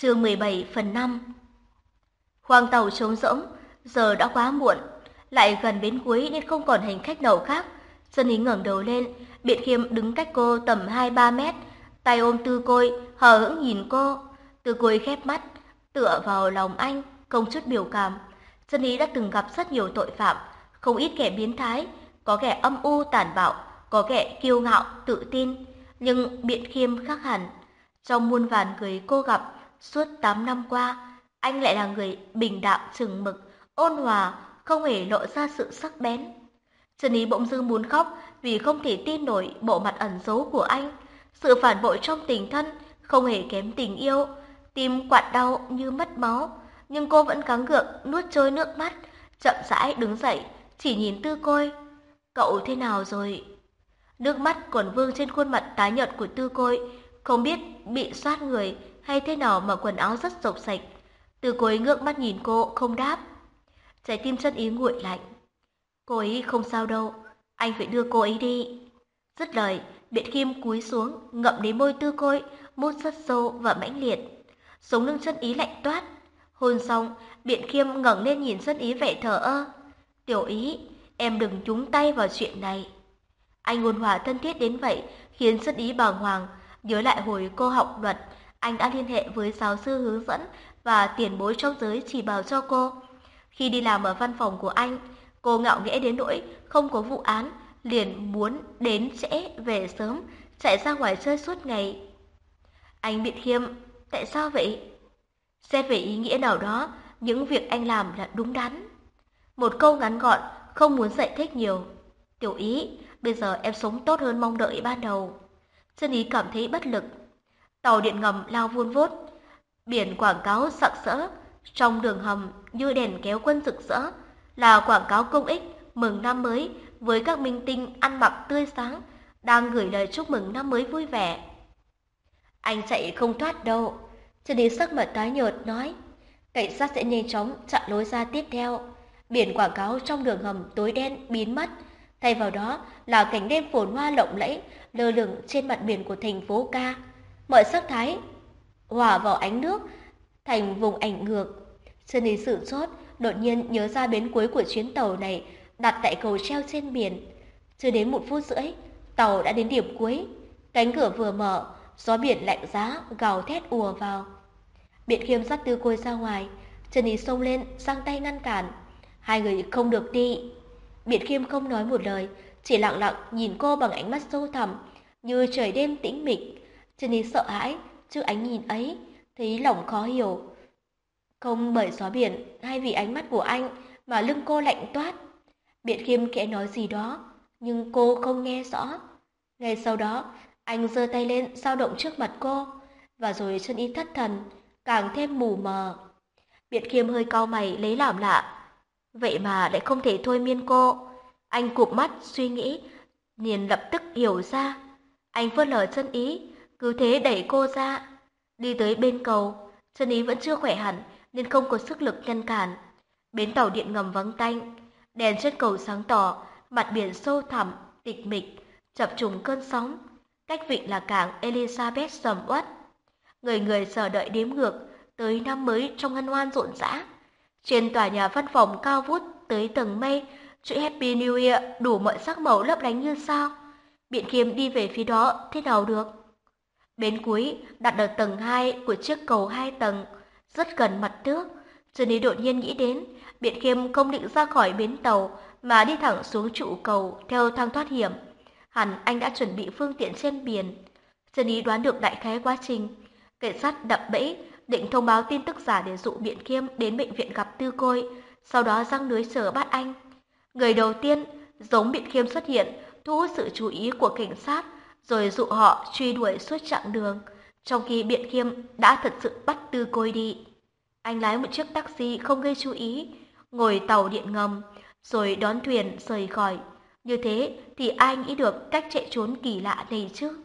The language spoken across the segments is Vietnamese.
Chương 17 phần 5 Khoang tàu trống rỗng, giờ đã quá muộn, lại gần bến cuối nên không còn hành khách nào khác. Dân ý ngẩng đầu lên, Biện Khiêm đứng cách cô tầm 2-3 mét, tay ôm tư côi, hờ hững nhìn cô. Tư côi khép mắt, tựa vào lòng anh, không chút biểu cảm. Dân ý đã từng gặp rất nhiều tội phạm, không ít kẻ biến thái, có kẻ âm u tàn bạo, có kẻ kiêu ngạo, tự tin. Nhưng Biện Khiêm khác hẳn. Trong muôn vàn người cô gặp, suốt 8 năm qua, anh lại là người bình đạm chừng mực, ôn hòa, không hề lộ ra sự sắc bén. Trần Ý bỗng dưng muốn khóc vì không thể tin nổi bộ mặt ẩn giấu của anh. Sự phản bội trong tình thân không hề kém tình yêu, tim quặn đau như mất máu. Nhưng cô vẫn gắng gượng nuốt trôi nước mắt, chậm rãi đứng dậy, chỉ nhìn tư côi. Cậu thế nào rồi? Nước mắt còn vương trên khuôn mặt tái nhợt của tư côi, không biết bị soát người hay thế nào mà quần áo rất rộng sạch. Từ cô ấy ngước mắt nhìn cô, không đáp. Trái tim chân ý nguội lạnh. Cô ấy không sao đâu, anh phải đưa cô ấy đi. Dứt lời, biện kim cúi xuống, ngậm lấy môi tư côi, mút rất sâu và mãnh liệt. Sống lưng chân ý lạnh toát. Hôn xong, biện khiêm ngẩng lên nhìn chân ý vẻ thở ơ. Tiểu ý, em đừng trúng tay vào chuyện này. Anh ôn hòa thân thiết đến vậy, khiến chân ý bàng hoàng, nhớ lại hồi cô học luật, anh đã liên hệ với giáo sư hướng dẫn và tiền bối trong giới chỉ bảo cho cô. Khi đi làm ở văn phòng của anh, cô ngạo nghễ đến nỗi không có vụ án, liền muốn đến trễ về sớm, chạy ra ngoài chơi suốt ngày. Anh biện khiêm, tại sao vậy? Xét về ý nghĩa nào đó, những việc anh làm là đúng đắn. Một câu ngắn gọn, không muốn giải thích nhiều. Tiểu ý, bây giờ em sống tốt hơn mong đợi ban đầu. Chân ý cảm thấy bất lực. Tàu điện ngầm lao vuôn vút, biển quảng cáo sặc sỡ, trong đường hầm như đèn kéo quân rực rỡ, là quảng cáo công ích mừng năm mới với các minh tinh ăn mặc tươi sáng, đang gửi lời chúc mừng năm mới vui vẻ. Anh chạy không thoát đâu, cho đến sắc mặt tái nhợt nói, cảnh sát sẽ nhanh chóng chặn lối ra tiếp theo. Biển quảng cáo trong đường hầm tối đen biến mất, thay vào đó là cảnh đêm phồn hoa lộng lẫy lơ lửng trên mặt biển của thành phố ca. Mọi sắc thái hòa vào ánh nước thành vùng ảnh ngược. Sunny sự sốt, đột nhiên nhớ ra bến cuối của chuyến tàu này đặt tại cầu treo trên biển. Chưa đến một phút rưỡi, tàu đã đến điểm cuối. Cánh cửa vừa mở, gió biển lạnh giá gào thét ùa vào. Biện khiêm dắt tư côi ra ngoài, Trần Ý xông lên, sang tay ngăn cản. Hai người không được đi. Biện khiêm không nói một lời, chỉ lặng lặng nhìn cô bằng ánh mắt sâu thẳm, như trời đêm tĩnh mịch. Trần Ý sợ hãi trước ánh nhìn ấy, thấy lòng khó hiểu. Không bởi gió biển hay vì ánh mắt của anh mà lưng cô lạnh toát. Biện khiêm kẽ nói gì đó, nhưng cô không nghe rõ. Ngay sau đó, anh giơ tay lên sao động trước mặt cô, và rồi chân y thất thần, càng thêm mù mờ. Biện khiêm hơi cau mày lấy làm lạ. Vậy mà lại không thể thôi miên cô. Anh cụp mắt suy nghĩ, liền lập tức hiểu ra. Anh vớt lời chân ý, cứ thế đẩy cô ra. Đi tới bên cầu, chân ý vẫn chưa khỏe hẳn nên không có sức lực ngăn cản. Bến tàu điện ngầm vắng tanh, đèn trên cầu sáng tỏ, mặt biển sâu thẳm, tịch mịch, chập trùng cơn sóng. Cách vịnh là cảng Elizabeth sầm uất. Người người chờ đợi đếm ngược tới năm mới trong hân hoan rộn rã. Trên tòa nhà văn phòng cao vút tới tầng mây, chữ Happy New Year đủ mọi sắc màu lấp lánh như sao. Biện kiếm đi về phía đó thế nào được? Bến cuối đặt ở tầng 2 của chiếc cầu hai tầng, rất gần mặt nước. Johnny đột nhiên nghĩ đến, Biện Khiêm không định ra khỏi bến tàu mà đi thẳng xuống trụ cầu theo thang thoát hiểm. Hẳn anh đã chuẩn bị phương tiện trên biển. Johnny đoán được đại khái quá trình. Cảnh sát đập bẫy, định thông báo tin tức giả để dụ Biện Khiêm đến bệnh viện gặp Tư Côi, sau đó răng lưới chờ bắt anh. Người đầu tiên, giống Biện Khiêm xuất hiện, thu hút sự chú ý của cảnh sát, rồi dụ họ truy đuổi suốt chặng đường, trong khi Biện Khiêm đã thật sự bắt Tư Côi đi. Anh lái một chiếc taxi không gây chú ý, ngồi tàu điện ngầm, rồi đón thuyền rời khỏi. Như thế thì ai nghĩ được cách chạy trốn kỳ lạ này chứ?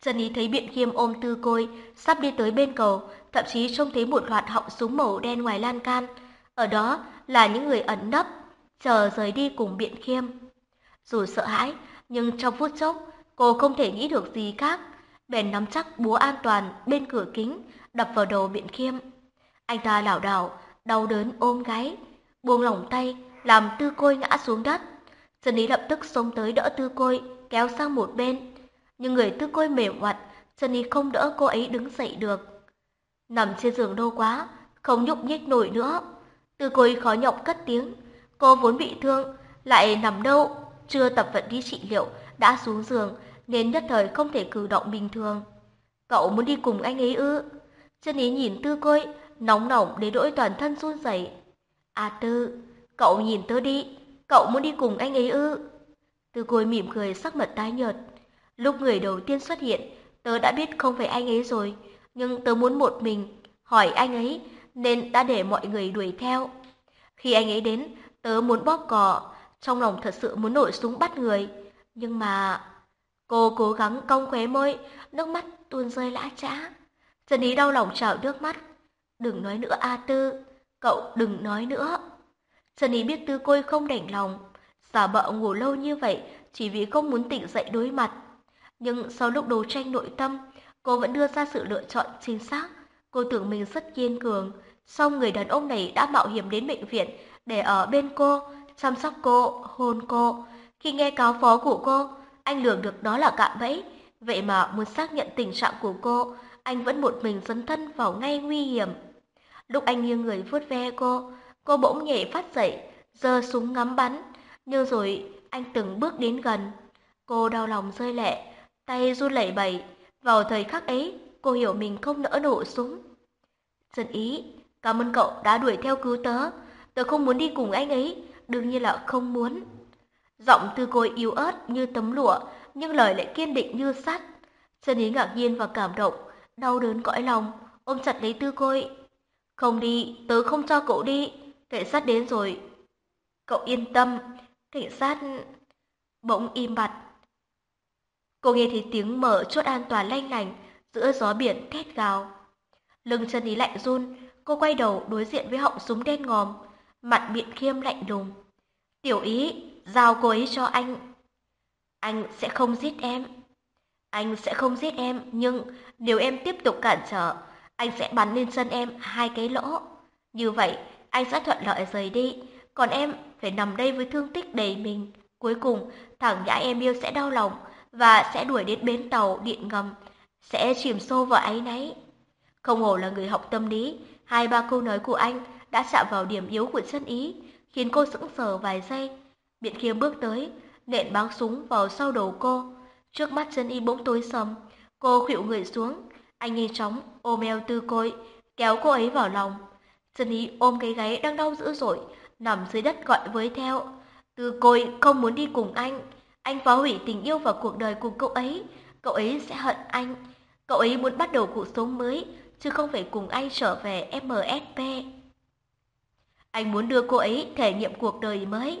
Trần Ý thấy Biện Khiêm ôm Tư Côi, sắp đi tới bên cầu, thậm chí trông thấy một loạt họng súng màu đen ngoài lan can. Ở đó là những người ẩn nấp, chờ rời đi cùng Biện Khiêm. Dù sợ hãi, nhưng trong phút chốc, cô không thể nghĩ được gì khác. bèn nắm chắc búa an toàn bên cửa kính, đập vào đầu biện khiêm. Anh ta lảo đảo, đau đớn ôm gáy, buông lỏng tay, làm tư côi ngã xuống đất. Trần Ý lập tức xông tới đỡ tư côi, kéo sang một bên. Nhưng người tư côi mềm oặt, Trần Ý không đỡ cô ấy đứng dậy được. Nằm trên giường đau quá, không nhúc nhích nổi nữa. Tư côi khó nhọc cất tiếng, cô vốn bị thương, lại nằm đâu, chưa tập vận đi trị liệu, đã xuống giường, nên nhất thời không thể cử động bình thường. Cậu muốn đi cùng anh ấy ư? Chân ý nhìn tư côi, nóng nỏng đến nỗi toàn thân run rẩy. À tư, cậu nhìn tớ đi, cậu muốn đi cùng anh ấy ư? Tư côi mỉm cười sắc mặt tái nhợt. Lúc người đầu tiên xuất hiện, tớ đã biết không phải anh ấy rồi, nhưng tớ muốn một mình, hỏi anh ấy, nên đã để mọi người đuổi theo. Khi anh ấy đến, tớ muốn bóp cò, trong lòng thật sự muốn nổi súng bắt người. Nhưng mà... Cô cố gắng cong khóe môi, nước mắt tuôn rơi lã chã. Trần Ý đau lòng trào nước mắt. Đừng nói nữa A Tư, cậu đừng nói nữa. Trần Ý biết Tư Côi không đành lòng, giả bợ ngủ lâu như vậy chỉ vì không muốn tỉnh dậy đối mặt. Nhưng sau lúc đấu tranh nội tâm, cô vẫn đưa ra sự lựa chọn chính xác. Cô tưởng mình rất kiên cường, song người đàn ông này đã mạo hiểm đến bệnh viện để ở bên cô, chăm sóc cô, hôn cô. Khi nghe cáo phó của cô, anh lường được đó là cạm bẫy. Vậy mà muốn xác nhận tình trạng của cô, anh vẫn một mình dấn thân vào ngay nguy hiểm. Lúc anh nghiêng người vuốt ve cô, cô bỗng nhảy phát dậy, giơ súng ngắm bắn. Nhưng rồi anh từng bước đến gần. Cô đau lòng rơi lệ, tay run lẩy bẩy. Vào thời khắc ấy, cô hiểu mình không nỡ nổ súng. Dân ý, cảm ơn cậu đã đuổi theo cứu tớ. Tớ không muốn đi cùng anh ấy, đương nhiên là không muốn. Giọng tư côi yếu ớt như tấm lụa, nhưng lời lại kiên định như sắt. Trần Ý ngạc nhiên và cảm động, đau đớn cõi lòng, ôm chặt lấy tư côi. Không đi, tớ không cho cậu đi, cảnh sát đến rồi. Cậu yên tâm, cảnh sát... Bỗng im bặt. Cô nghe thấy tiếng mở chốt an toàn lanh lành giữa gió biển thét gào. Lưng chân ý lạnh run, cô quay đầu đối diện với họng súng đen ngòm, mặt biện khiêm lạnh lùng. Tiểu ý, giao cô ấy cho anh. Anh sẽ không giết em. Anh sẽ không giết em, nhưng nếu em tiếp tục cản trở, anh sẽ bắn lên chân em hai cái lỗ. Như vậy, anh sẽ thuận lợi rời đi, còn em phải nằm đây với thương tích đầy mình. Cuối cùng, thằng nhãi em yêu sẽ đau lòng và sẽ đuổi đến bến tàu điện ngầm, sẽ chìm sâu vào áy náy. Không hổ là người học tâm lý, hai ba câu nói của anh đã chạm vào điểm yếu của chân ý, khiến cô sững sờ vài giây. Biện khiêm bước tới, nện báng súng vào sau đầu cô. Trước mắt chân y bỗng tối sầm, cô khuỵu người xuống. Anh nhanh chóng ôm eo tư côi, kéo cô ấy vào lòng. Chân y ôm cái gáy đang đau dữ dội, nằm dưới đất gọi với theo. Tư côi không muốn đi cùng anh. Anh phá hủy tình yêu và cuộc đời của cậu ấy. Cậu ấy sẽ hận anh. Cậu ấy muốn bắt đầu cuộc sống mới, chứ không phải cùng anh trở về MSP. Anh muốn đưa cô ấy thể nghiệm cuộc đời mới.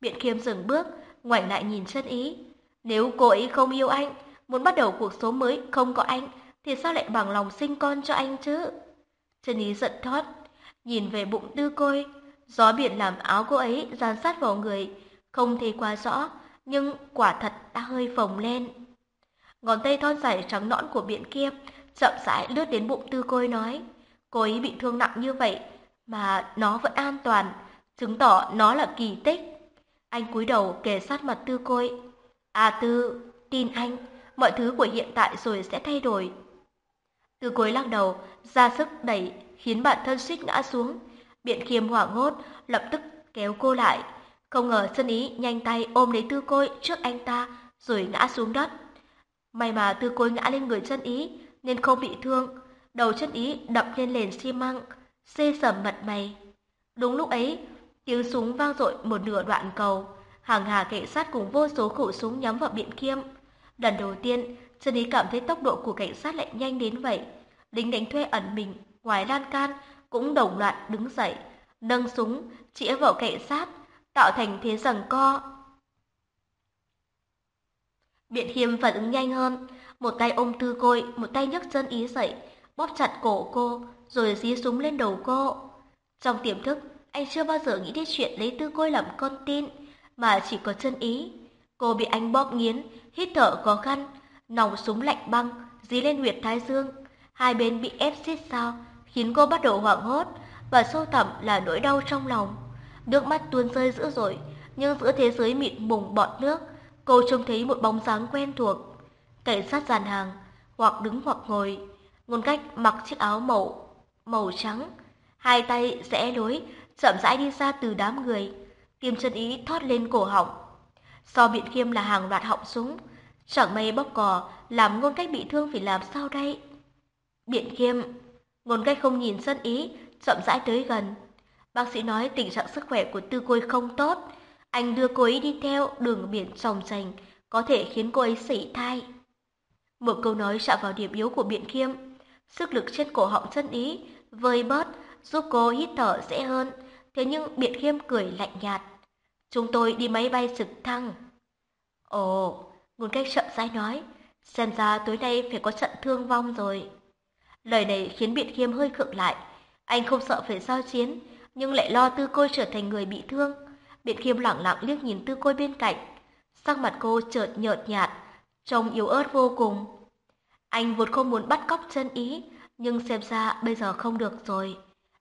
Biện Khiêm dừng bước, ngoảnh lại nhìn chân ý. Nếu cô ấy không yêu anh, muốn bắt đầu cuộc sống mới không có anh, thì sao lại bằng lòng sinh con cho anh chứ? Chân ý giận thót, nhìn về bụng tư côi. Gió biển làm áo cô ấy dán sát vào người, không thấy quá rõ, nhưng quả thật đã hơi phồng lên. Ngón tay thon dài trắng nõn của biện kia chậm rãi lướt đến bụng tư côi nói. Cô ấy bị thương nặng như vậy, mà nó vẫn an toàn, chứng tỏ nó là kỳ tích. Anh cúi đầu kề sát mặt tư côi. À tư, tin anh, mọi thứ của hiện tại rồi sẽ thay đổi. Tư côi lắc đầu, ra sức đẩy, khiến bản thân suýt ngã xuống. Biện khiêm hoảng hốt, lập tức kéo cô lại. Không ngờ chân ý nhanh tay ôm lấy tư côi trước anh ta, rồi ngã xuống đất. May mà tư côi ngã lên người chân ý, nên không bị thương. Đầu chân ý đập lên nền xi măng, xê sầm mặt mày. Đúng lúc ấy, tiếng súng vang dội một nửa đoạn cầu, hàng hà cảnh sát cùng vô số khẩu súng nhắm vào biện kiêm. Lần đầu tiên, Trần Ý cảm thấy tốc độ của cảnh sát lại nhanh đến vậy. Lính đánh thuê ẩn mình, ngoài lan can, cũng đồng loạt đứng dậy, nâng súng, chĩa vào cảnh sát, tạo thành thế rằng co. Biện khiêm phản ứng nhanh hơn, một tay ôm tư côi, một tay nhấc chân ý dậy, bóp chặt cổ cô, rồi dí súng lên đầu cô. Trong tiềm thức, anh chưa bao giờ nghĩ đến chuyện lấy tư côi làm con tin, mà chỉ có chân ý. Cô bị anh bóp nghiến, hít thở khó khăn, nòng súng lạnh băng, dí lên huyệt thái dương, hai bên bị ép xít sao, khiến cô bắt đầu hoảng hốt và sâu thẳm là nỗi đau trong lòng. Nước mắt tuôn rơi dữ dội, nhưng giữa thế giới mịn mùng bọt nước, cô trông thấy một bóng dáng quen thuộc. Cảnh sát dàn hàng, hoặc đứng hoặc ngồi, ngôn cách mặc chiếc áo màu màu trắng, hai tay rẽ lối, chậm rãi đi ra từ đám người, kim chân ý thoát lên cổ họng. So biện khiêm là hàng loạt họng súng, chẳng may bóc cò làm ngôn cách bị thương phải làm sao đây? Biện khiêm, ngôn cách không nhìn sân ý, chậm rãi tới gần. Bác sĩ nói tình trạng sức khỏe của tư côi không tốt, anh đưa cô ấy đi theo đường biển sòng sành, có thể khiến cô ấy sỉ thai. Một câu nói chạm vào điểm yếu của biện khiêm, sức lực trên cổ họng chân ý, vơi bớt, giúp cô hít thở dễ hơn. Thế nhưng biện khiêm cười lạnh nhạt. Chúng tôi đi máy bay trực thăng. Ồ, nguồn cách chậm rãi nói, xem ra tối nay phải có trận thương vong rồi. Lời này khiến biện khiêm hơi khựng lại. Anh không sợ phải giao chiến, nhưng lại lo tư côi trở thành người bị thương. Biện khiêm lặng lặng liếc nhìn tư côi bên cạnh. Sắc mặt cô chợt nhợt nhạt, trông yếu ớt vô cùng. Anh vốn không muốn bắt cóc chân ý, nhưng xem ra bây giờ không được rồi.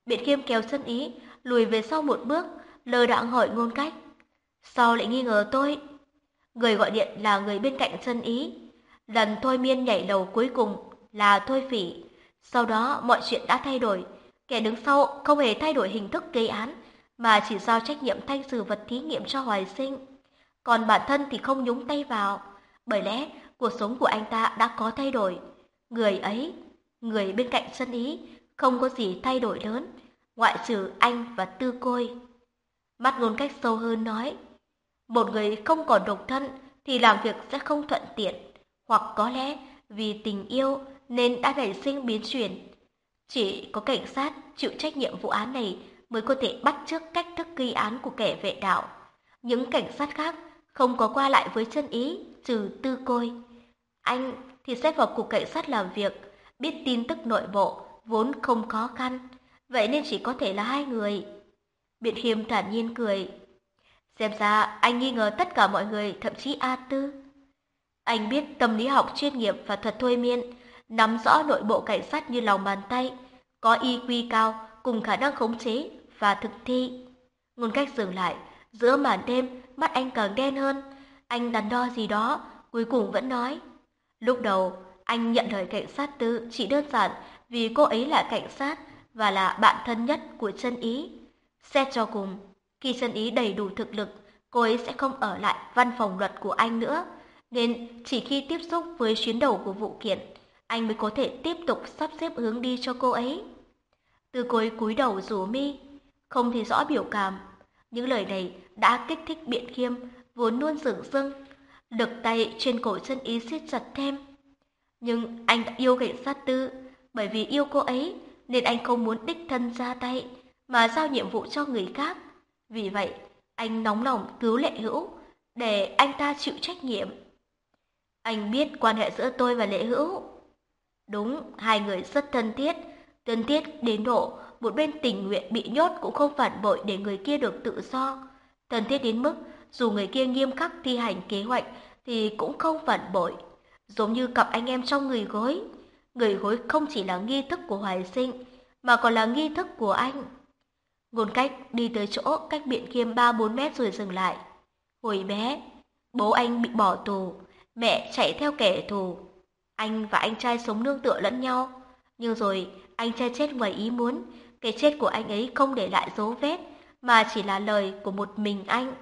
Biện khiêm kéo chân ý, lùi về sau một bước, lơ đãng hỏi ngôn cách. Sao lại nghi ngờ tôi? Người gọi điện là người bên cạnh chân ý. Lần thôi miên nhảy lầu cuối cùng là thôi phỉ. Sau đó mọi chuyện đã thay đổi. Kẻ đứng sau không hề thay đổi hình thức gây án, mà chỉ giao trách nhiệm thanh trừ vật thí nghiệm cho hoài sinh. Còn bản thân thì không nhúng tay vào. Bởi lẽ cuộc sống của anh ta đã có thay đổi. Người ấy, người bên cạnh chân ý, không có gì thay đổi lớn, ngoại trừ anh và tư côi. Mắt ngôn cách sâu hơn nói, một người không còn độc thân thì làm việc sẽ không thuận tiện, hoặc có lẽ vì tình yêu nên đã nảy sinh biến chuyển. Chỉ có cảnh sát chịu trách nhiệm vụ án này mới có thể bắt trước cách thức gây án của kẻ vệ đạo. Những cảnh sát khác không có qua lại với chân ý trừ tư côi. Anh thì sẽ vào cục cảnh sát làm việc, biết tin tức nội bộ vốn không khó khăn, vậy nên chỉ có thể là hai người. Biện khiêm thản nhiên cười. Xem ra anh nghi ngờ tất cả mọi người, thậm chí A Tư. Anh biết tâm lý học chuyên nghiệp và thuật thôi miên, nắm rõ nội bộ cảnh sát như lòng bàn tay, có IQ cao cùng khả năng khống chế và thực thi. Ngôn cách dừng lại, giữa màn đêm, mắt anh càng đen hơn. Anh đắn đo gì đó, cuối cùng vẫn nói. Lúc đầu, anh nhận lời cảnh sát tư chỉ đơn giản vì cô ấy là cảnh sát và là bạn thân nhất của chân ý. Xét cho cùng, khi chân ý đầy đủ thực lực, cô ấy sẽ không ở lại văn phòng luật của anh nữa. Nên chỉ khi tiếp xúc với chuyến đầu của vụ kiện, anh mới có thể tiếp tục sắp xếp hướng đi cho cô ấy. Từ cô ấy cúi đầu rủ mi, không thì rõ biểu cảm. Những lời này đã kích thích biện khiêm, vốn luôn sửng sưng. Lực tay trên cổ chân ý siết chặt thêm. Nhưng anh đã yêu cảnh sát tư, bởi vì yêu cô ấy nên anh không muốn đích thân ra tay mà giao nhiệm vụ cho người khác. Vì vậy, anh nóng lòng cứu lệ hữu để anh ta chịu trách nhiệm. Anh biết quan hệ giữa tôi và lệ hữu. Đúng, hai người rất thân thiết, thân thiết đến độ một bên tình nguyện bị nhốt cũng không phản bội để người kia được tự do. Thân thiết đến mức dù người kia nghiêm khắc thi hành kế hoạch thì cũng không phản bội. Giống như cặp anh em trong người gối. Người gối không chỉ là nghi thức của hoài sinh, mà còn là nghi thức của anh. Ngôn cách đi tới chỗ cách biện kiêm 3-4 mét rồi dừng lại. Hồi bé, bố anh bị bỏ tù, mẹ chạy theo kẻ thù. Anh và anh trai sống nương tựa lẫn nhau. Nhưng rồi anh trai chết ngoài ý muốn, cái chết của anh ấy không để lại dấu vết, mà chỉ là lời của một mình anh.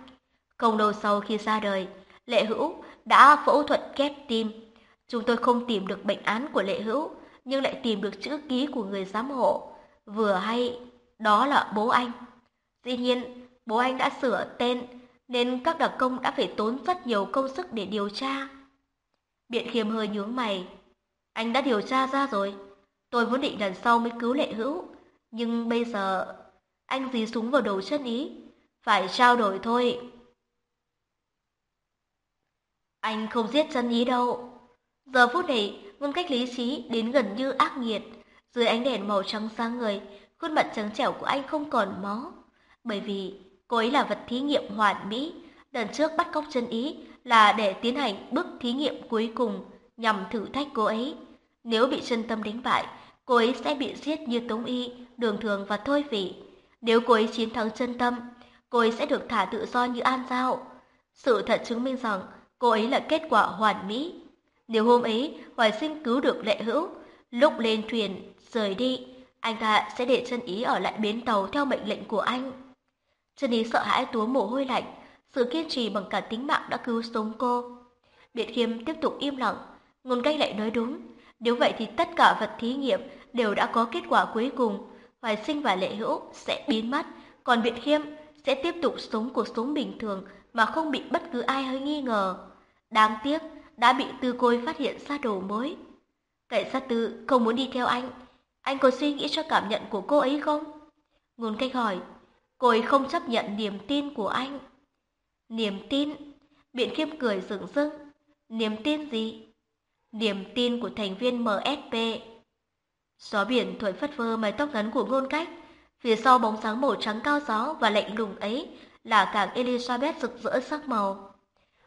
Không lâu sau khi ra đời, Lệ Hữu đã phẫu thuật ghép tim. Chúng tôi không tìm được bệnh án của Lệ Hữu, nhưng lại tìm được chữ ký của người giám hộ. Vừa hay, đó là bố anh. Dĩ nhiên, bố anh đã sửa tên, nên các đặc công đã phải tốn rất nhiều công sức để điều tra. Biện khiêm hơi nhướng mày. Anh đã điều tra ra rồi. Tôi vốn định lần sau mới cứu lệ hữu. Nhưng bây giờ, anh dí súng vào đầu chân ý. Phải trao đổi thôi. Anh không giết chân ý đâu. Giờ phút này, ngôn cách lý trí đến gần như ác nghiệt. Dưới ánh đèn màu trắng sáng người, khuôn mặt trắng trẻo của anh không còn máu. Bởi vì cô ấy là vật thí nghiệm hoàn mỹ. Lần trước bắt cóc chân ý là để tiến hành bước thí nghiệm cuối cùng nhằm thử thách cô ấy. Nếu bị chân tâm đánh bại, cô ấy sẽ bị giết như Tống Y, Đường Thường và Thôi Vị. Nếu cô ấy chiến thắng chân tâm, cô ấy sẽ được thả tự do như An Giao. Sự thật chứng minh rằng cô ấy là kết quả hoàn mỹ. Nếu hôm ấy Hoài Sinh cứu được Lệ Hữu, lúc lên thuyền rời đi, anh ta sẽ để chân ý ở lại bến tàu theo mệnh lệnh của anh. Chân ý sợ hãi túa mồ hôi lạnh, sự kiên trì bằng cả tính mạng đã cứu sống cô. Biện Khiêm tiếp tục im lặng, ngôn cách lại nói đúng. Nếu vậy thì tất cả vật thí nghiệm đều đã có kết quả cuối cùng. Hoài sinh và lệ hữu sẽ biến mất, còn Biện Khiêm sẽ tiếp tục sống cuộc sống bình thường mà không bị bất cứ ai hơi nghi ngờ. Đáng tiếc, đã bị tư côi phát hiện ra đầu mối. Cảnh sát tư không muốn đi theo anh. Anh có suy nghĩ cho cảm nhận của cô ấy không? Ngôn cách hỏi, cô ấy không chấp nhận niềm tin của anh. Niềm tin? Biện khiêm cười rừng rưng. Niềm tin gì? Niềm tin của thành viên MSP. Gió biển thổi phất phơ mái tóc ngắn của ngôn cách. Phía sau bóng sáng màu trắng cao gió và lạnh lùng ấy là cảng Elizabeth rực rỡ sắc màu.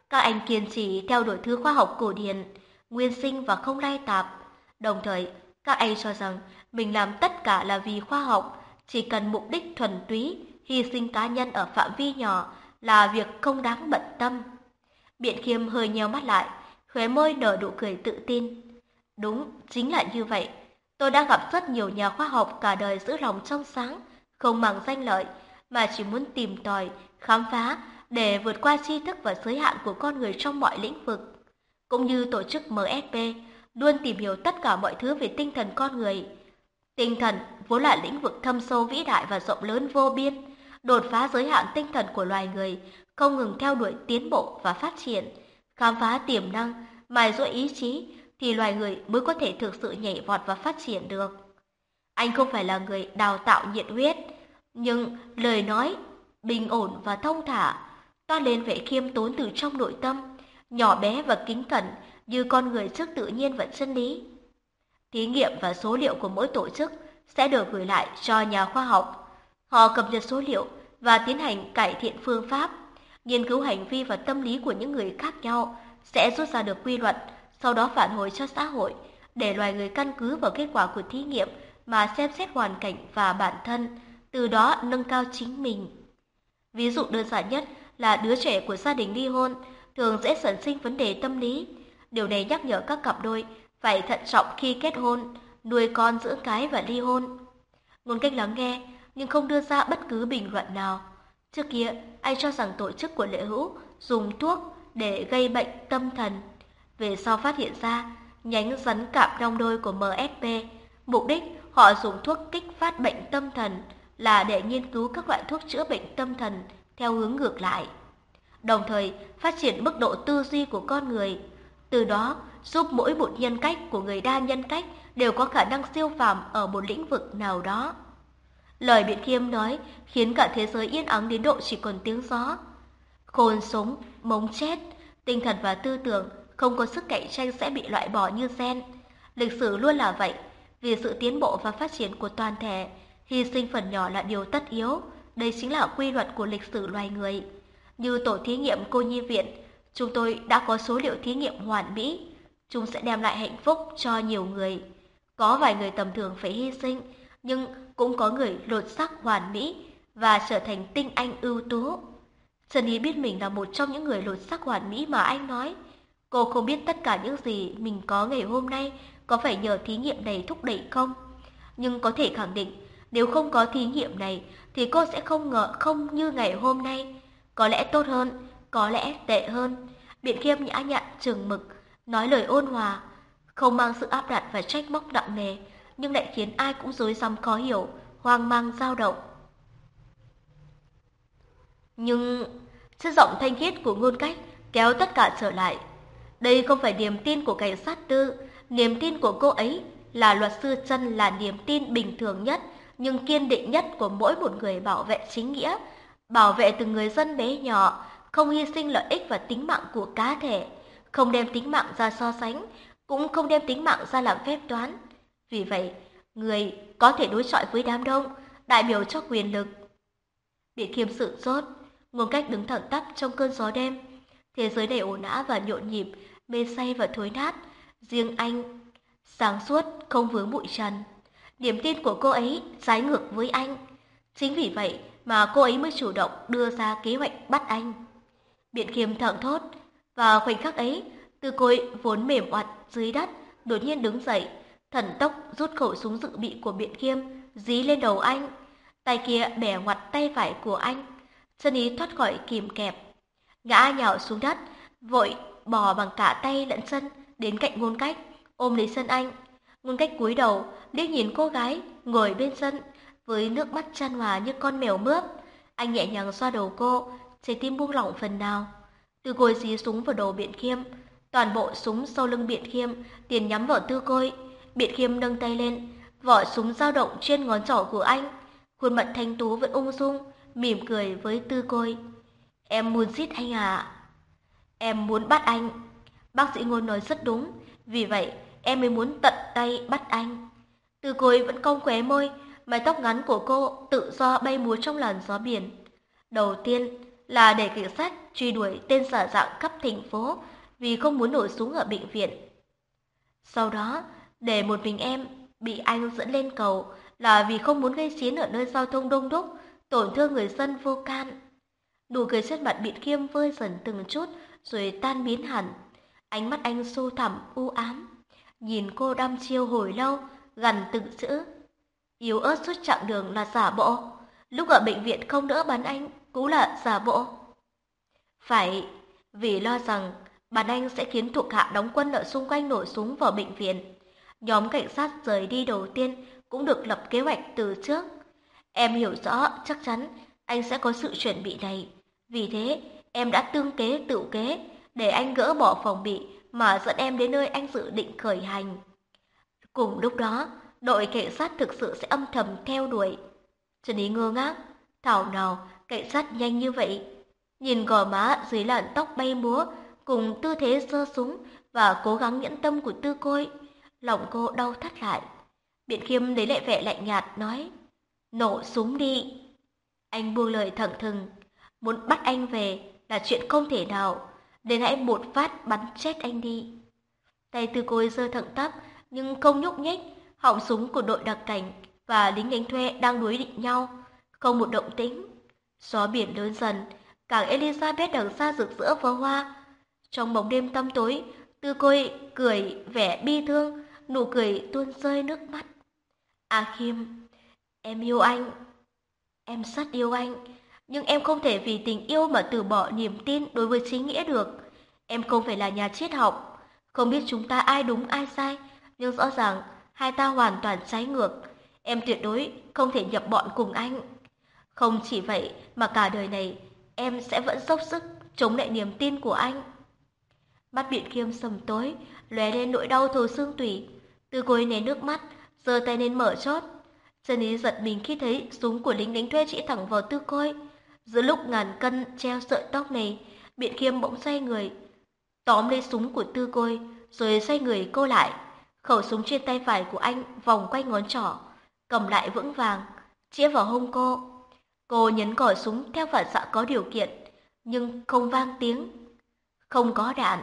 Các anh kiên trì theo đuổi thứ khoa học cổ điển, nguyên sinh và không lai tạp. Đồng thời, các anh cho rằng mình làm tất cả là vì khoa học, chỉ cần mục đích thuần túy, hy sinh cá nhân ở phạm vi nhỏ là việc không đáng bận tâm. Biện khiêm hơi nheo mắt lại, khóe môi nở nụ cười tự tin. Đúng, chính là như vậy. Tôi đã gặp rất nhiều nhà khoa học cả đời giữ lòng trong sáng, không màng danh lợi, mà chỉ muốn tìm tòi, khám phá để vượt qua tri thức và giới hạn của con người trong mọi lĩnh vực. Cũng như tổ chức MSP, luôn tìm hiểu tất cả mọi thứ về tinh thần con người. Tinh thần vốn là lĩnh vực thâm sâu vĩ đại và rộng lớn vô biên, đột phá giới hạn tinh thần của loài người, không ngừng theo đuổi tiến bộ và phát triển, khám phá tiềm năng, mài dũa ý chí, thì loài người mới có thể thực sự nhảy vọt và phát triển được. Anh không phải là người đào tạo nhiệt huyết, nhưng lời nói bình ổn và thông thả, toa lên vẻ khiêm tốn từ trong nội tâm, nhỏ bé và kính cẩn như con người trước tự nhiên và chân lý. Thí nghiệm và số liệu của mỗi tổ chức sẽ được gửi lại cho nhà khoa học. Họ cập nhật số liệu và tiến hành cải thiện phương pháp, nghiên cứu hành vi và tâm lý của những người khác nhau sẽ rút ra được quy luật, sau đó phản hồi cho xã hội để loài người căn cứ vào kết quả của thí nghiệm mà xem xét hoàn cảnh và bản thân, từ đó nâng cao chính mình. Ví dụ đơn giản nhất là đứa trẻ của gia đình ly hôn thường dễ sản sinh vấn đề tâm lý. Điều này nhắc nhở các cặp đôi phải thận trọng khi kết hôn, nuôi con dưỡng cái và ly hôn. Ngôn cách lắng nghe nhưng không đưa ra bất cứ bình luận nào. Trước kia, anh cho rằng tổ chức của Lệ Hữu dùng thuốc để gây bệnh tâm thần. Về sau phát hiện ra, nhánh rắn cạp đong đôi của MSP, mục đích họ dùng thuốc kích phát bệnh tâm thần là để nghiên cứu các loại thuốc chữa bệnh tâm thần theo hướng ngược lại. Đồng thời, phát triển mức độ tư duy của con người, từ đó giúp mỗi một nhân cách của người đa nhân cách đều có khả năng siêu phàm ở một lĩnh vực nào đó. Lời biện khiêm nói khiến cả thế giới yên ắng đến độ chỉ còn tiếng gió. Khôn sống, mống chết, tinh thần và tư tưởng không có sức cạnh tranh sẽ bị loại bỏ như gen. Lịch sử luôn là vậy, vì sự tiến bộ và phát triển của toàn thể, hy sinh phần nhỏ là điều tất yếu, đây chính là quy luật của lịch sử loài người. Như tổ thí nghiệm cô nhi viện, chúng tôi đã có số liệu thí nghiệm hoàn mỹ, chúng sẽ đem lại hạnh phúc cho nhiều người. Có vài người tầm thường phải hy sinh, nhưng cũng có người lột sắc hoàn mỹ và trở thành tinh anh ưu tú. Trần Ý biết mình là một trong những người lột sắc hoàn mỹ mà anh nói. Cô không biết tất cả những gì mình có ngày hôm nay có phải nhờ thí nghiệm này thúc đẩy không. Nhưng có thể khẳng định, nếu không có thí nghiệm này thì cô sẽ không ngờ không như ngày hôm nay. Có lẽ tốt hơn, có lẽ tệ hơn. Biện khiêm nhã nhặn trường mực, nói lời ôn hòa, không mang sự áp đặt và trách móc nặng nề, nhưng lại khiến ai cũng rối rắm khó hiểu, hoang mang dao động. Nhưng chất giọng thanh khiết của ngôn cách kéo tất cả trở lại. Đây không phải niềm tin của cảnh sát tư, niềm tin của cô ấy là luật sư chân là niềm tin bình thường nhất nhưng kiên định nhất của mỗi một người bảo vệ chính nghĩa, bảo vệ từng người dân bé nhỏ, không hy sinh lợi ích và tính mạng của cá thể, không đem tính mạng ra so sánh, cũng không đem tính mạng ra làm phép toán. Vì vậy, người có thể đối chọi với đám đông, đại biểu cho quyền lực. bị khiêm sự rốt, nguồn cách đứng thẳng tắp trong cơn gió đêm. Thế giới đầy ồn ào và nhộn nhịp, mê say và thối nát. Riêng anh, Sáng suốt, không vướng bụi trần. Niềm tin của cô ấy trái ngược với anh. Chính vì vậy mà cô ấy mới chủ động đưa ra kế hoạch bắt anh. Biện Khiêm thẳng thốt, và khoảnh khắc ấy, từ côi vốn mềm oặt dưới đất, đột nhiên đứng dậy, thần tốc rút khẩu súng dự bị của Biện Khiêm, dí lên đầu anh. Tay kia bẻ ngoặt tay phải của anh, chân ý thoát khỏi kìm kẹp. Ngã nhào xuống đất, vội bò bằng cả tay lẫn chân đến cạnh ngôn cách, ôm lấy sân anh. Ngôn cách cúi đầu, liếc nhìn cô gái ngồi bên sân, với nước mắt chan hòa như con mèo mướp. Anh nhẹ nhàng xoa đầu cô, trái tim buông lỏng phần nào. Từ côi dí súng vào đầu biện khiêm, toàn bộ súng sau lưng biện khiêm, tiền nhắm vào tư côi. Biện khiêm nâng tay lên, vỏ súng dao động trên ngón trỏ của anh. Khuôn mặt thanh tú vẫn ung dung, mỉm cười với tư côi. Em muốn giết anh à? Em muốn bắt anh. Bác sĩ ngôn nói rất đúng, vì vậy em mới muốn tận tay bắt anh. từ cối vẫn cong khóe môi, mái tóc ngắn của cô tự do bay múa trong làn gió biển. Đầu tiên là để cảnh sát truy đuổi tên giả dạng cấp thành phố vì không muốn nổ súng ở bệnh viện. Sau đó, để một mình em bị anh dẫn lên cầu là vì không muốn gây chiến ở nơi giao thông đông đúc, tổn thương người dân vô can. Nụ cười trên mặt bị khiêm vơi dần từng chút rồi tan biến hẳn. Ánh mắt anh sâu thẳm, u ám. Nhìn cô đăm chiêu hồi lâu, gần từng chữ. Yếu ớt suốt chặng đường là giả bộ. Lúc ở bệnh viện không đỡ bắn anh, cũng là giả bộ. Phải, vì lo rằng bắn anh sẽ khiến thuộc hạ đóng quân ở xung quanh nổ súng vào bệnh viện. Nhóm cảnh sát rời đi đầu tiên cũng được lập kế hoạch từ trước. Em hiểu rõ chắc chắn anh sẽ có sự chuẩn bị này. Vì thế, em đã tương kế tự kế để anh gỡ bỏ phòng bị mà dẫn em đến nơi anh dự định khởi hành. Cùng lúc đó, đội cảnh sát thực sự sẽ âm thầm theo đuổi. Trần Ý ngơ ngác, thảo nào cảnh sát nhanh như vậy. Nhìn gò má dưới làn tóc bay múa cùng tư thế giơ súng và cố gắng nhẫn tâm của tư côi, lòng cô đau thắt lại. Biện khiêm lấy lại vẻ lạnh nhạt nói, nổ súng đi. Anh buông lời thẳng thừng, muốn bắt anh về là chuyện không thể nào, nên hãy một phát bắn chết anh đi. Tay tư côi rơi thẳng tắp nhưng không nhúc nhích, họng súng của đội đặc cảnh và lính đánh thuê đang đối định nhau, không một động tĩnh. Gió biển lớn dần, cảng Elizabeth đằng xa rực rỡ pháo hoa. Trong bóng đêm tăm tối, tư côi cười vẻ bi thương, nụ cười tuôn rơi nước mắt. A Kim, em yêu anh. Em rất yêu anh, nhưng em không thể vì tình yêu mà từ bỏ niềm tin đối với chính nghĩa được. Em không phải là nhà triết học, không biết chúng ta ai đúng ai sai, nhưng rõ ràng hai ta hoàn toàn trái ngược. Em tuyệt đối không thể nhập bọn cùng anh. Không chỉ vậy mà cả đời này em sẽ vẫn dốc sức chống lại niềm tin của anh. Mắt biện khiêm sầm tối, lóe lên nỗi đau thấu xương tủy. Từ cối nén nước mắt, giơ tay lên mở chốt. Chân ý giật mình khi thấy súng của lính đánh thuê chỉ thẳng vào tư côi. Giữa lúc ngàn cân treo sợi tóc này, biện khiêm bỗng xoay người, tóm lấy súng của tư côi, rồi xoay người cô lại. Khẩu súng trên tay phải của anh vòng quanh ngón trỏ, cầm lại vững vàng, chĩa vào hông cô. Cô nhấn cò súng theo phản xạ có điều kiện, nhưng không vang tiếng. Không có đạn.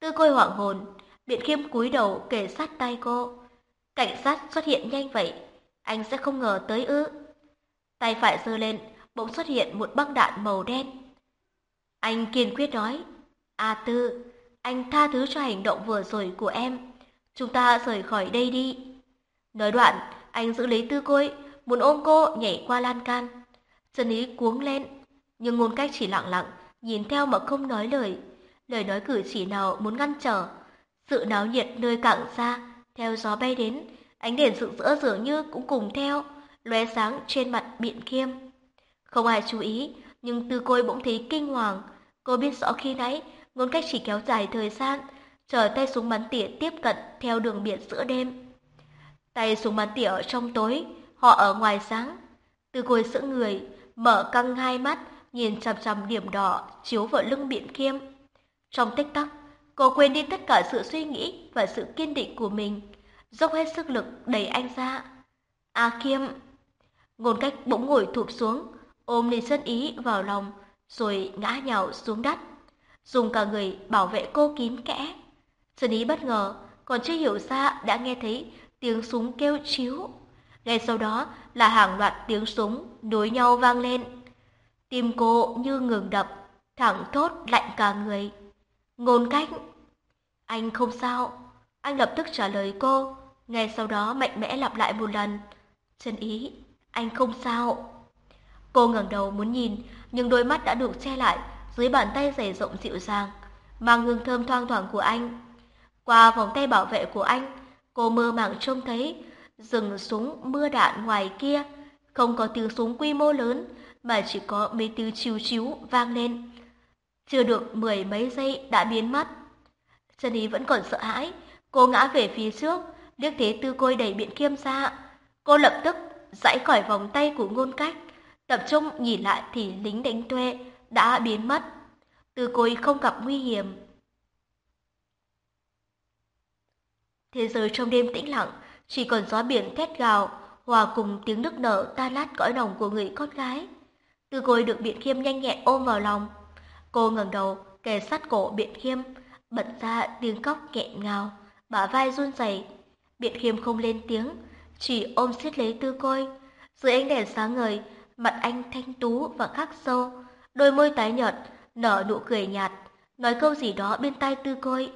Tư côi hoảng hồn, biện khiêm cúi đầu kề sát tay cô. Cảnh sát xuất hiện nhanh vậy, anh sẽ không ngờ tới ư. Tay phải giơ lên, bỗng xuất hiện một băng đạn màu đen. Anh kiên quyết nói, A Tư, anh tha thứ cho hành động vừa rồi của em. Chúng ta rời khỏi đây đi. Nói đoạn, anh giữ lấy tư côi, muốn ôm cô nhảy qua lan can. chân Ý cuống lên, nhưng ngôn cách chỉ lặng lặng, nhìn theo mà không nói lời. Lời nói cử chỉ nào muốn ngăn trở. Sự náo nhiệt nơi cảng xa, theo gió bay đến, ánh đèn rực rỡ dường như cũng cùng theo, lóe sáng trên mặt biện khiêm. Không ai chú ý, nhưng tư côi bỗng thấy kinh hoàng. Cô biết rõ khi nãy, ngôn cách chỉ kéo dài thời gian, chờ tay súng bắn tỉa tiếp cận theo đường biển giữa đêm. Tay súng bắn tỉa ở trong tối, họ ở ngoài sáng. Tư côi sững người, mở căng hai mắt, nhìn chằm chằm điểm đỏ chiếu vào lưng biển khiêm. Trong tích tắc, cô quên đi tất cả sự suy nghĩ và sự kiên định của mình, dốc hết sức lực đẩy anh ra. A Khiêm! Ngôn cách bỗng ngồi thụp xuống, ôm lấy sân ý vào lòng, rồi ngã nhào xuống đất, dùng cả người bảo vệ cô kín kẽ. Sơn ý bất ngờ, còn chưa hiểu ra đã nghe thấy tiếng súng kêu chiếu. Ngay sau đó là hàng loạt tiếng súng đối nhau vang lên. Tim cô như ngừng đập, thẳng thốt lạnh cả người. Ngôn cách. Anh không sao. Anh lập tức trả lời cô, ngay sau đó mạnh mẽ lặp lại một lần. Chân ý, anh không sao. Cô ngẩng đầu muốn nhìn, nhưng đôi mắt đã được che lại dưới bàn tay dày rộng dịu dàng, mang hương thơm thoang thoảng của anh. Qua vòng tay bảo vệ của anh, cô mơ màng trông thấy rừng súng mưa đạn ngoài kia, không có tiếng súng quy mô lớn, mà chỉ có mấy tiếng chiếu chiếu vang lên. Chưa được mười mấy giây đã biến mất. Chân ý vẫn còn sợ hãi, cô ngã về phía trước, liếc thế tư côi đẩy biện kiêm ra. Cô lập tức giãy khỏi vòng tay của ngôn cách, tập trung nhìn lại thì lính đánh thuê đã biến mất. Tư côi không gặp nguy hiểm. Thế giới trong đêm tĩnh lặng, chỉ còn gió biển thét gào, hòa cùng tiếng nước nở ta lát cõi lòng của người con gái. Tư côi được biện khiêm nhanh nhẹn ôm vào lòng. Cô ngẩng đầu, kề sát cổ biện khiêm, bật ra tiếng khóc nghẹn ngào, bả vai run rẩy. Biện khiêm không lên tiếng, chỉ ôm siết lấy tư côi. Dưới ánh đèn sáng ngời, mặt anh thanh tú và khắc sâu, đôi môi tái nhợt, nở nụ cười nhạt, nói câu gì đó bên tai tư côi.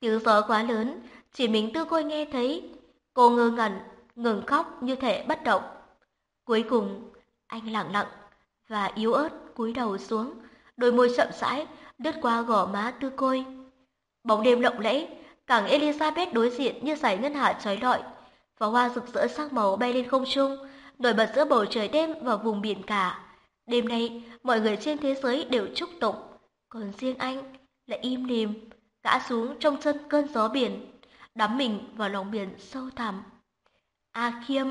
Tiếng gió quá lớn, chỉ mình tư côi nghe thấy. Cô ngơ ngẩn, ngừng khóc như thể bất động. Cuối cùng, anh lặng lặng và yếu ớt cúi đầu xuống, đôi môi chậm rãi đứt qua gò má tư côi. Bóng đêm lộng lẫy, cảng Elizabeth đối diện như giải ngân hà trói lọi, và hoa rực rỡ sắc màu bay lên không trung, nổi bật giữa bầu trời đêm và vùng biển cả. Đêm nay, mọi người trên thế giới đều chúc tụng, còn riêng anh lại im lìm, ngã xuống trong chân cơn gió biển, đắm mình vào lòng biển sâu thẳm. A Khiêm!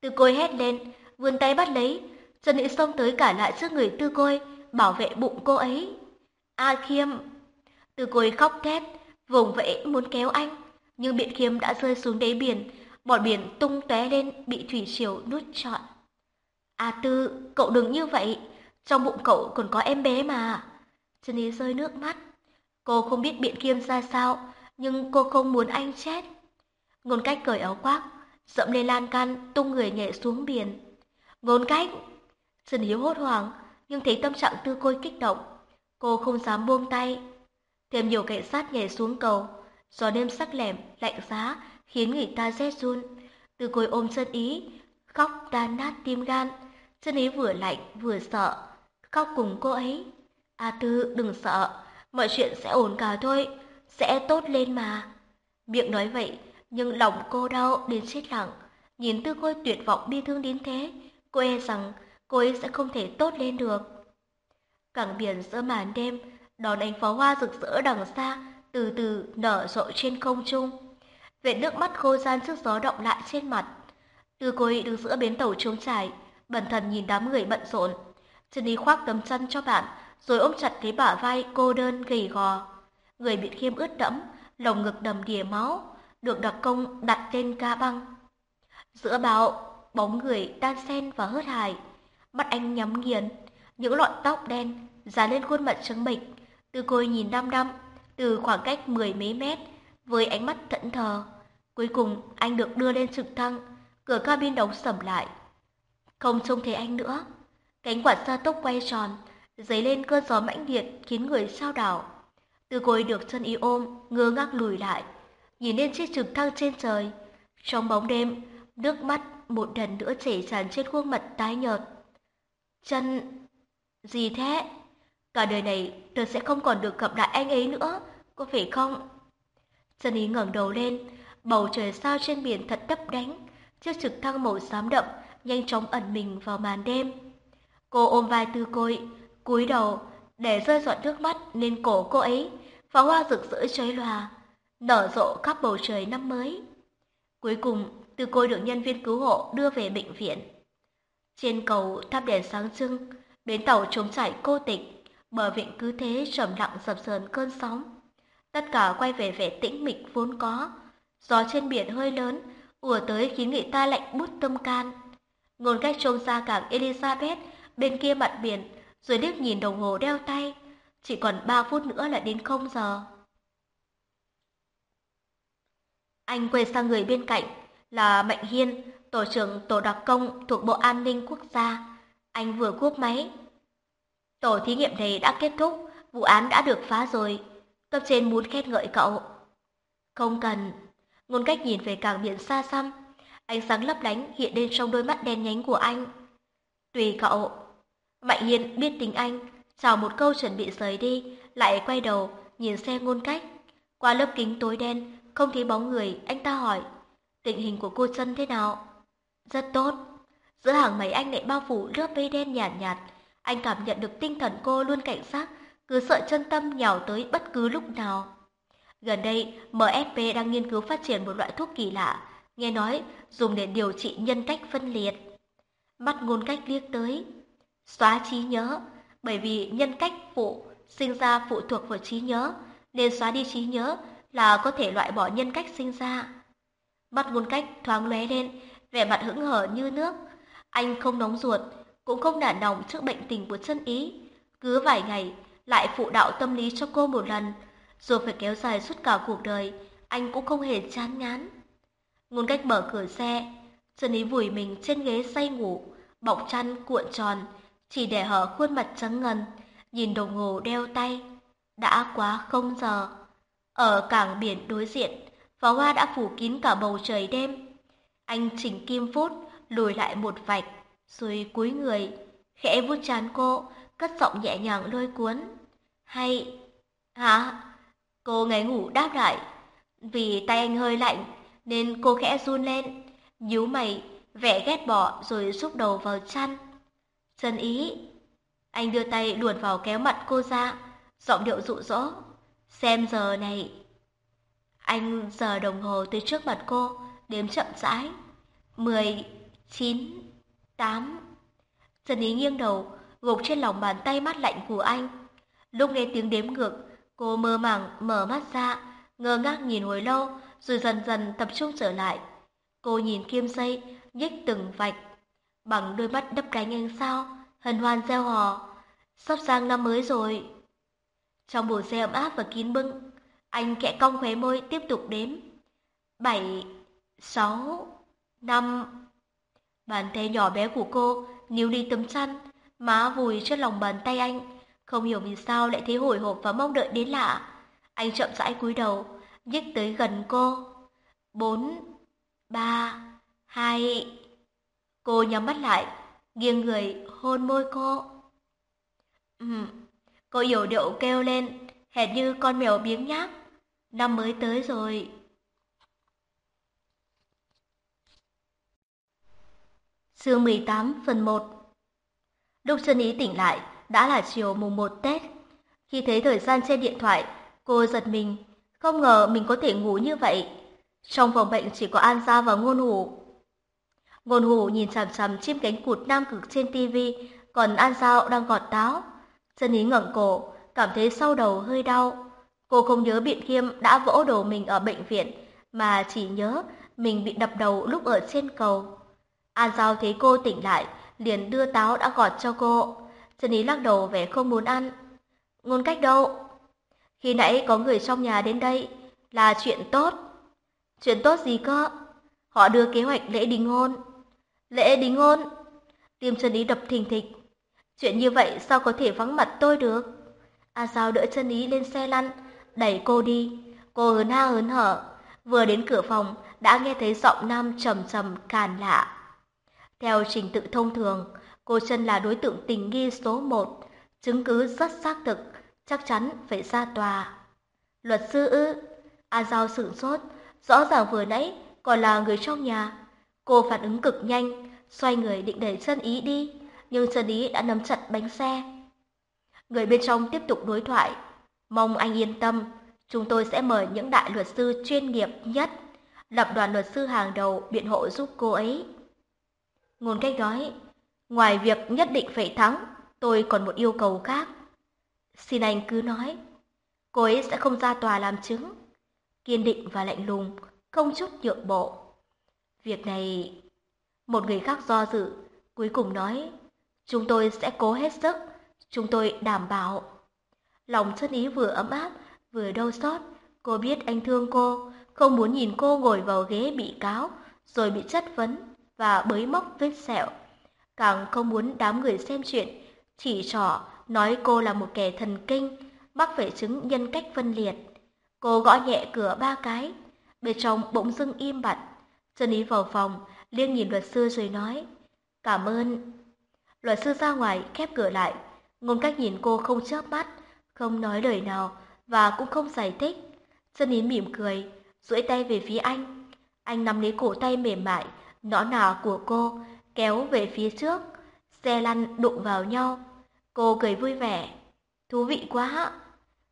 Tư côi hét lên, vươn tay bắt lấy, Trần Nghị xông tới cả lại trước người tư côi, bảo vệ bụng cô ấy. A Khiêm! Tư côi khóc thét, vùng vẫy muốn kéo anh, nhưng biện khiêm đã rơi xuống đáy biển, bọn biển tung tóe lên bị thủy triều nuốt trọn. A Tư, cậu đừng như vậy, trong bụng cậu còn có em bé mà. Chân ý rơi nước mắt. Cô không biết biện kiêm ra sao, nhưng cô không muốn anh chết. Ngôn cách cởi áo khoác, dậm lên lan can, tung người nhẹ xuống biển. Ngôn cách! Trần Hiếu hốt hoảng, nhưng thấy tâm trạng tư côi kích động. Cô không dám buông tay. Thêm nhiều cảnh sát nhảy xuống cầu, gió đêm sắc lẻm, lạnh giá, khiến người ta rét run. từ côi ôm sơn ý, khóc tan nát tim gan. sơn ý vừa lạnh vừa sợ, khóc cùng cô ấy. A Tư đừng sợ, mọi chuyện sẽ ổn cả thôi, sẽ tốt lên mà. Miệng nói vậy, nhưng lòng cô đau đến chết lặng. Nhìn tư côi tuyệt vọng bi thương đến thế, cô e rằng cô ấy sẽ không thể tốt lên được. Cảng biển giữa màn đêm, đón ánh pháo hoa rực rỡ đằng xa, từ từ nở rộ trên không trung. Vệt nước mắt khô gian trước gió động lại trên mặt. Tư ý đứng giữa bến tàu trống trải, bần thần nhìn đám người bận rộn. Chân đi khoác tấm chăn cho bạn, rồi ôm chặt lấy bả vai cô đơn gầy gò. Người bị khiêm ướt đẫm, lồng ngực đầm đìa máu, được đặc công đặt tên ca băng. Giữa bão, bóng người đan xen và hớt hải, mắt anh nhắm nghiền, những lọn tóc đen dán lên khuôn mặt trắng bệch, từ côi nhìn đăm đăm từ khoảng cách mười mấy mét với ánh mắt thẫn thờ. Cuối cùng anh được đưa lên trực thăng, cửa cabin đóng sầm lại. Không trông thấy anh nữa. Cánh quạt gia tốc quay tròn, dấy lên cơn gió mãnh liệt khiến người sao đảo. Từ côi được chân y ôm, ngơ ngác lùi lại, nhìn lên chiếc trực thăng trên trời. Trong bóng đêm, nước mắt một lần nữa chảy tràn trên khuôn mặt tái nhợt. Chân... gì thế? Cả đời này tôi sẽ không còn được gặp lại anh ấy nữa, có phải không? Sơn ý ngẩng đầu lên, bầu trời sao trên biển thật đấp đánh. Chiếc trực thăng màu xám đậm nhanh chóng ẩn mình vào màn đêm. Cô ôm vai tư côi, cúi đầu để rơi giọt nước mắt lên cổ cô ấy, pháo hoa rực rỡ cháy lòa, nở rộ khắp bầu trời năm mới. Cuối cùng, tư côi được nhân viên cứu hộ đưa về bệnh viện. Trên cầu thắp đèn sáng trưng, bến tàu trống trải cô tịch, bờ vịnh cứ thế trầm lặng dập dờn cơn sóng. Tất cả quay về vẻ tĩnh mịch vốn có. Gió trên biển hơi lớn, ùa tới khiến người ta lạnh bút tâm can. Ngôn cách trông ra cảng Elizabeth bên kia mặt biển, rồi liếc nhìn đồng hồ đeo tay. Chỉ còn ba phút nữa là đến không giờ. Anh quay sang người bên cạnh là Mạnh Hiên, tổ trưởng tổ đặc công thuộc Bộ An ninh Quốc gia. Anh vừa cuốc máy. Tổ thí nghiệm này đã kết thúc, vụ án đã được phá rồi. Cấp trên muốn khen ngợi cậu. Không cần. Ngôn cách nhìn về cảng biển xa xăm. Ánh sáng lấp lánh hiện lên trong đôi mắt đen nhánh của anh. Tùy cậu. Mạnh Hiên biết tính anh, chào một câu chuẩn bị rời đi, lại quay đầu, nhìn xe ngôn cách. Qua lớp kính tối đen, không thấy bóng người, anh ta hỏi. Tình hình của cô chân thế nào? Rất tốt. Giữa hàng mấy anh lại bao phủ lớp mây đen nhạt nhạt. Anh cảm nhận được tinh thần cô luôn cảnh giác, cứ sợ chân tâm nhào tới bất cứ lúc nào. Gần đây, mfp đang nghiên cứu phát triển một loại thuốc kỳ lạ, nghe nói dùng để điều trị nhân cách phân liệt. Mắt ngôn cách liếc tới, xóa trí nhớ, bởi vì nhân cách phụ sinh ra phụ thuộc vào trí nhớ, nên xóa đi trí nhớ là có thể loại bỏ nhân cách sinh ra. Mắt ngôn cách thoáng lóe lên, vẻ mặt hững hờ như nước. Anh không nóng ruột, cũng không nản lòng trước bệnh tình của chân ý. Cứ vài ngày, lại phụ đạo tâm lý cho cô một lần. Dù phải kéo dài suốt cả cuộc đời, anh cũng không hề chán ngán. Ngôn cách mở cửa xe, Trần ý vùi mình trên ghế say ngủ, bọc chăn cuộn tròn, chỉ để hở khuôn mặt trắng ngần, nhìn đồng hồ đeo tay. Đã quá không giờ. Ở cảng biển đối diện, pháo hoa đã phủ kín cả bầu trời đêm. Anh chỉnh kim phút, lùi lại một vạch, rồi cúi người, khẽ vuốt chán cô, cất giọng nhẹ nhàng lôi cuốn. Hay... Hả? Cô ngáy ngủ đáp lại. Vì tay anh hơi lạnh, nên cô khẽ run lên, nhíu mày, vẻ ghét bỏ rồi xúc đầu vào chăn. Chân ý. Anh đưa tay luồn vào kéo mặt cô ra, giọng điệu dụ dỗ. Xem giờ này. Anh giờ đồng hồ từ trước mặt cô, đếm chậm rãi. Mười, chín, tám. Trần Ý nghiêng đầu, gục trên lòng bàn tay mát lạnh của anh. Lúc nghe tiếng đếm ngược, cô mơ màng mở mắt ra, ngơ ngác nhìn hồi lâu, rồi dần dần tập trung trở lại. Cô nhìn kim dây, nhích từng vạch, bằng đôi mắt đấp cánh anh sao, hân hoan gieo hò. Sắp sang năm mới rồi. Trong buồng xe ấm áp và kín bưng, anh kẽ cong khóe môi tiếp tục đếm. Bảy, sáu, năm. Bàn tay nhỏ bé của cô níu đi tấm chăn, má vùi trên lòng bàn tay anh. Không hiểu vì sao lại thấy hồi hộp và mong đợi đến lạ. Anh chậm rãi cúi đầu, nhích tới gần cô. Bốn, ba, hai... Cô nhắm mắt lại, nghiêng người hôn môi cô. Ừm, cô hiểu điệu kêu lên, hệt như con mèo biếng nhác. Năm mới tới rồi. Chương 18 phần 1 Lúc sơn Ý tỉnh lại, đã là chiều mùng 1 Tết. Khi thấy thời gian trên điện thoại, cô giật mình, không ngờ mình có thể ngủ như vậy. Trong phòng bệnh chỉ có An Gia và Ngôn Hủ. Ngôn Hủ nhìn chằm chằm chim cánh cụt nam cực trên tivi, còn An Giao đang gọt táo. Chân Ý ngẩng cổ, cảm thấy sau đầu hơi đau. Cô không nhớ Biện Khiêm đã vỗ đầu mình ở bệnh viện, mà chỉ nhớ mình bị đập đầu lúc ở trên cầu. An Giao thấy cô tỉnh lại, liền đưa táo đã gọt cho cô. Trần Ý lắc đầu vẻ không muốn ăn. Ngôn cách đâu? Khi nãy có người trong nhà đến đây, là chuyện tốt. Chuyện tốt gì cơ? Họ đưa kế hoạch lễ đính hôn. Lễ đính hôn? Tim Trần Ý đập thình thịch. Chuyện như vậy sao có thể vắng mặt tôi được? À A Giao đỡ Trần Ý lên xe lăn, đẩy cô đi. Cô hớn ha hớn hở, vừa đến cửa phòng đã nghe thấy giọng nam trầm trầm càn lạ. Theo trình tự thông thường, cô chân là đối tượng tình nghi số một, chứng cứ rất xác thực, chắc chắn phải ra tòa. Luật sư ư? A Giao sửng sốt, rõ ràng vừa nãy còn là người trong nhà. Cô phản ứng cực nhanh, xoay người định đẩy chân ý đi, nhưng chân ý đã nắm chặt bánh xe. Người bên trong tiếp tục đối thoại. Mong anh yên tâm, chúng tôi sẽ mời những đại luật sư chuyên nghiệp nhất, lập đoàn luật sư hàng đầu biện hộ giúp cô ấy. Ngôn cách nói, ngoài việc nhất định phải thắng, tôi còn một yêu cầu khác. Xin anh cứ nói, cô ấy sẽ không ra tòa làm chứng. Kiên định và lạnh lùng, không chút nhượng bộ. Việc này... Một người khác do dự, cuối cùng nói, chúng tôi sẽ cố hết sức, chúng tôi đảm bảo. Lòng chân ý vừa ấm áp, vừa đau xót, cô biết anh thương cô, không muốn nhìn cô ngồi vào ghế bị cáo, rồi bị chất vấn và bới móc vết sẹo. Càng không muốn đám người xem chuyện, chỉ trỏ nói cô là một kẻ thần kinh, mắc phải chứng nhân cách phân liệt. Cô gõ nhẹ cửa ba cái, bên trong bỗng dưng im bặt. Trần Ý vào phòng, liếc nhìn luật sư rồi nói, cảm ơn. Luật sư ra ngoài khép cửa lại, ngôn cách nhìn cô không chớp mắt, không nói lời nào và cũng không giải thích. Trần Ý mỉm cười, duỗi tay về phía anh. Anh nắm lấy cổ tay mềm mại, nõn nà của cô, kéo về phía trước. Xe lăn đụng vào nhau. Cô cười vui vẻ. Thú vị quá.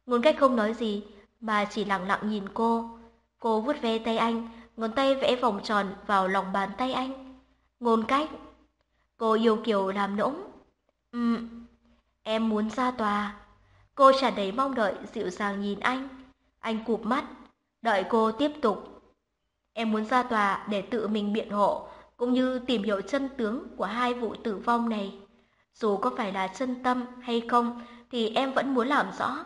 Ngôn cách không nói gì, mà chỉ lặng lặng nhìn cô. Cô vuốt ve tay anh, ngón tay vẽ vòng tròn vào lòng bàn tay anh. Ngôn cách. Cô yêu kiều làm nũng. Ừm, em muốn ra tòa. Cô tràn đầy mong đợi dịu dàng nhìn anh. Anh cụp mắt, đợi cô tiếp tục. Em muốn ra tòa để tự mình biện hộ, cũng như tìm hiểu chân tướng của hai vụ tử vong này. Dù có phải là chân tâm hay không thì em vẫn muốn làm rõ.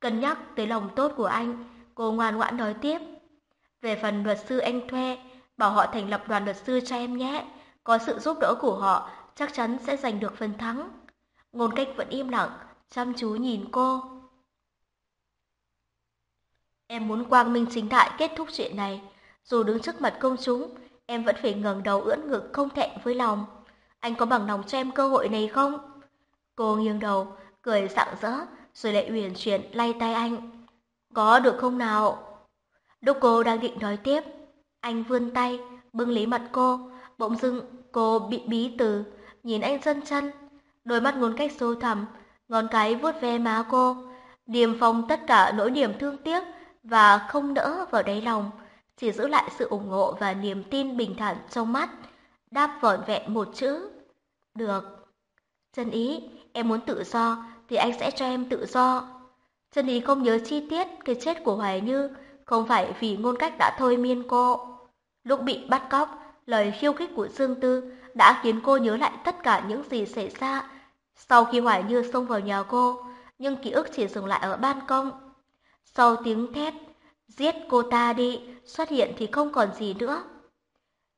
Cân nhắc tới lòng tốt của anh, cô ngoan ngoãn nói tiếp. Về phần luật sư anh thuê, bảo họ thành lập đoàn luật sư cho em nhé. Có sự giúp đỡ của họ, chắc chắn sẽ giành được phần thắng. Ngôn cách vẫn im lặng, chăm chú nhìn cô. Em muốn quang minh chính đại kết thúc chuyện này. Dù đứng trước mặt công chúng, em vẫn phải ngẩng đầu ưỡn ngực không thẹn với lòng. Anh có bằng lòng cho em cơ hội này không? Cô nghiêng đầu, cười rạng rỡ, rồi lại uyển chuyển lay tay anh. Có được không nào? Lúc cô đang định nói tiếp, anh vươn tay, bưng lấy mặt cô, bỗng dưng cô bị bí từ, nhìn anh chân chân, đôi mắt ngốn cách sâu thẳm, ngón cái vuốt ve má cô, điềm phong tất cả nỗi niềm thương tiếc và không nỡ vào đáy lòng, chỉ giữ lại sự ủng hộ và niềm tin bình thản trong mắt, đáp vỏn vẹn một chữ. Được. Chân ý, em muốn tự do, thì anh sẽ cho em tự do. Chân ý không nhớ chi tiết cái chết của Hoài Như, không phải vì ngôn cách đã thôi miên cô. Lúc bị bắt cóc, lời khiêu khích của Dương Tư đã khiến cô nhớ lại tất cả những gì xảy ra sau khi Hoài Như xông vào nhà cô, nhưng ký ức chỉ dừng lại ở ban công. Sau tiếng thét, giết cô ta đi, xuất hiện thì không còn gì nữa.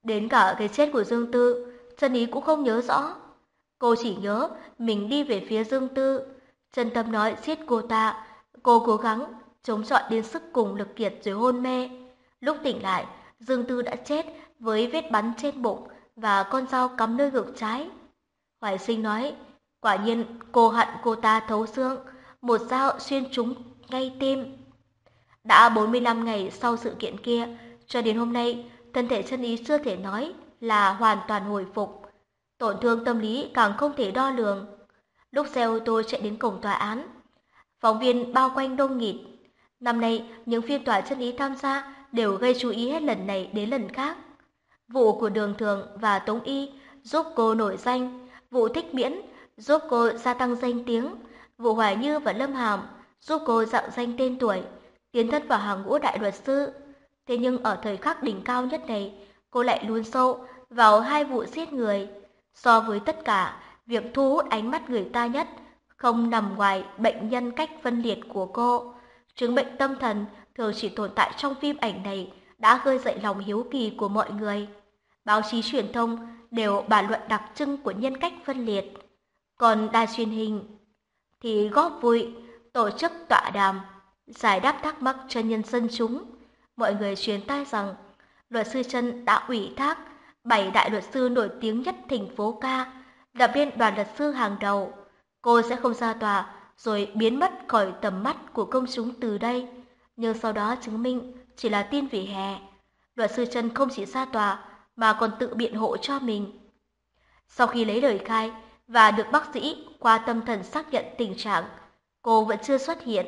Đến cả cái chết của Dương Tư, chân ý cũng không nhớ rõ. Cô chỉ nhớ mình đi về phía Dương Tư. Chân tâm nói giết cô ta, cô cố gắng chống chọi đến sức cùng lực kiệt rồi hôn mê. Lúc tỉnh lại, Dương Tư đã chết với vết bắn trên bụng và con dao cắm nơi ngực trái. Hoài sinh nói, quả nhiên cô hận cô ta thấu xương, một dao xuyên trúng ngay tim. Đã 45 ngày sau sự kiện kia, cho đến hôm nay, thân thể chân ý chưa thể nói là hoàn toàn hồi phục. Tổn thương tâm lý càng không thể đo lường. Lúc xe ô tô chạy đến cổng tòa án, phóng viên bao quanh đông nghịt. Năm nay, những phiên tòa chân ý tham gia đều gây chú ý hết lần này đến lần khác. Vụ của Đường Thường và Tống Y giúp cô nổi danh, vụ thích miễn giúp cô gia tăng danh tiếng, vụ Hoài Như và Lâm Hàm giúp cô dạng danh tên tuổi, tiến thân vào hàng ngũ đại luật sư. Thế nhưng ở thời khắc đỉnh cao nhất này, cô lại lún sâu vào hai vụ giết người. So với tất cả, việc thu hút ánh mắt người ta nhất không nằm ngoài bệnh nhân cách phân liệt của cô. Chứng bệnh tâm thần thường chỉ tồn tại trong phim ảnh này đã gây dậy lòng hiếu kỳ của mọi người. Báo chí truyền thông đều bàn luận đặc trưng của nhân cách phân liệt. Còn đài truyền hình thì góp vui, tổ chức tọa đàm, giải đáp thắc mắc cho nhân dân chúng. Mọi người truyền tai rằng luật sư chân đã ủy thác bảy đại luật sư nổi tiếng nhất thành phố ca, lập biên đoàn luật sư hàng đầu. Cô sẽ không ra tòa rồi biến mất khỏi tầm mắt của công chúng từ đây, nhưng sau đó chứng minh chỉ là tin vỉa hè. Luật sư chân không chỉ ra tòa mà còn tự biện hộ cho mình. Sau khi lấy lời khai và được bác sĩ qua tâm thần xác nhận tình trạng, cô vẫn chưa xuất hiện.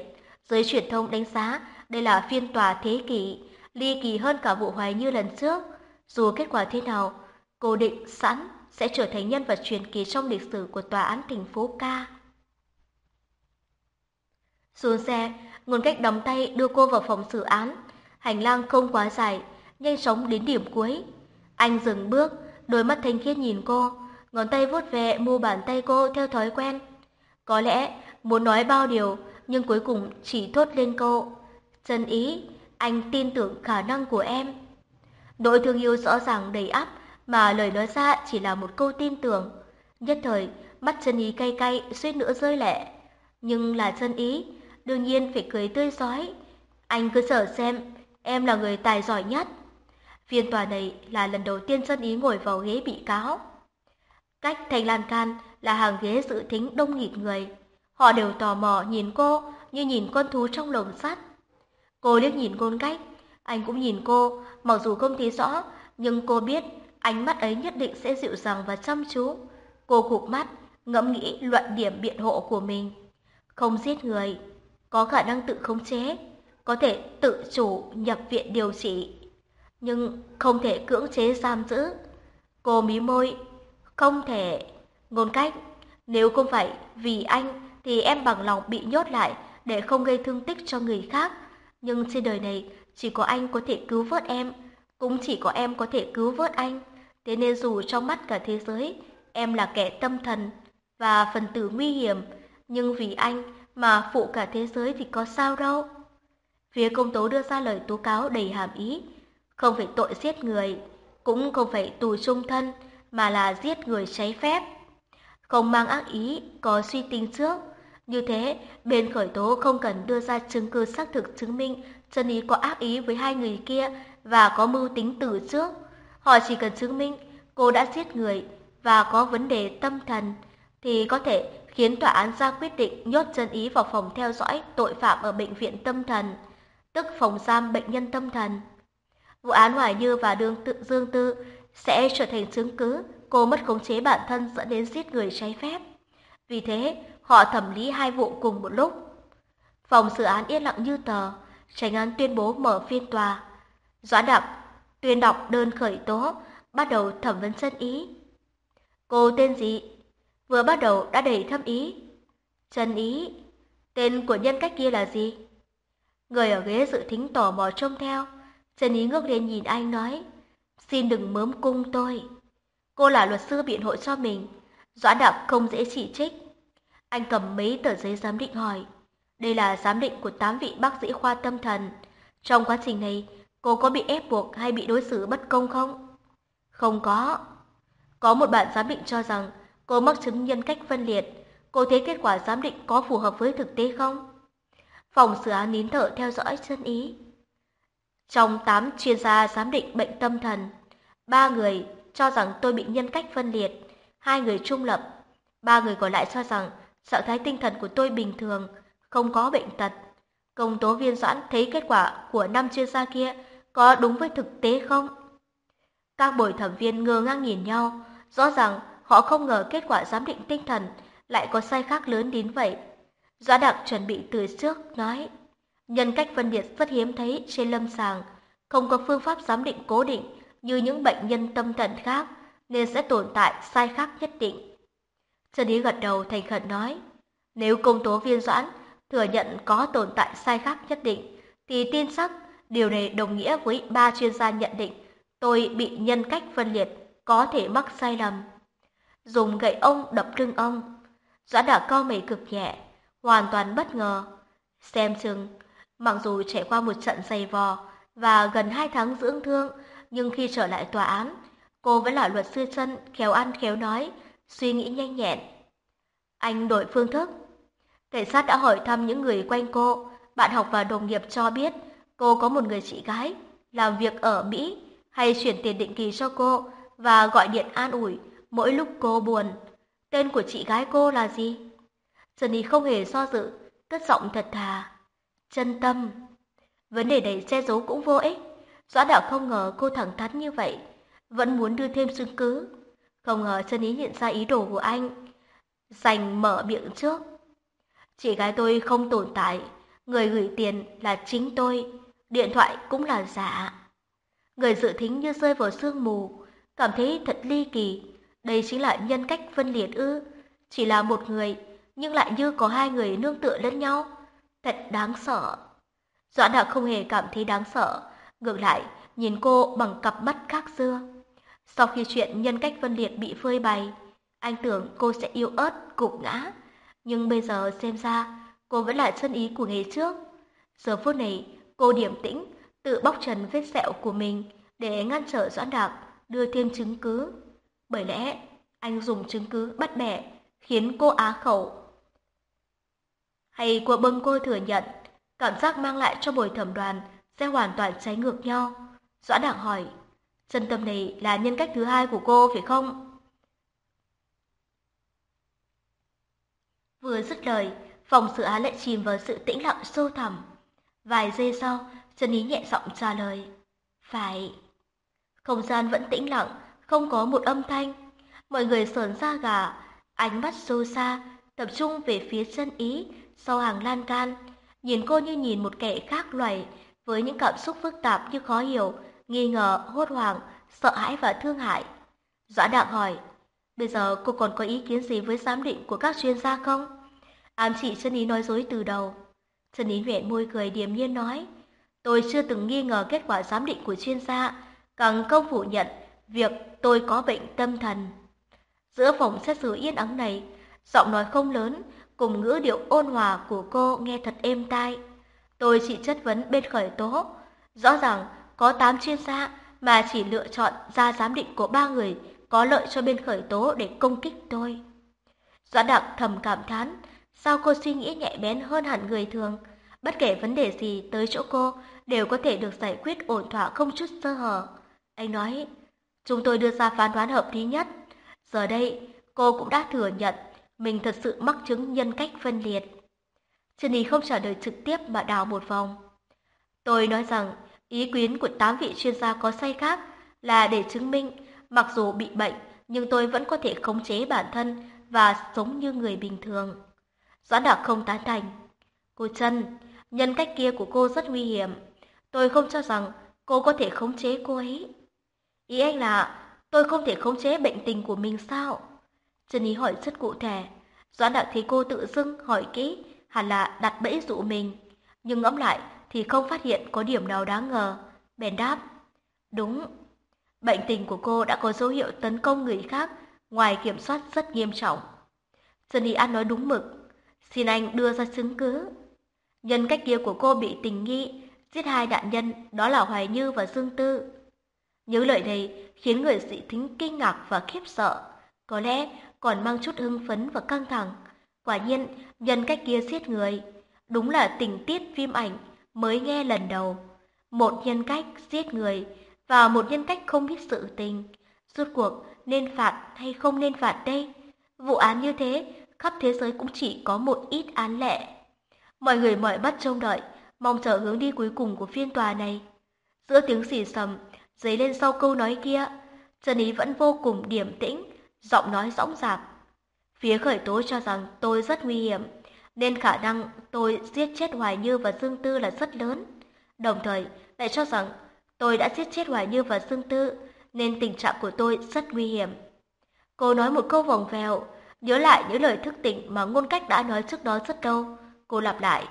Giới truyền thông đánh giá đây là phiên tòa thế kỷ, ly kỳ hơn cả vụ hoài như lần trước. Dù kết quả thế nào, cô định sẵn sẽ trở thành nhân vật truyền kỳ trong lịch sử của tòa án thành phố ca. Xuống xe, nguồn cách đóng tay đưa cô vào phòng xử án. Hành lang không quá dài, nhanh chóng đến điểm cuối. Anh dừng bước, đôi mắt thanh khiết nhìn cô, ngón tay vuốt về mu bàn tay cô theo thói quen. Có lẽ muốn nói bao điều, nhưng cuối cùng chỉ thốt lên câu. Chân ý, anh tin tưởng khả năng của em. đội thương yêu rõ ràng đầy áp mà lời nói ra chỉ là một câu tin tưởng. Nhất thời, mắt chân ý cay cay, suýt nữa rơi lệ. Nhưng là chân ý, đương nhiên phải cười tươi rói. Anh cứ sợ xem, em là người tài giỏi nhất. Phiên tòa này là lần đầu tiên chân ý ngồi vào ghế bị cáo. Cách thành lan can là hàng ghế dự thính đông nghịt người. Họ đều tò mò nhìn cô như nhìn con thú trong lồng sắt. Cô liếc nhìn côn cách, anh cũng nhìn cô, mặc dù không thấy rõ, nhưng cô biết ánh mắt ấy nhất định sẽ dịu dàng và chăm chú. Cô cụp mắt, ngẫm nghĩ luận điểm biện hộ của mình. Không giết người, có khả năng tự khống chế, có thể tự chủ nhập viện điều trị, nhưng không thể cưỡng chế giam giữ. Cô mí môi, không thể. Ngôn cách, nếu không phải vì anh thì em bằng lòng bị nhốt lại để không gây thương tích cho người khác. Nhưng trên đời này chỉ có anh có thể cứu vớt em, cũng chỉ có em có thể cứu vớt anh. Thế nên dù trong mắt cả thế giới, em là kẻ tâm thần và phần tử nguy hiểm, nhưng vì anh mà phụ cả thế giới thì có sao đâu. Phía công tố đưa ra lời tố cáo đầy hàm ý, không phải tội giết người, cũng không phải tù trung thân, mà là giết người trái phép. Không mang ác ý, có suy tính trước. Như thế, bên khởi tố không cần đưa ra chứng cứ xác thực chứng minh chân ý có ác ý với hai người kia và có mưu tính từ trước. Họ chỉ cần chứng minh cô đã giết người và có vấn đề tâm thần thì có thể khiến tòa án ra quyết định nhốt chân ý vào phòng theo dõi tội phạm ở bệnh viện tâm thần, tức phòng giam bệnh nhân tâm thần. Vụ án Hoài Như và Đường Tự Dương Tư sẽ trở thành chứng cứ cô mất khống chế bản thân dẫn đến giết người trái phép. Vì thế, họ thẩm lý hai vụ cùng một lúc. Phòng xử án yên lặng như tờ, tránh án tuyên bố mở phiên tòa. Doãn đặng tuyên đọc đơn khởi tố, bắt đầu thẩm vấn chân ý. Cô tên gì? Vừa bắt đầu đã đầy thâm ý. Chân ý, tên của nhân cách kia là gì? Người ở ghế dự thính tò mò trông theo, chân ý ngước lên nhìn anh nói, xin đừng mớm cung tôi. Cô là luật sư biện hộ cho mình, Doãn đặng không dễ chỉ trích. Anh cầm mấy tờ giấy giám định hỏi, đây là giám định của tám vị bác sĩ khoa tâm thần. Trong quá trình này, cô có bị ép buộc hay bị đối xử bất công không? Không có. Có một bạn giám định cho rằng cô mắc chứng nhân cách phân liệt. Cô thấy kết quả giám định có phù hợp với thực tế không? Phòng xử án nín thở theo dõi chân ý. Trong 8 chuyên gia giám định bệnh tâm thần, ba người cho rằng tôi bị nhân cách phân liệt, hai người trung lập, ba người còn lại cho rằng trạng thái tinh thần của tôi bình thường, không có bệnh tật. Công tố viên Doãn thấy kết quả của năm chuyên gia kia có đúng với thực tế không? Các bồi thẩm viên ngơ ngang nhìn nhau, rõ ràng họ không ngờ kết quả giám định tinh thần lại có sai khác lớn đến vậy. Doãn Đặng chuẩn bị từ trước, nói, nhân cách phân biệt rất hiếm thấy trên lâm sàng, không có phương pháp giám định cố định như những bệnh nhân tâm thần khác, nên sẽ tồn tại sai khác nhất định. Trần Ý gật đầu thành khẩn nói, nếu công tố viên Doãn thừa nhận có tồn tại sai khác nhất định, thì tin chắc điều này đồng nghĩa với ba chuyên gia nhận định tôi bị nhân cách phân liệt, có thể mắc sai lầm. Dùng gậy ông đập lưng ông, Doãn đã co mày cực nhẹ, hoàn toàn bất ngờ. Xem chừng, mặc dù trải qua một trận dày vò và gần hai tháng dưỡng thương, nhưng khi trở lại tòa án, cô vẫn là luật sư chân, khéo ăn khéo nói, suy nghĩ nhanh nhẹn. Anh đổi phương thức, Cảnh sát đã hỏi thăm những người quanh cô, bạn học và đồng nghiệp cho biết cô có một người chị gái làm việc ở Mỹ hay chuyển tiền định kỳ cho cô và gọi điện an ủi mỗi lúc cô buồn. Tên của chị gái cô là gì? Sunny không hề do dự, cất giọng thật thà. Chân tâm. Vấn đề này che giấu cũng vô ích. Doãn đạo không ngờ cô thẳng thắn như vậy, vẫn muốn đưa thêm chứng cứ. Không ngờ chân ý nhận ra ý đồ của anh. Dành mở miệng trước. Chị gái tôi không tồn tại, người gửi tiền là chính tôi, điện thoại cũng là giả. Người dự thính như rơi vào sương mù, cảm thấy thật ly kỳ. Đây chính là nhân cách phân liệt ư, chỉ là một người, nhưng lại như có hai người nương tựa lẫn nhau. Thật đáng sợ. Doãn Đạc không hề cảm thấy đáng sợ, ngược lại nhìn cô bằng cặp mắt khác xưa. Sau khi chuyện nhân cách phân liệt bị phơi bày, anh tưởng cô sẽ yêu ớt, cục ngã. Nhưng bây giờ xem ra, cô vẫn là chân ý của ngày trước. Giờ phút này, cô điểm tĩnh, tự bóc trần vết sẹo của mình để ngăn trở Doãn Đạc đưa thêm chứng cứ. Bởi lẽ anh dùng chứng cứ bắt bẻ khiến cô á khẩu. Hay của bưng cô thừa nhận cảm giác mang lại cho bồi thẩm đoàn sẽ hoàn toàn trái ngược nhau. Doãn Đạc hỏi, chân tâm này là nhân cách thứ hai của cô phải không? Vừa dứt lời, phòng xử án lại chìm vào sự tĩnh lặng sâu thẳm. Vài giây sau, Trần Ý nhẹ giọng trả lời. Phải. Không gian vẫn tĩnh lặng, không có một âm thanh. Mọi người sờn da gà, ánh mắt sâu xa, tập trung về phía chân Ý sau hàng lan can. Nhìn cô như nhìn một kẻ khác loài, với những cảm xúc phức tạp như khó hiểu, nghi ngờ, hốt hoảng, sợ hãi và thương hại. Doãn Đặng hỏi, bây giờ cô còn có ý kiến gì với giám định của các chuyên gia không? Ám chỉ chân ý nói dối từ đầu. Chân Ý nguyện môi cười điềm nhiên nói, tôi chưa từng nghi ngờ kết quả giám định của chuyên gia, càng không phủ nhận việc tôi có bệnh tâm thần. Giữa phòng xét xử yên ắng này, giọng nói không lớn cùng ngữ điệu ôn hòa của cô nghe thật êm tai. Tôi chỉ chất vấn bên khởi tố. Rõ ràng có 8 chuyên gia mà chỉ lựa chọn ra giám định của ba người có lợi cho bên khởi tố để công kích tôi. Doãn Đặng thầm cảm thán, sao cô suy nghĩ nhạy bén hơn hẳn người thường. Bất kể vấn đề gì tới chỗ cô đều có thể được giải quyết ổn thỏa không chút sơ hở. Anh nói, chúng tôi đưa ra phán đoán hợp lý nhất. Giờ đây, cô cũng đã thừa nhận mình thật sự mắc chứng nhân cách phân liệt. Chân Ý không trả lời trực tiếp mà đào một vòng. Tôi nói rằng ý quyến của tám vị chuyên gia có say khác là để chứng minh mặc dù bị bệnh nhưng tôi vẫn có thể khống chế bản thân và sống như người bình thường. Doãn Đạc không tán thành. Cô chân, nhân cách kia của cô rất nguy hiểm. Tôi không cho rằng cô có thể khống chế cô ấy. Ý anh là tôi không thể khống chế bệnh tình của mình sao? Trần Ý hỏi rất cụ thể. Doãn Đạc thấy cô tự dưng hỏi kỹ hẳn là đặt bẫy dụ mình. Nhưng ngẫm lại thì không phát hiện có điểm nào đáng ngờ. Bèn đáp, đúng, bệnh tình của cô đã có dấu hiệu tấn công người khác ngoài kiểm soát rất nghiêm trọng. Sunny An nói đúng mực, xin anh đưa ra chứng cứ. Nhân cách kia của cô bị tình nghi, giết hai nạn nhân đó là Hoài Như và Dương Tư. Những lời này khiến người dị thính kinh ngạc và khiếp sợ, có lẽ còn mang chút hưng phấn và căng thẳng. Quả nhiên, nhân cách kia giết người. Đúng là tình tiết phim ảnh mới nghe lần đầu. Một nhân cách giết người và một nhân cách không biết sự tình. Rốt cuộc nên phạt hay không nên phạt đây? Vụ án như thế, khắp thế giới cũng chỉ có một ít án lệ. Mọi người mỏi mắt trông đợi, mong chờ hướng đi cuối cùng của phiên tòa này. Giữa tiếng xì sầm, dấy lên sau câu nói kia, Trần Ý vẫn vô cùng điềm tĩnh, giọng nói rõng rạc. Phía khởi tố cho rằng tôi rất nguy hiểm, nên khả năng tôi giết chết Hoài Như và Dương Tư là rất lớn. Đồng thời lại cho rằng tôi đã giết chết Hoài Như và Dương Tư, nên tình trạng của tôi rất nguy hiểm. Cô nói một câu vòng vèo, nhớ lại những lời thức tỉnh mà ngôn cách đã nói trước đó rất lâu. Cô lặp lại.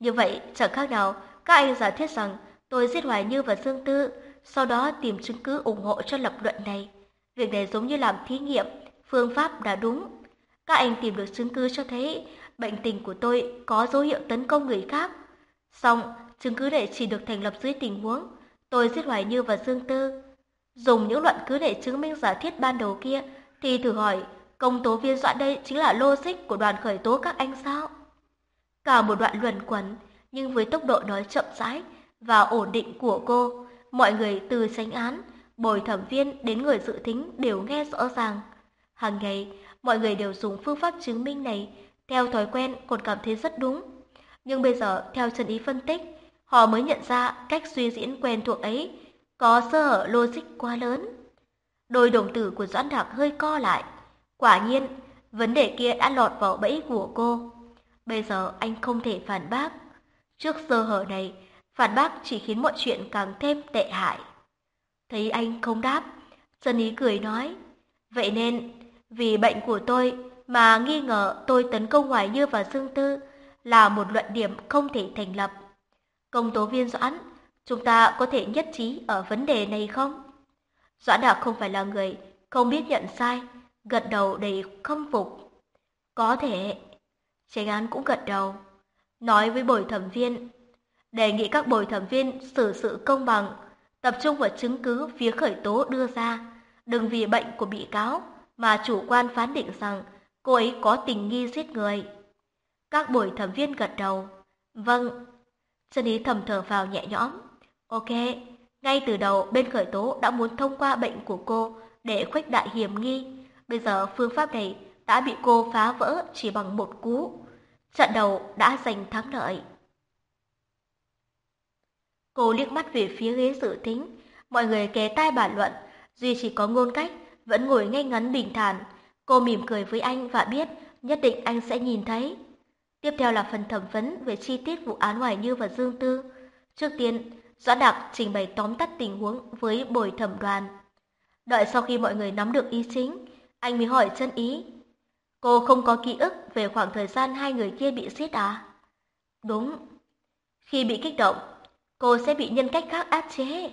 Như vậy, chẳng khác nào các anh giả thiết rằng tôi giết Hoài Như và Dương Tư, sau đó tìm chứng cứ ủng hộ cho lập luận này. Việc này giống như làm thí nghiệm, phương pháp đã đúng. Các anh tìm được chứng cứ cho thấy bệnh tình của tôi có dấu hiệu tấn công người khác. Xong, chứng cứ này chỉ được thành lập dưới tình huống tôi giết Hoài Như và Dương Tư. Dùng những luận cứ để chứng minh giả thiết ban đầu kia, thì thử hỏi, công tố viên soạn đây chính là logic của đoàn khởi tố các anh sao? Cả một đoạn luẩn quẩn, nhưng với tốc độ nói chậm rãi và ổn định của cô, mọi người từ tránh án, bồi thẩm viên đến người dự thính đều nghe rõ ràng. Hàng ngày, mọi người đều dùng phương pháp chứng minh này, theo thói quen còn cảm thấy rất đúng. Nhưng bây giờ, theo chân ý phân tích, họ mới nhận ra cách suy diễn quen thuộc ấy có sơ hở logic quá lớn. Đôi đồng tử của Doãn Đạc hơi co lại. Quả nhiên, vấn đề kia đã lọt vào bẫy của cô. Bây giờ anh không thể phản bác. Trước sơ hở này, phản bác chỉ khiến mọi chuyện càng thêm tệ hại. Thấy anh không đáp, Trần Ý cười nói, vậy nên vì bệnh của tôi mà nghi ngờ tôi tấn công Hoài Như và Dương Tư là một luận điểm không thể thành lập. Công tố viên Doãn, chúng ta có thể nhất trí ở vấn đề này không? Doãn Đạc không phải là người không biết nhận sai, gật đầu đầy khâm phục. Có thể. Tranh án cũng gật đầu. Nói với bồi thẩm viên, đề nghị các bồi thẩm viên xử sự công bằng, tập trung vào chứng cứ phía khởi tố đưa ra, đừng vì bệnh của bị cáo mà chủ quan phán định rằng cô ấy có tình nghi giết người. Các buổi thẩm viên gật đầu. Vâng. Chân ý thầm thở vào nhẹ nhõm. Ok, ngay từ đầu bên khởi tố đã muốn thông qua bệnh của cô để khuếch đại hiểm nghi. Bây giờ phương pháp này đã bị cô phá vỡ chỉ bằng một cú. Trận đầu đã giành thắng lợi. Cô liếc mắt về phía ghế dự tính, mọi người kề tai bàn luận, duy chỉ có ngôn cách, vẫn ngồi ngay ngắn bình thản. Cô mỉm cười với anh và biết nhất định anh sẽ nhìn thấy. Tiếp theo là phần thẩm vấn về chi tiết vụ án Hoài Như và Dương Tư. Trước tiên, Doãn Đặc trình bày tóm tắt tình huống với bồi thẩm đoàn. Đợi sau khi mọi người nắm được ý chính, anh mới hỏi chân ý. Cô không có ký ức về khoảng thời gian hai người kia bị giết à? Đúng. Khi bị kích động, cô sẽ bị nhân cách khác áp chế.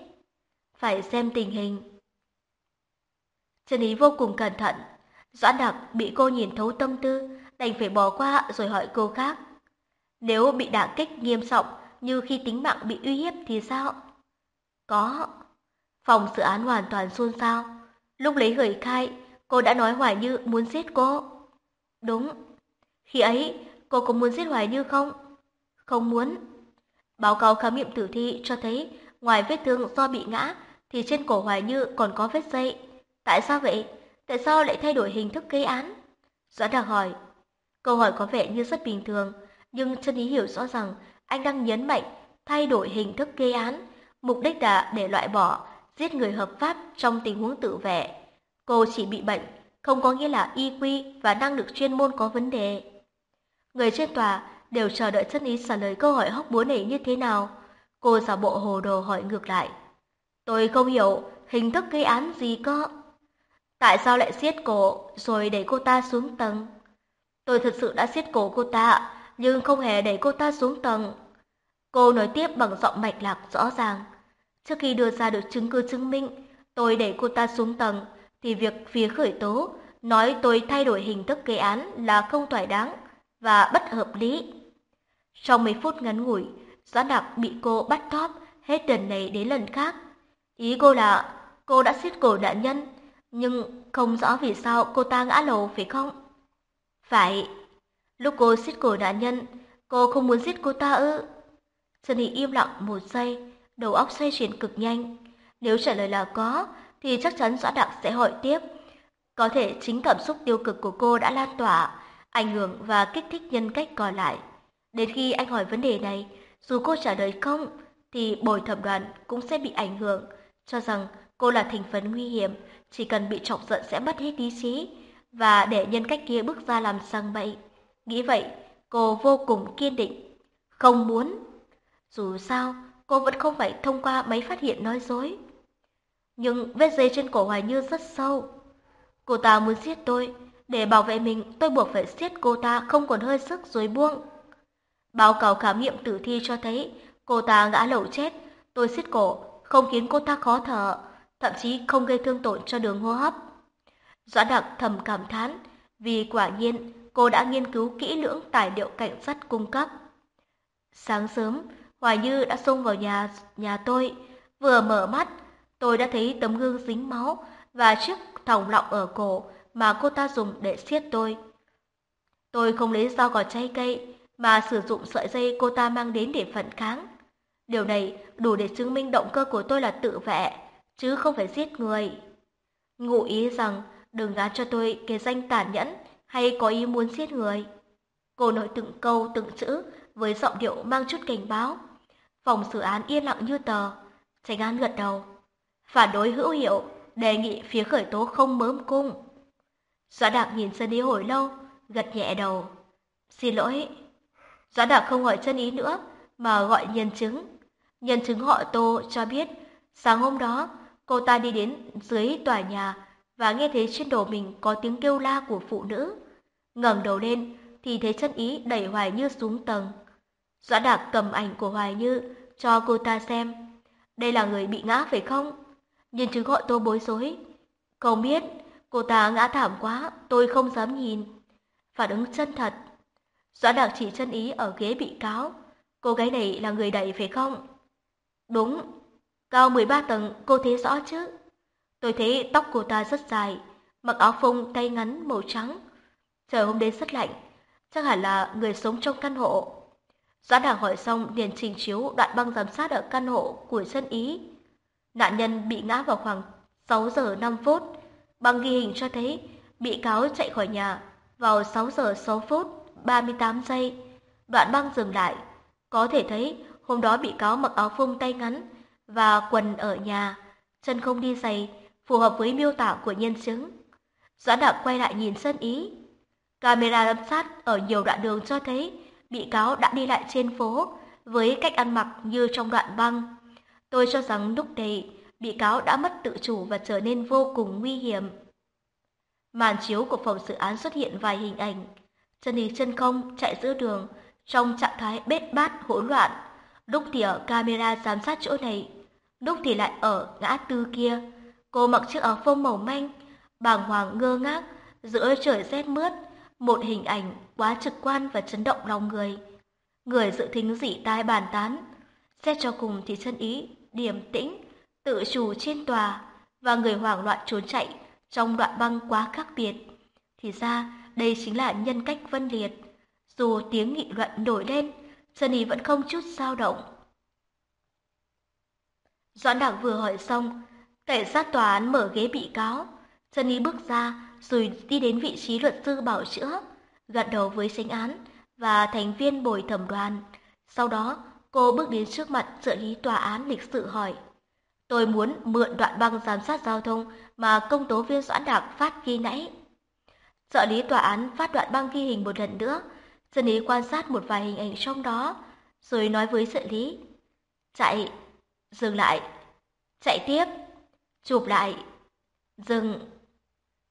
Phải xem tình hình. Chân ý vô cùng cẩn thận. Doãn đặc bị cô nhìn thấu tâm tư, đành phải bỏ qua rồi hỏi cô khác. Nếu bị đả kích nghiêm trọng như khi tính mạng bị uy hiếp thì sao? Có. Phòng xử án hoàn toàn xôn xao. Lúc lấy gửi khai, cô đã nói Hoài Như muốn giết cô. Đúng. Khi ấy, cô có muốn giết Hoài Như không? Không muốn. Báo cáo khám nghiệm tử thi cho thấy ngoài vết thương do bị ngã thì trên cổ Hoài Như còn có vết dây. Tại sao vậy? Tại sao lại thay đổi hình thức gây án? Doãn Đào hỏi. Câu hỏi có vẻ như rất bình thường, nhưng chân ý hiểu rõ rằng anh đang nhấn mạnh thay đổi hình thức gây án, mục đích là để loại bỏ giết người hợp pháp trong tình huống tự vệ. Cô chỉ bị bệnh, không có nghĩa là y quy và năng lực chuyên môn có vấn đề. Người trên tòa đều chờ đợi chân ý trả lời câu hỏi hóc búa này như thế nào. Cô giả bộ hồ đồ hỏi ngược lại. Tôi không hiểu hình thức gây án gì cơ. Tại sao lại siết cổ rồi đẩy cô ta xuống tầng? Tôi thật sự đã siết cổ cô ta, nhưng không hề đẩy cô ta xuống tầng. Cô nói tiếp bằng giọng mạch lạc rõ ràng. Trước khi đưa ra được chứng cứ chứng minh tôi đẩy cô ta xuống tầng, thì việc phía khởi tố nói tôi thay đổi hình thức gây án là không thỏa đáng và bất hợp lý. sau mấy phút ngắn ngủi, Doãn Đạc bị cô bắt cóp hết lần này đến lần khác. Ý cô là cô đã siết cổ nạn nhân, nhưng không rõ vì sao cô ta ngã lầu phải không? Phải. Lúc cô giết cổ nạn nhân, cô không muốn giết cô ta ư? Trần Thị im lặng một giây, đầu óc xoay chuyển cực nhanh. Nếu trả lời là có, thì chắc chắn Doãn Đặng sẽ hỏi tiếp. Có thể chính cảm xúc tiêu cực của cô đã lan tỏa, ảnh hưởng và kích thích nhân cách còn lại. Đến khi anh hỏi vấn đề này, dù cô trả lời không, thì bồi thẩm đoàn cũng sẽ bị ảnh hưởng, cho rằng cô là thành phần nguy hiểm, chỉ cần bị chọc giận sẽ mất hết lý trí, và để nhân cách kia bước ra làm sang bậy. Nghĩ vậy, cô vô cùng kiên định, không muốn. Dù sao, cô vẫn không phải thông qua máy phát hiện nói dối. Nhưng vết dây trên cổ Hoài Như rất sâu. Cô ta muốn giết tôi, để bảo vệ mình tôi buộc phải siết cô ta không còn hơi sức rồi buông. Báo cáo khám nghiệm tử thi cho thấy cô ta ngã lẩu chết, tôi siết cổ, không khiến cô ta khó thở, thậm chí không gây thương tổn cho đường hô hấp. Doãn đặc thầm cảm thán, vì quả nhiên cô đã nghiên cứu kỹ lưỡng tài liệu cảnh sát cung cấp. Sáng sớm, Hoài Như đã xông vào nhà nhà tôi, vừa mở mắt, tôi đã thấy tấm gương dính máu và chiếc thòng lọng ở cổ mà cô ta dùng để siết tôi. Tôi không lấy dao gọt trái cây mà sử dụng sợi dây cô ta mang đến để phản kháng. Điều này đủ để chứng minh động cơ của tôi là tự vệ, chứ không phải giết người. Ngụ ý rằng đừng gán cho tôi cái danh tàn nhẫn hay có ý muốn giết người. Cô nói từng câu từng chữ với giọng điệu mang chút cảnh báo. Phòng xử án yên lặng như tờ, tránh án gật đầu. Phản đối hữu hiệu, đề nghị phía khởi tố không mớm cung. Doãn Đạc nhìn chân ý hồi lâu, gật nhẹ đầu. Xin lỗi. Doãn Đạc không hỏi chân ý nữa, mà gọi nhân chứng. Nhân chứng họ Tô cho biết, sáng hôm đó, cô ta đi đến dưới tòa nhà và nghe thấy trên đầu mình có tiếng kêu la của phụ nữ. ngẩng đầu lên thì thấy chân ý đẩy Hoài Như xuống tầng. Doãn Đạc cầm ảnh của Hoài Như cho cô ta xem. Đây là người bị ngã phải không? Nhân chứng gọi tôi bối rối. Không biết, cô ta ngã thảm quá, tôi không dám nhìn. Phản ứng chân thật. Doãn Đạc chỉ chân ý ở ghế bị cáo. Cô gái này là người đẩy phải không? Đúng, cao 13 tầng cô thấy rõ chứ. Tôi thấy tóc cô ta rất dài, mặc áo phông tay ngắn màu trắng. Trời hôm nay rất lạnh, chắc hẳn là người sống trong căn hộ. Doãn Đảng hỏi xong liền trình chiếu đoạn băng giám sát ở căn hộ của dân Ý. Nạn nhân bị ngã vào khoảng 6 giờ 5 phút. Băng ghi hình cho thấy bị cáo chạy khỏi nhà vào 6 giờ 6 phút 38 giây. Đoạn băng dừng lại. Có thể thấy hôm đó bị cáo mặc áo phông tay ngắn và quần ở nhà, chân không đi giày, phù hợp với miêu tả của nhân chứng. Doãn Đạo quay lại nhìn sân ý. Camera giám sát ở nhiều đoạn đường cho thấy bị cáo đã đi lại trên phố với cách ăn mặc như trong đoạn băng. Tôi cho rằng lúc này bị cáo đã mất tự chủ và trở nên vô cùng nguy hiểm. Màn chiếu của phòng xử án xuất hiện vài hình ảnh. Chân đi chân không chạy giữa đường trong trạng thái bết bát hỗn loạn. Lúc thì ở camera giám sát chỗ này, lúc thì lại ở ngã tư kia. Cô mặc chiếc áo phông màu manh, bàng hoàng ngơ ngác giữa trời rét mướt, một hình ảnh quá trực quan và chấn động lòng người. Người dự thính dị tai bàn tán. Xét cho cùng thì chân ý, điềm tĩnh, tự chủ trên tòa và người hoảng loạn trốn chạy trong đoạn băng quá khác biệt. Thì ra đây chính là nhân cách vân liệt. Dù tiếng nghị luận nổi lên, Sunny ý vẫn không chút dao động. Doãn đảng vừa hỏi xong, cảnh sát tòa án mở ghế bị cáo. Sunny ý bước ra rồi đi đến vị trí luật sư bảo chữa, gật đầu với sinh án và thành viên bồi thẩm đoàn. Sau đó, cô bước đến trước mặt trợ lý tòa án lịch sự hỏi. Tôi muốn mượn đoạn băng giám sát giao thông mà công tố viên Doãn Đạc phát ghi nãy. Trợ lý tòa án phát đoạn băng ghi hình một lần nữa, dân ý quan sát một vài hình ảnh trong đó, rồi nói với trợ lý. Chạy, dừng lại, chạy tiếp, chụp lại, dừng.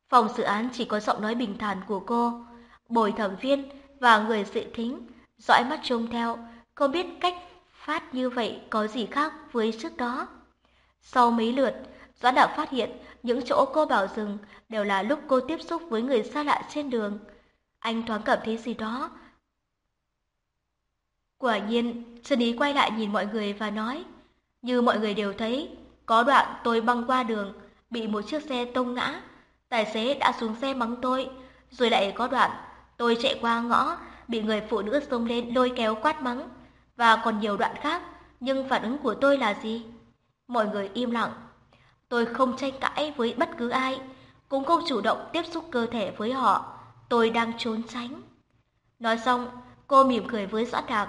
Phòng xử án chỉ có giọng nói bình thản của cô, bồi thẩm viên và người dự thính, dõi mắt trông theo, không biết cách phát như vậy có gì khác với trước đó. Sau mấy lượt, Doãn Đạo phát hiện những chỗ cô bảo dừng đều là lúc cô tiếp xúc với người xa lạ trên đường. Anh thoáng cảm thấy gì đó. Quả nhiên, Sơn Ý quay lại nhìn mọi người và nói, như mọi người đều thấy, có đoạn tôi băng qua đường, bị một chiếc xe tông ngã. Tài xế đã xuống xe mắng tôi, rồi lại có đoạn tôi chạy qua ngõ, bị người phụ nữ xông lên lôi kéo quát mắng, và còn nhiều đoạn khác, nhưng phản ứng của tôi là gì? Mọi người im lặng. Tôi không tranh cãi với bất cứ ai, cũng không chủ động tiếp xúc cơ thể với họ. Tôi đang trốn tránh. Nói xong, cô mỉm cười với Doãn Đạc.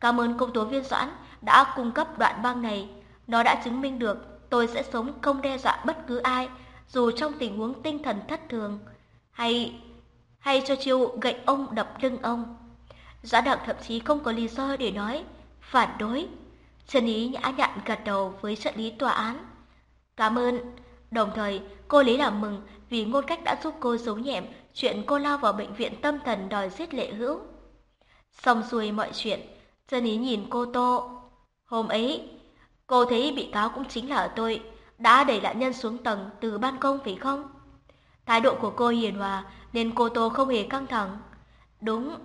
Cảm ơn công tố viên Doãn đã cung cấp đoạn băng này. Nó đã chứng minh được tôi sẽ sống không đe dọa bất cứ ai, dù trong tình huống tinh thần thất thường, hay hay cho chiêu gậy ông đập lưng ông. Doãn đạo thậm chí không có lý do để nói phản đối. Trần Ý nhã nhặn gật đầu với trợ lý tòa án. Cảm ơn. Đồng thời, cô lấy làm mừng vì ngôn cách đã giúp cô giấu nhẹm chuyện cô lao vào bệnh viện tâm thần đòi giết lệ hữu. Xong xuôi mọi chuyện, Dân Ý nhìn cô Tô. Hôm ấy, cô thấy bị cáo cũng chính là tôi, đã đẩy nạn nhân xuống tầng từ ban công phải không? Thái độ của cô hiền hòa nên cô Tô không hề căng thẳng. Đúng.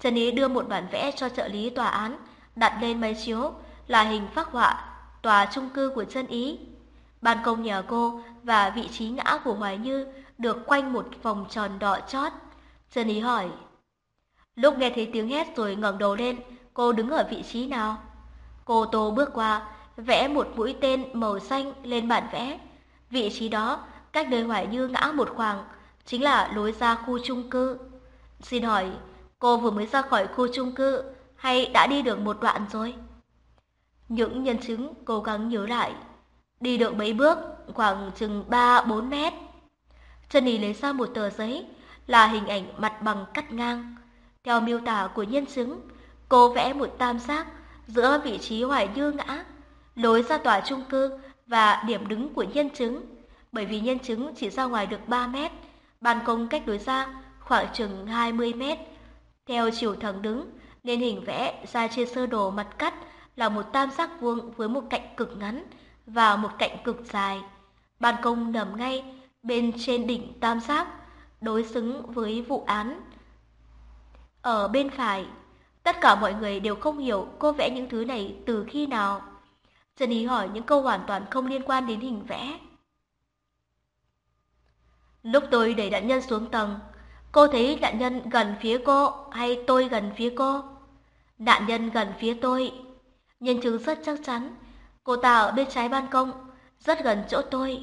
Trần Ý đưa một bản vẽ cho trợ lý tòa án, đặt lên máy chiếu là hình phác họa tòa trung cư của chân ý. Ban công nhà cô và vị trí ngã của Hoài Như được quanh một vòng tròn đỏ chót. Chân ý hỏi. Lúc nghe thấy tiếng hét rồi ngẩng đầu lên, cô đứng ở vị trí nào? Cô Tô bước qua, vẽ một mũi tên màu xanh lên bản vẽ. Vị trí đó, cách nơi Hoài Như ngã một khoảng, chính là lối ra khu chung cư. Xin hỏi, cô vừa mới ra khỏi khu chung cư hay đã đi được một đoạn rồi? Những nhân chứng cố gắng nhớ lại. Đi được mấy bước, khoảng chừng 3-4 mét. chân Ý lấy ra một tờ giấy, là hình ảnh mặt bằng cắt ngang. Theo miêu tả của nhân chứng, cô vẽ một tam giác giữa vị trí Hoài Như ngã, lối ra tòa trung cư và điểm đứng của nhân chứng. Bởi vì nhân chứng chỉ ra ngoài được 3 mét, ban công cách lối ra khoảng chừng 20 mét. Theo chiều thẳng đứng, nên hình vẽ ra trên sơ đồ mặt cắt là một tam giác vuông với một cạnh cực ngắn và một cạnh cực dài. Ban công nằm ngay bên trên đỉnh tam giác, đối xứng với vụ án. Ở bên phải, Tất cả mọi người đều không hiểu cô vẽ những thứ này từ khi nào. Trần Ý hỏi những câu hoàn toàn không liên quan đến hình vẽ. Lúc tôi đẩy nạn nhân xuống tầng, cô thấy nạn nhân gần phía cô hay tôi gần phía cô? Nạn nhân gần phía tôi. Nhân chứng rất chắc chắn, cô ta ở bên trái ban công, rất gần chỗ tôi.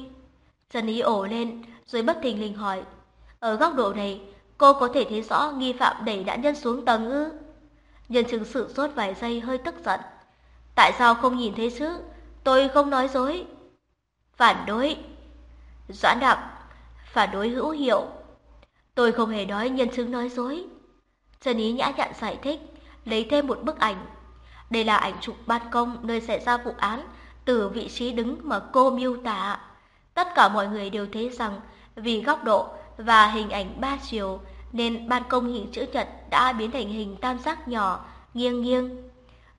Trần Ý ổ lên, rồi bất thình lình hỏi. Ở góc độ này, cô có thể thấy rõ nghi phạm đẩy nạn nhân xuống tầng ư? Nhân chứng sự sốt vài giây hơi tức giận. Tại sao không nhìn thấy chứ? Tôi không nói dối. Phản đối. Doãn đặc, phản đối hữu hiệu. Tôi không hề nói nhân chứng nói dối. Trần Ý nhã nhặn giải thích, lấy thêm một bức ảnh. Đây là ảnh chụp ban công nơi xảy ra vụ án từ vị trí đứng mà cô miêu tả. Tất cả mọi người đều thấy rằng vì góc độ và hình ảnh ba chiều nên ban công hình chữ nhật đã biến thành hình tam giác nhỏ, nghiêng nghiêng.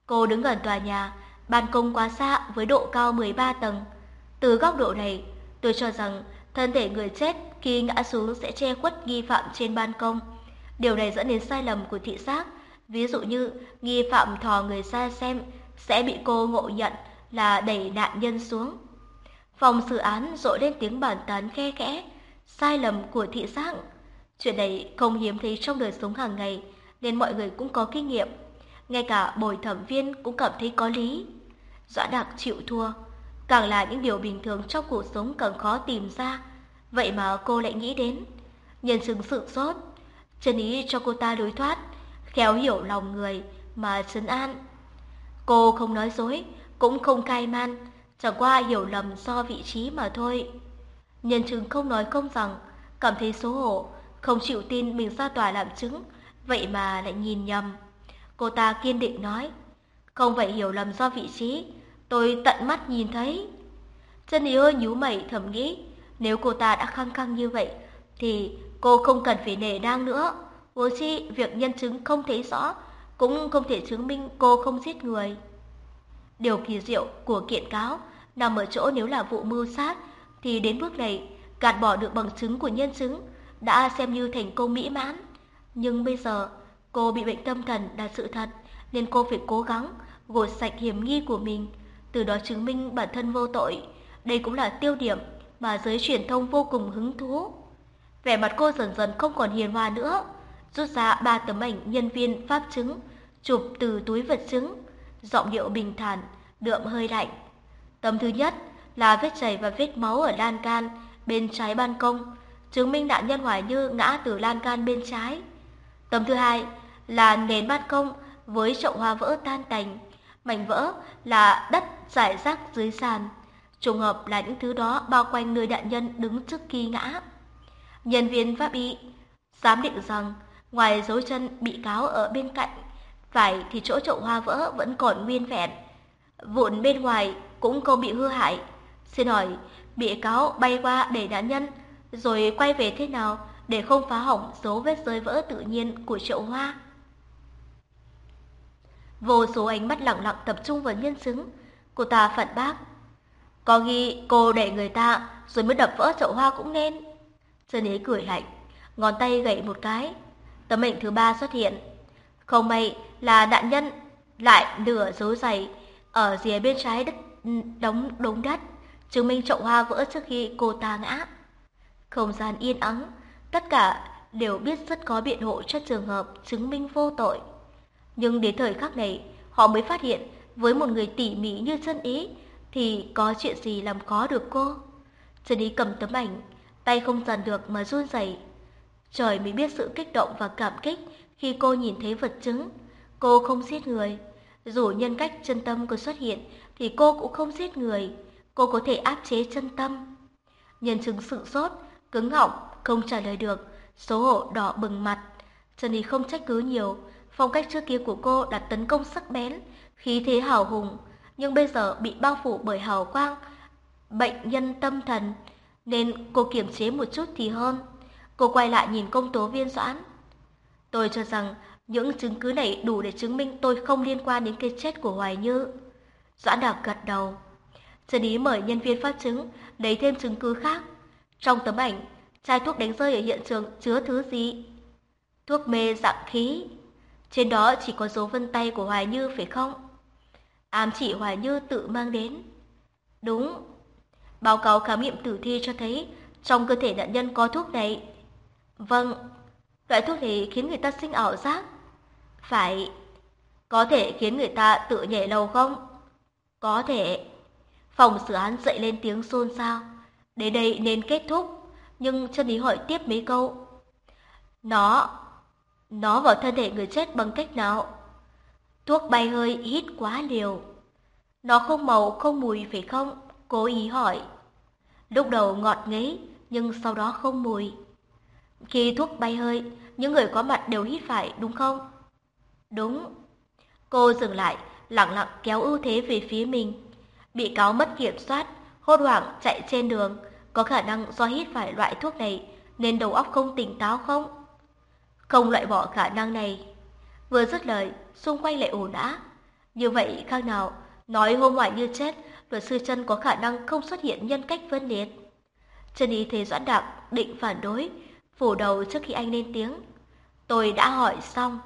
Cô đứng gần tòa nhà, ban công quá xa với độ cao 13 tầng. Từ góc độ này, tôi cho rằng thân thể người chết khi ngã xuống sẽ che khuất nghi phạm trên ban công. Điều này dẫn đến sai lầm của thị giác. Ví dụ như nghi phạm thò người xa xem sẽ bị cô ngộ nhận là đẩy nạn nhân xuống. Phòng xử án rội lên tiếng bản tán khe khẽ, sai lầm của thị giác. Chuyện này không hiếm thấy trong đời sống hàng ngày, nên mọi người cũng có kinh nghiệm. Ngay cả bồi thẩm viên cũng cảm thấy có lý. dọa đặc chịu thua, càng là những điều bình thường trong cuộc sống càng khó tìm ra. Vậy mà cô lại nghĩ đến. Nhân chứng sự sốt, chân ý cho cô ta đối thoát, khéo hiểu lòng người mà trấn an. Cô không nói dối, cũng không cai man, chẳng qua hiểu lầm do vị trí mà thôi. Nhân chứng không nói không rằng, cảm thấy xấu hổ, không chịu tin mình ra tòa làm chứng, vậy mà lại nhìn nhầm. Cô ta kiên định nói, không phải hiểu lầm do vị trí, tôi tận mắt nhìn thấy. Chân ý hơi nhú mẩy thầm nghĩ, nếu cô ta đã khăng khăng như vậy, thì cô không cần phải nể nang nữa. Huống chi việc nhân chứng không thấy rõ, cũng không thể chứng minh cô không giết người. Điều kỳ diệu của kiện cáo nằm ở chỗ nếu là vụ mưu sát, thì đến bước này, gạt bỏ được bằng chứng của nhân chứng đã xem như thành công mỹ mãn. Nhưng bây giờ, cô bị bệnh tâm thần là sự thật, nên cô phải cố gắng gột sạch hiểm nghi của mình, từ đó chứng minh bản thân vô tội. Đây cũng là tiêu điểm mà giới truyền thông vô cùng hứng thú. Vẻ mặt cô dần dần không còn hiền hòa nữa, rút ra ba tấm ảnh nhân viên pháp chứng, chụp từ túi vật chứng, giọng điệu bình thản, đượm hơi lạnh. Tấm thứ nhất là vết chảy và vết máu ở lan can bên trái ban công, chứng minh nạn nhân Hoài Như ngã từ lan can bên trái. Tấm thứ hai là nền ban công với chậu hoa vỡ tan tành, mảnh vỡ là đất rải rác dưới sàn. Trùng hợp là những thứ đó bao quanh nơi nạn nhân đứng trước khi ngã. Nhân viên pháp y giám định rằng ngoài dấu chân bị cáo ở bên cạnh, phải thì chỗ chậu hoa vỡ vẫn còn nguyên vẹn. Vụn bên ngoài cũng không bị hư hại. Xin hỏi, bị cáo bay qua để nạn nhân, rồi quay về thế nào để không phá hỏng dấu vết rơi vỡ tự nhiên của chậu hoa? Vô số ánh mắt lặng lặng tập trung vào nhân chứng, cô ta phản bác. Có ghi cô đẩy người ta rồi mới đập vỡ chậu hoa cũng nên. Trần ấy cười lạnh, ngón tay gậy một cái. Tấm mệnh thứ ba xuất hiện. Không may là nạn nhân lại nửa dấu giày ở rìa bên trái đất đóng đống đất, chứng minh chậu hoa vỡ trước khi cô ta ngã. Không gian yên ắng, tất cả đều biết rất có biện hộ cho trường hợp chứng minh vô tội. Nhưng đến thời khắc này, họ mới phát hiện với một người tỉ mỉ như chân ý thì có chuyện gì làm khó được cô. Chân ý cầm tấm ảnh, tay không dần được mà run rẩy. Trời mới biết sự kích động và cảm kích khi cô nhìn thấy vật chứng. Cô không giết người. Dù nhân cách chân tâm có xuất hiện thì cô cũng không giết người. Cô có thể áp chế chân tâm. Nhân chứng sự sốt, cứng họng, không trả lời được, xấu hổ đỏ bừng mặt. Trần Ý không trách cứ nhiều, phong cách trước kia của cô là tấn công sắc bén, khí thế hào hùng, nhưng bây giờ bị bao phủ bởi hào quang, bệnh nhân tâm thần, nên cô kiềm chế một chút thì hơn. Cô quay lại nhìn công tố viên Doãn. Tôi cho rằng những chứng cứ này đủ để chứng minh tôi không liên quan đến cái chết của Hoài Như. Doãn Đạc gật đầu. Trần Ý mời nhân viên pháp chứng lấy thêm chứng cứ khác. Trong tấm ảnh, chai thuốc đánh rơi ở hiện trường chứa thứ gì? Thuốc mê dạng khí. Trên đó chỉ có dấu vân tay của Hoài Như phải không? Ám chỉ Hoài Như tự mang đến. Đúng. Báo cáo khám nghiệm tử thi cho thấy trong cơ thể nạn nhân có thuốc này. Vâng, loại thuốc này khiến người ta sinh ảo giác. Phải. Có thể khiến người ta tự nhảy lầu không? Có thể. Phòng xử án dậy lên tiếng xôn xao. Đến đây nên kết thúc, nhưng chân ý hỏi tiếp mấy câu. Nó, nó vào thân thể người chết bằng cách nào? Thuốc bay hơi hít quá liều. Nó không màu không mùi phải không? Cố ý hỏi. Lúc đầu ngọt ngấy, nhưng sau đó không mùi. Khi thuốc bay hơi, những người có mặt đều hít phải đúng không? Đúng. Cô dừng lại, lặng lặng kéo ưu thế về phía mình. Bị cáo mất kiểm soát, hốt hoảng chạy trên đường, có khả năng do hít phải loại thuốc này nên đầu óc không tỉnh táo không? Không loại bỏ khả năng này. Vừa dứt lời, xung quanh lại ồn ào. Như vậy khác nào, nói hôm ngoại như chết, luật sư chân có khả năng không xuất hiện nhân cách phân liệt. Chân ý thế Doãn Đạc định phản đối, phủ đầu trước khi anh lên tiếng. Tôi đã hỏi xong.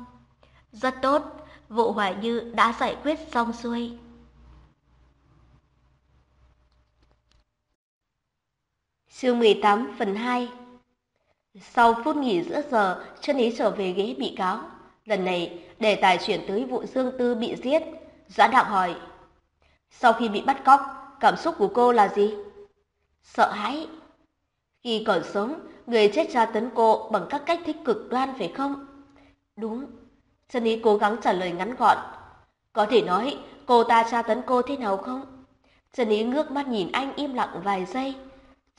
Rất tốt, vụ Hoài Như đã giải quyết xong xuôi. Chương 18 phần 2 Sau phút nghỉ giữa giờ, chân ý trở về ghế bị cáo. Lần này, đề tài chuyển tới vụ Dương Tư bị giết. giã đạo hỏi, sau khi bị bắt cóc, cảm xúc của cô là gì? Sợ hãi. Khi còn sống, người chết tra tấn cô bằng các cách thích cực đoan phải không? Đúng. Chân ý cố gắng trả lời ngắn gọn. Có thể nói cô ta tra tấn cô thế nào không? Trần Ý ngước mắt nhìn anh im lặng vài giây.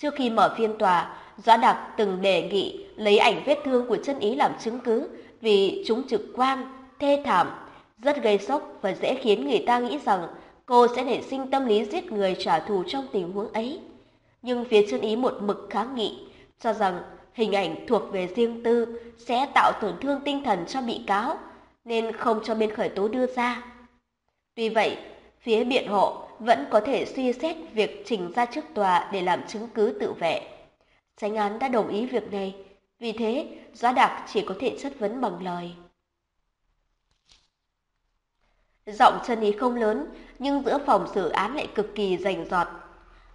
Trước khi mở phiên tòa, Doãn Đặc từng đề nghị lấy ảnh vết thương của chân ý làm chứng cứ vì chúng trực quan, thê thảm, rất gây sốc và dễ khiến người ta nghĩ rằng cô sẽ nảy sinh tâm lý giết người trả thù trong tình huống ấy. Nhưng phía chân ý một mực kháng nghị, cho rằng hình ảnh thuộc về riêng tư sẽ tạo tổn thương tinh thần cho bị cáo, nên không cho bên khởi tố đưa ra. Tuy vậy, phía biện hộ vẫn có thể suy xét việc trình ra trước tòa để làm chứng cứ tự vệ. Tránh án đã đồng ý việc này, vì thế Doãn Đạc chỉ có thể chất vấn bằng lời. Giọng chân ý không lớn, nhưng giữa phòng xử án lại cực kỳ rành giọt,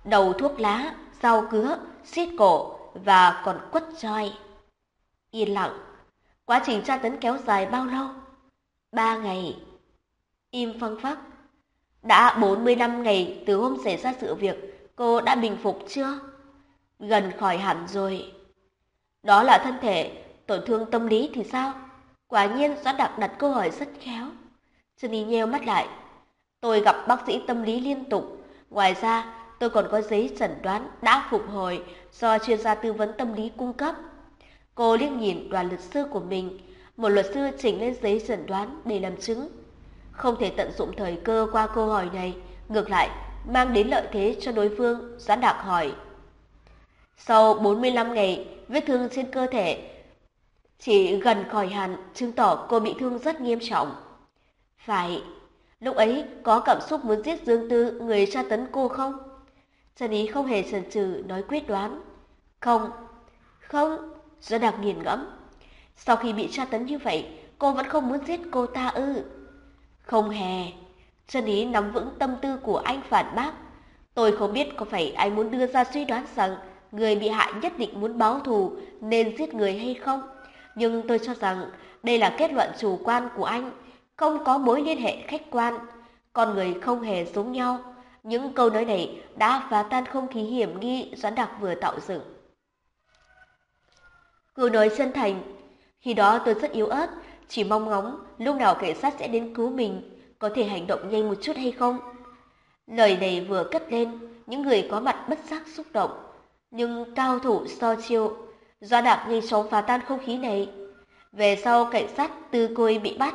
Đầu thuốc lá, rau cứa, xiết cổ và còn quất choi. Yên lặng, quá trình tra tấn kéo dài bao lâu? Ba ngày. Im phăng phắc. Đã 40 năm ngày từ hôm xảy ra sự việc, cô đã bình phục chưa? Gần khỏi hẳn rồi. Đó là thân thể, tổn thương tâm lý thì sao? Quả nhiên Doãn Đặc đặt câu hỏi rất khéo. Sunny nheo mắt lại. Tôi gặp bác sĩ tâm lý liên tục. Ngoài ra, tôi còn có giấy chẩn đoán đã phục hồi do chuyên gia tư vấn tâm lý cung cấp. Cô liếc nhìn đoàn luật sư của mình, một luật sư chỉnh lên giấy chẩn đoán để làm chứng. Không thể tận dụng thời cơ qua câu hỏi này, ngược lại mang đến lợi thế cho đối phương, Doãn Đạc hỏi. Sau 45 ngày, vết thương trên cơ thể chỉ gần khỏi hẳn, chứng tỏ cô bị thương rất nghiêm trọng. Phải, lúc ấy có cảm xúc muốn giết Dương Tư, người tra tấn cô không? Trần Ý không hề chần chừ nói quyết đoán. Không, không, Doãn đặc nghiền ngẫm. Sau khi bị tra tấn như vậy, cô vẫn không muốn giết cô ta ư? Không hề. Trần Ý nắm vững tâm tư của anh phản bác. Tôi không biết có phải anh muốn đưa ra suy đoán rằng người bị hại nhất định muốn báo thù nên giết người hay không. Nhưng tôi cho rằng đây là kết luận chủ quan của anh, không có mối liên hệ khách quan. Con người không hề giống nhau. Những câu nói này đã phá tan không khí hiểm nghi Doãn Đặc vừa tạo dựng. Cứ nói chân thành, khi đó tôi rất yếu ớt, chỉ mong ngóng lúc nào cảnh sát sẽ đến cứu mình, có thể hành động nhanh một chút hay không. Lời này vừa cất lên, những người có mặt bất giác xúc động. Nhưng cao thủ so chiêu, do đạp nhanh chóng phá tan không khí này. Về sau cảnh sát từ cô ấy bị bắt.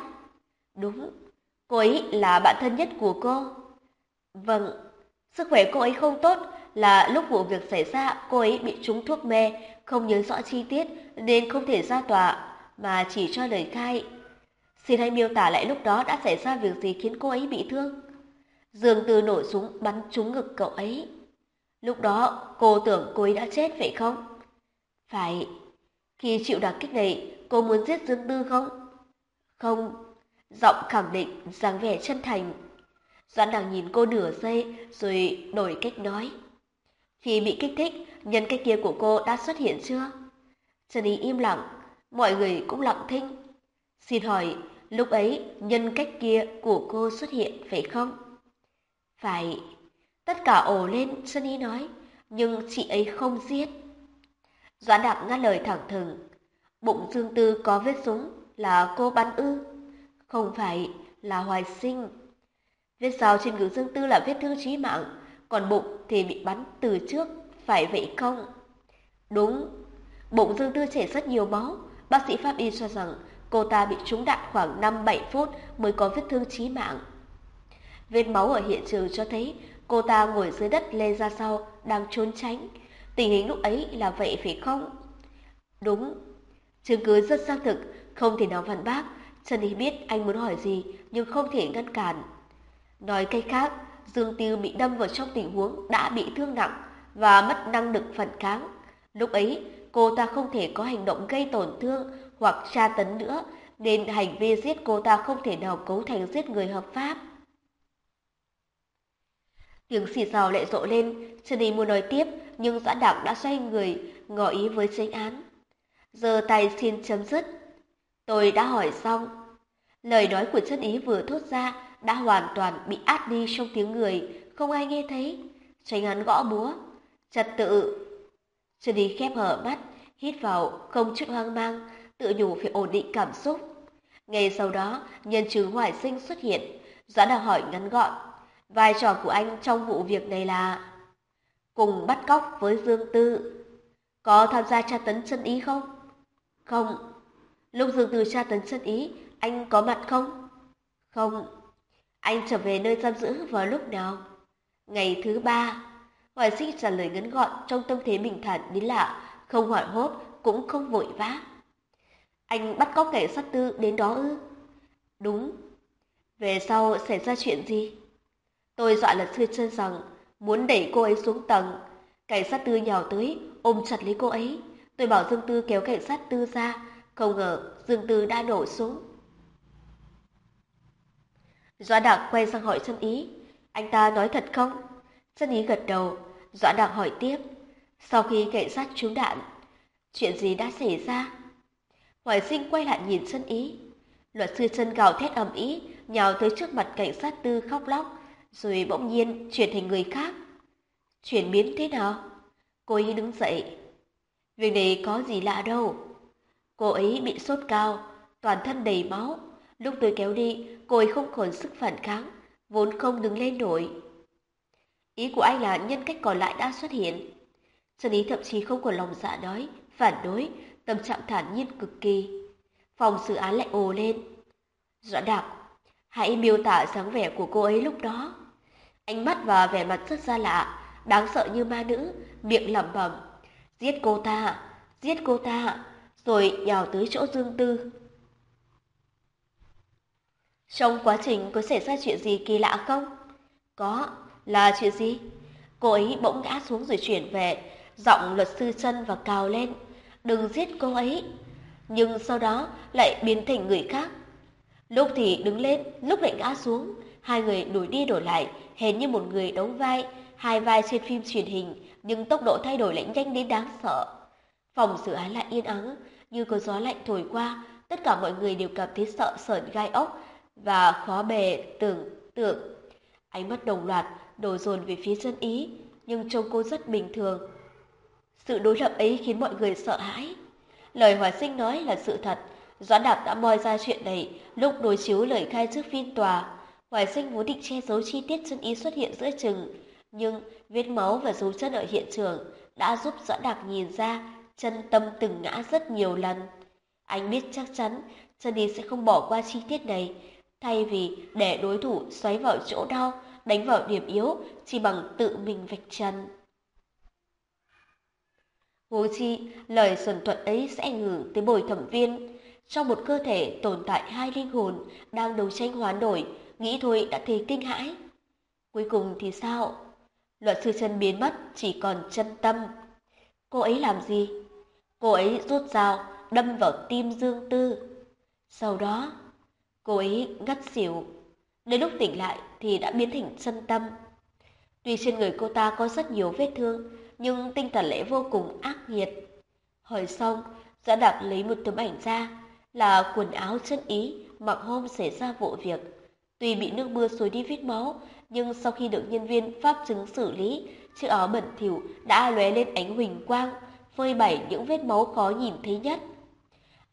Đúng, cô ấy là bạn thân nhất của cô. Vâng, sức khỏe cô ấy không tốt là lúc vụ việc xảy ra cô ấy bị trúng thuốc mê, không nhớ rõ chi tiết nên không thể ra tòa mà chỉ cho lời khai. Xin hãy miêu tả lại lúc đó đã xảy ra việc gì khiến cô ấy bị thương. Dương Tư nổ súng bắn trúng ngực cậu ấy. Lúc đó cô tưởng cô ấy đã chết vậy không? Phải. Khi chịu đả kích này, cô muốn giết Dương Tư không? Không, giọng khẳng định, dáng vẻ chân thành. Doãn đằng nhìn cô nửa giây rồi đổi cách nói. Khi bị kích thích, nhân cách kia của cô đã xuất hiện chưa? Trần Ý im lặng, mọi người cũng lặng thinh. Xin hỏi, lúc ấy nhân cách kia của cô xuất hiện phải không? Phải. Tất cả ồ lên, Sơn Y nói, nhưng chị ấy không giết. Doãn Đạc ngắt lời thẳng thừng. Bụng Dương Tư có vết súng là cô bắn ư? Không phải, là hoài sinh. Vết sao trên ngực Dương Tư là vết thương chí mạng, còn bụng thì bị bắn từ trước, phải vậy không? Đúng, bụng Dương Tư chảy rất nhiều máu. Bác sĩ pháp y cho rằng cô ta bị trúng đạn khoảng 5-7 phút mới có vết thương chí mạng. Vết máu ở hiện trường cho thấy cô ta ngồi dưới đất lê ra sau, đang trốn tránh. Tình hình lúc ấy là vậy phải không? Đúng, chứng cứ rất xác thực, không thể nào phản bác. Trần Ý biết anh muốn hỏi gì nhưng không thể ngăn cản. Nói cách khác, Dương Tiêu bị đâm vào trong tình huống đã bị thương nặng và mất năng lực phản kháng. Lúc ấy, cô ta không thể có hành động gây tổn thương hoặc tra tấn nữa, nên hành vi giết cô ta không thể nào cấu thành giết người hợp pháp. Tiếng xì xào lại rộ lên, Trần Ý muốn nói tiếp, nhưng Doãn Đặng đã xoay người, ngỏ ý với tranh án. Giờ tay xin chấm dứt. Tôi đã hỏi xong. Lời nói của chân ý vừa thốt ra đã hoàn toàn bị át đi trong tiếng người, không ai nghe thấy. Tranh án gõ búa. Trật tự. Chân ý khép hở mắt, hít vào, không chút hoang mang, tự nhủ phải ổn định cảm xúc. Ngay sau đó, nhân chứng hoài sinh xuất hiện. Doãn đã hỏi ngắn gọn. Vai trò của anh trong vụ việc này là cùng bắt cóc với Dương Tư. Có tham gia tra tấn chân ý không? Không. Lúc Dương Tư tra tấn chân ý, anh có mặt không? Không. Anh trở về nơi giam giữ vào lúc nào? Ngày thứ ba. Hoài sinh trả lời ngắn gọn trong tâm thế bình thản đến lạ, không hoảng hốt, cũng không vội vã. Anh bắt cóc kẻ sát tư đến đó ư? Đúng. Về sau xảy ra chuyện gì? Tôi dọa là sư chân rằng muốn đẩy cô ấy xuống tầng. Cảnh sát tư nhào tới, ôm chặt lấy cô ấy. Tôi bảo Dương Tư kéo cảnh sát tư ra, không ngờ Dương Tư đã nổ súng. Doãn Đạc quay sang hỏi chân ý, anh ta nói thật không? Chân ý gật đầu, Doãn Đạc hỏi tiếp, sau khi cảnh sát trúng đạn, chuyện gì đã xảy ra? Hoài sinh quay lại nhìn chân ý, luật sư chân gào thét ầm ĩ nhào tới trước mặt cảnh sát tư khóc lóc, rồi bỗng nhiên chuyển thành người khác. Chuyển biến thế nào? Cô ấy đứng dậy. Việc này có gì lạ đâu. Cô ấy bị sốt cao, toàn thân đầy máu. Lúc tôi kéo đi, cô ấy không còn sức phản kháng, vốn không đứng lên nổi. Ý của anh là nhân cách còn lại đã xuất hiện. Trần Ý thậm chí không còn lòng dạ đói, phản đối, tâm trạng thản nhiên cực kỳ. Phòng xử án lại ồ lên. Doãn đạc, hãy miêu tả dáng vẻ của cô ấy lúc đó. Ánh mắt và vẻ mặt rất xa lạ, đáng sợ như ma nữ, miệng lẩm bẩm. Giết cô ta, giết cô ta, rồi nhào tới chỗ Dương Tư. Trong quá trình có xảy ra chuyện gì kỳ lạ không? Có, là chuyện gì? Cô ấy bỗng ngã xuống rồi chuyển về, giọng luật sư chân và cào lên. Đừng giết cô ấy. Nhưng sau đó lại biến thành người khác. Lúc thì đứng lên, lúc lại ngã xuống. Hai người đổi đi đổi lại, hệt như một người đóng vai, hai vai trên phim truyền hình, nhưng tốc độ thay đổi lại nhanh đến đáng sợ. Phòng xử án lại yên ắng, như có gió lạnh thổi qua, tất cả mọi người đều cảm thấy sợ sởn gai ốc và khó bề tưởng tượng. Ánh mắt đồng loạt đổ dồn về phía chân ý, nhưng trông cô rất bình thường. Sự đối lập ấy khiến mọi người sợ hãi. Lời Hòa Sinh nói là sự thật, Doãn Đạp đã moi ra chuyện này lúc đối chiếu lời khai trước phiên tòa. Hoài sinh vốn định che giấu chi tiết chân ý xuất hiện giữa chừng, nhưng vết máu và dấu chân ở hiện trường đã giúp Doãn Đạp nhìn ra chân tâm từng ngã rất nhiều lần. Anh biết chắc chắn chân ý sẽ không bỏ qua chi tiết này, thay vì để đối thủ xoáy vào chỗ đau, đánh vào điểm yếu chỉ bằng tự mình vạch trần. Huống chi, lời xuân thuận ấy sẽ ảnh hưởng tới bồi thẩm viên. Trong một cơ thể tồn tại hai linh hồn đang đấu tranh hoán đổi, nghĩ thôi đã thấy kinh hãi. Cuối cùng thì sao? Luật sư chân biến mất, chỉ còn chân tâm. Cô ấy làm gì? Cô ấy rút dao, đâm vào tim Dương Tư. Sau đó, Cô ấy ngất xỉu. Đến lúc tỉnh lại thì đã biến thành sân tâm. Tuy trên người cô ta có rất nhiều vết thương, nhưng tinh thần lễ vô cùng ác nghiệt. Hỏi xong, Giã Đạc lấy một tấm ảnh ra, là quần áo chân ý mặc hôm xảy ra vụ việc. Tuy bị nước mưa xối đi vết máu, nhưng sau khi được nhân viên pháp chứng xử lý, chiếc áo bẩn thỉu đã lóe lên ánh huỳnh quang, phơi bày những vết máu khó nhìn thấy nhất.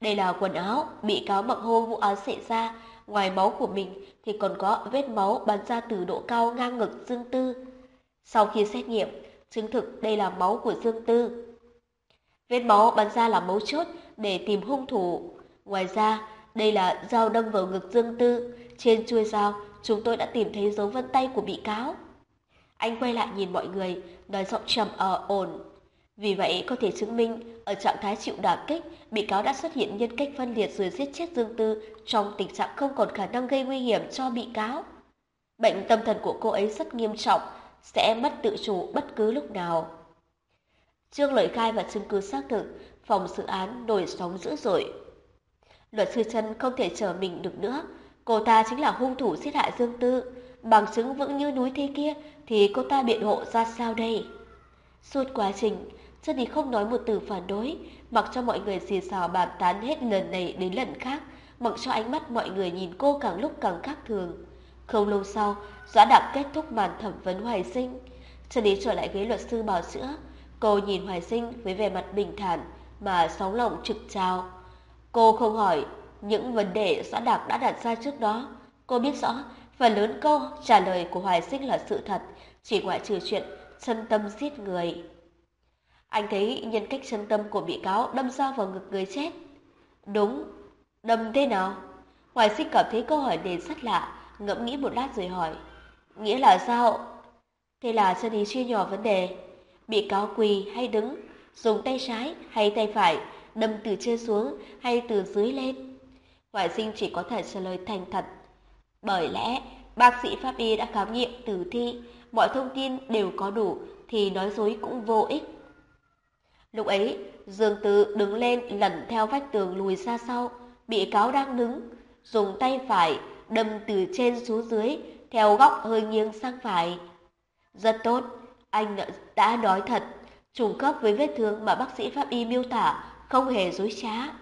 Đây là quần áo bị cáo mặc hôm vụ án xảy ra, ngoài máu của mình thì còn có vết máu bắn ra từ độ cao ngang ngực Dương Tư. Sau khi xét nghiệm, chứng thực đây là máu của Dương Tư. Vết máu bắn ra là mấu chốt để tìm hung thủ. Ngoài ra, đây là dao đâm vào ngực Dương Tư. Trên chuôi dao, chúng tôi đã tìm thấy dấu vân tay của bị cáo. Anh quay lại nhìn mọi người, nói giọng trầm ờ ở ổn. Vì vậy có thể chứng minh ở trạng thái chịu đả kích, bị cáo đã xuất hiện nhân cách phân liệt rồi giết chết Dương Tư trong tình trạng không còn khả năng gây nguy hiểm cho bị cáo. Bệnh tâm thần của cô ấy rất nghiêm trọng, sẽ mất tự chủ bất cứ lúc nào. Trương lời khai và chứng cứ xác thực, phòng xử án nổi sóng dữ dội. Luật sư chân không thể chờ mình được nữa, cô ta chính là hung thủ giết hại Dương Tư, bằng chứng vững như núi thế kia thì cô ta biện hộ ra sao đây? Suốt quá trình, chân thì không nói một từ phản đối, mặc cho mọi người xì xào bàn tán hết lần này đến lần khác, mặc cho ánh mắt mọi người nhìn cô càng lúc càng khác thường. Không lâu sau, Doãn Đạp kết thúc màn thẩm vấn Hoài Sinh. Trần Ý trở lại ghế luật sư bào chữa. Cô nhìn Hoài Sinh với vẻ mặt bình thản mà sóng lòng trực trao. Cô không hỏi những vấn đề Doãn Đạp đã đặt ra trước đó. Cô biết rõ phần lớn câu trả lời của Hoài Sinh là sự thật, chỉ ngoại trừ chuyện chân tâm giết người. Anh thấy nhân cách chân tâm của bị cáo đâm dao vào ngực người chết. Đúng, đâm thế nào? Hoài Sinh cảm thấy câu hỏi này rất lạ, ngẫm nghĩ một lát rồi hỏi. Nghĩa là sao? Thế là chân ý chia nhỏ vấn đề. Bị cáo quỳ hay đứng, dùng tay trái hay tay phải, đâm từ trên xuống hay từ dưới lên. Hoài sinh chỉ có thể trả lời thành thật. Bởi lẽ, bác sĩ pháp y đã khám nghiệm tử thi, mọi thông tin đều có đủ thì nói dối cũng vô ích. Lúc ấy, Dương Tư đứng lên lẩn theo vách tường lùi ra sau, bị cáo đang đứng, dùng tay phải đâm từ trên xuống dưới, theo góc hơi nghiêng sang phải. Rất tốt, anh đã nói thật, trùng khớp với vết thương mà bác sĩ pháp y miêu tả, không hề dối trá.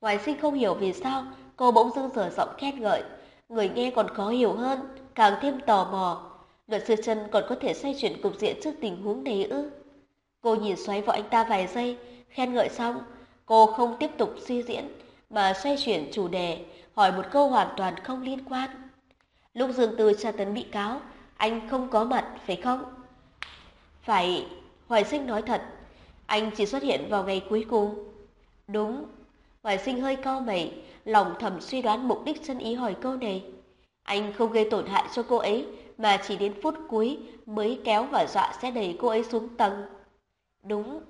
Ngoài sinh không hiểu vì sao cô bỗng dưng rở giọng khen ngợi, người nghe còn khó hiểu hơn, càng thêm tò mò. Luật sư chân còn có thể xoay chuyển cục diện trước tình huống này ư? Cô nhìn xoáy vào anh ta vài giây, khen ngợi xong, cô không tiếp tục suy diễn, mà xoay chuyển chủ đề, hỏi một câu hoàn toàn không liên quan. Lúc Dương Tư tra tấn bị cáo, anh không có mặt, phải không? Phải, Hoài Sinh nói thật, anh chỉ xuất hiện vào ngày cuối cùng. Đúng, Hoài Sinh hơi co mày, lòng thầm suy đoán mục đích chân ý hỏi câu này. Anh không gây tổn hại cho cô ấy, mà chỉ đến phút cuối mới kéo và dọa sẽ đẩy cô ấy xuống tầng. Đúng,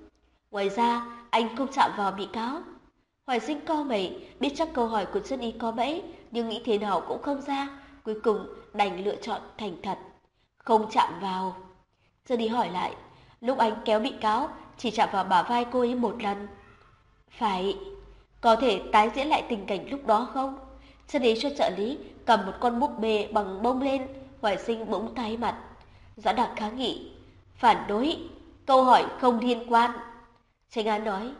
ngoài ra anh không chạm vào bị cáo. Hoài sinh co mày, biết chắc câu hỏi của chân Y có bẫy, nhưng nghĩ thế nào cũng không ra, cuối cùng đành lựa chọn thành thật. Không chạm vào. Chân đi hỏi lại, lúc anh kéo bị cáo, chỉ chạm vào bả vai cô ấy một lần. Phải, có thể tái diễn lại tình cảnh lúc đó không? Chân ý cho trợ lý cầm một con búp bê bằng bông lên, hoài sinh bỗng tái mặt. Giã đặc kháng nghị, phản đối, câu hỏi không liên quan. Tranh án nói,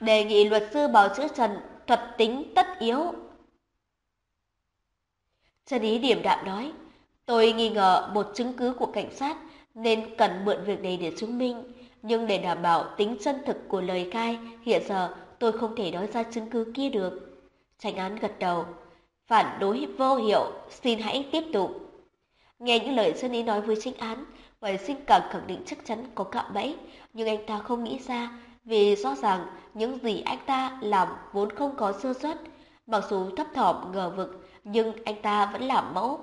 đề nghị luật sư bảo chữa Trần thuật tính tất yếu. Trần Ý điểm đạm nói, tôi nghi ngờ một chứng cứ của cảnh sát nên cần mượn việc này để chứng minh. Nhưng để đảm bảo tính chân thực của lời khai, hiện giờ tôi không thể nói ra chứng cứ kia được. Tranh án gật đầu, phản đối vô hiệu, xin hãy tiếp tục. Nghe những lời Trần Ý nói với tranh án, vậy sinh càng khẳng định chắc chắn có cạm bẫy, nhưng anh ta không nghĩ ra vì rõ ràng những gì anh ta làm vốn không có sơ suất, mặc dù thấp thỏm ngờ vực, nhưng anh ta vẫn làm mẫu.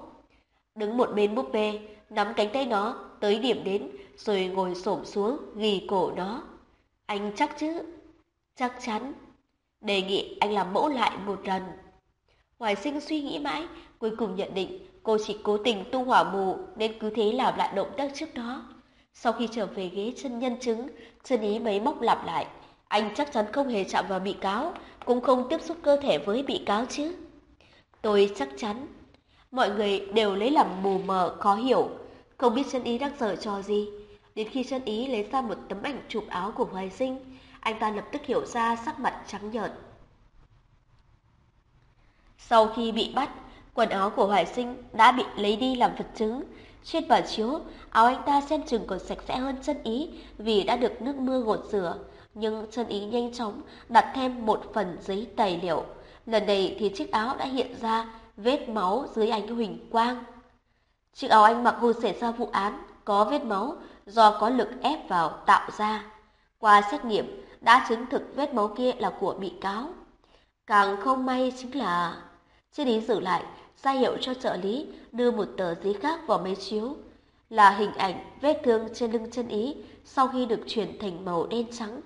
Đứng một bên búp bê, nắm cánh tay nó tới điểm đến, rồi ngồi xổm xuống ghi cổ nó. Anh chắc chứ? Chắc chắn. Đề nghị anh làm mẫu lại một lần. Hoài sinh suy nghĩ mãi, cuối cùng nhận định cô chỉ cố tình tung hỏa mù nên cứ thế làm lại động tác trước đó. Sau khi trở về ghế chân nhân chứng, chân ý mấy móc lặp lại. Anh chắc chắn không hề chạm vào bị cáo, cũng không tiếp xúc cơ thể với bị cáo chứ. Tôi chắc chắn. Mọi người đều lấy làm mù mờ, khó hiểu, không biết chân ý đang giở trò gì. Đến khi chân ý lấy ra một tấm ảnh chụp áo của Hoài Sinh, anh ta lập tức hiểu ra sắc mặt trắng nhợt. Sau khi bị bắt, quần áo của Hoài Sinh đã bị lấy đi làm vật chứng. Trên bàn chiếu, áo anh ta xem chừng còn sạch sẽ hơn chân ý vì đã được nước mưa gột rửa. Nhưng chân ý nhanh chóng đặt thêm một phần giấy tài liệu. Lần này thì chiếc áo đã hiện ra vết máu dưới ánh huỳnh quang. Chiếc áo anh mặc hồi xảy ra vụ án có vết máu do có lực ép vào tạo ra. Qua xét nghiệm đã chứng thực vết máu kia là của bị cáo. Càng không may chính là Trên ý giữ lại, ra hiệu cho trợ lý đưa một tờ giấy khác vào máy chiếu. Là hình ảnh vết thương trên lưng chân ý sau khi được chuyển thành màu đen trắng.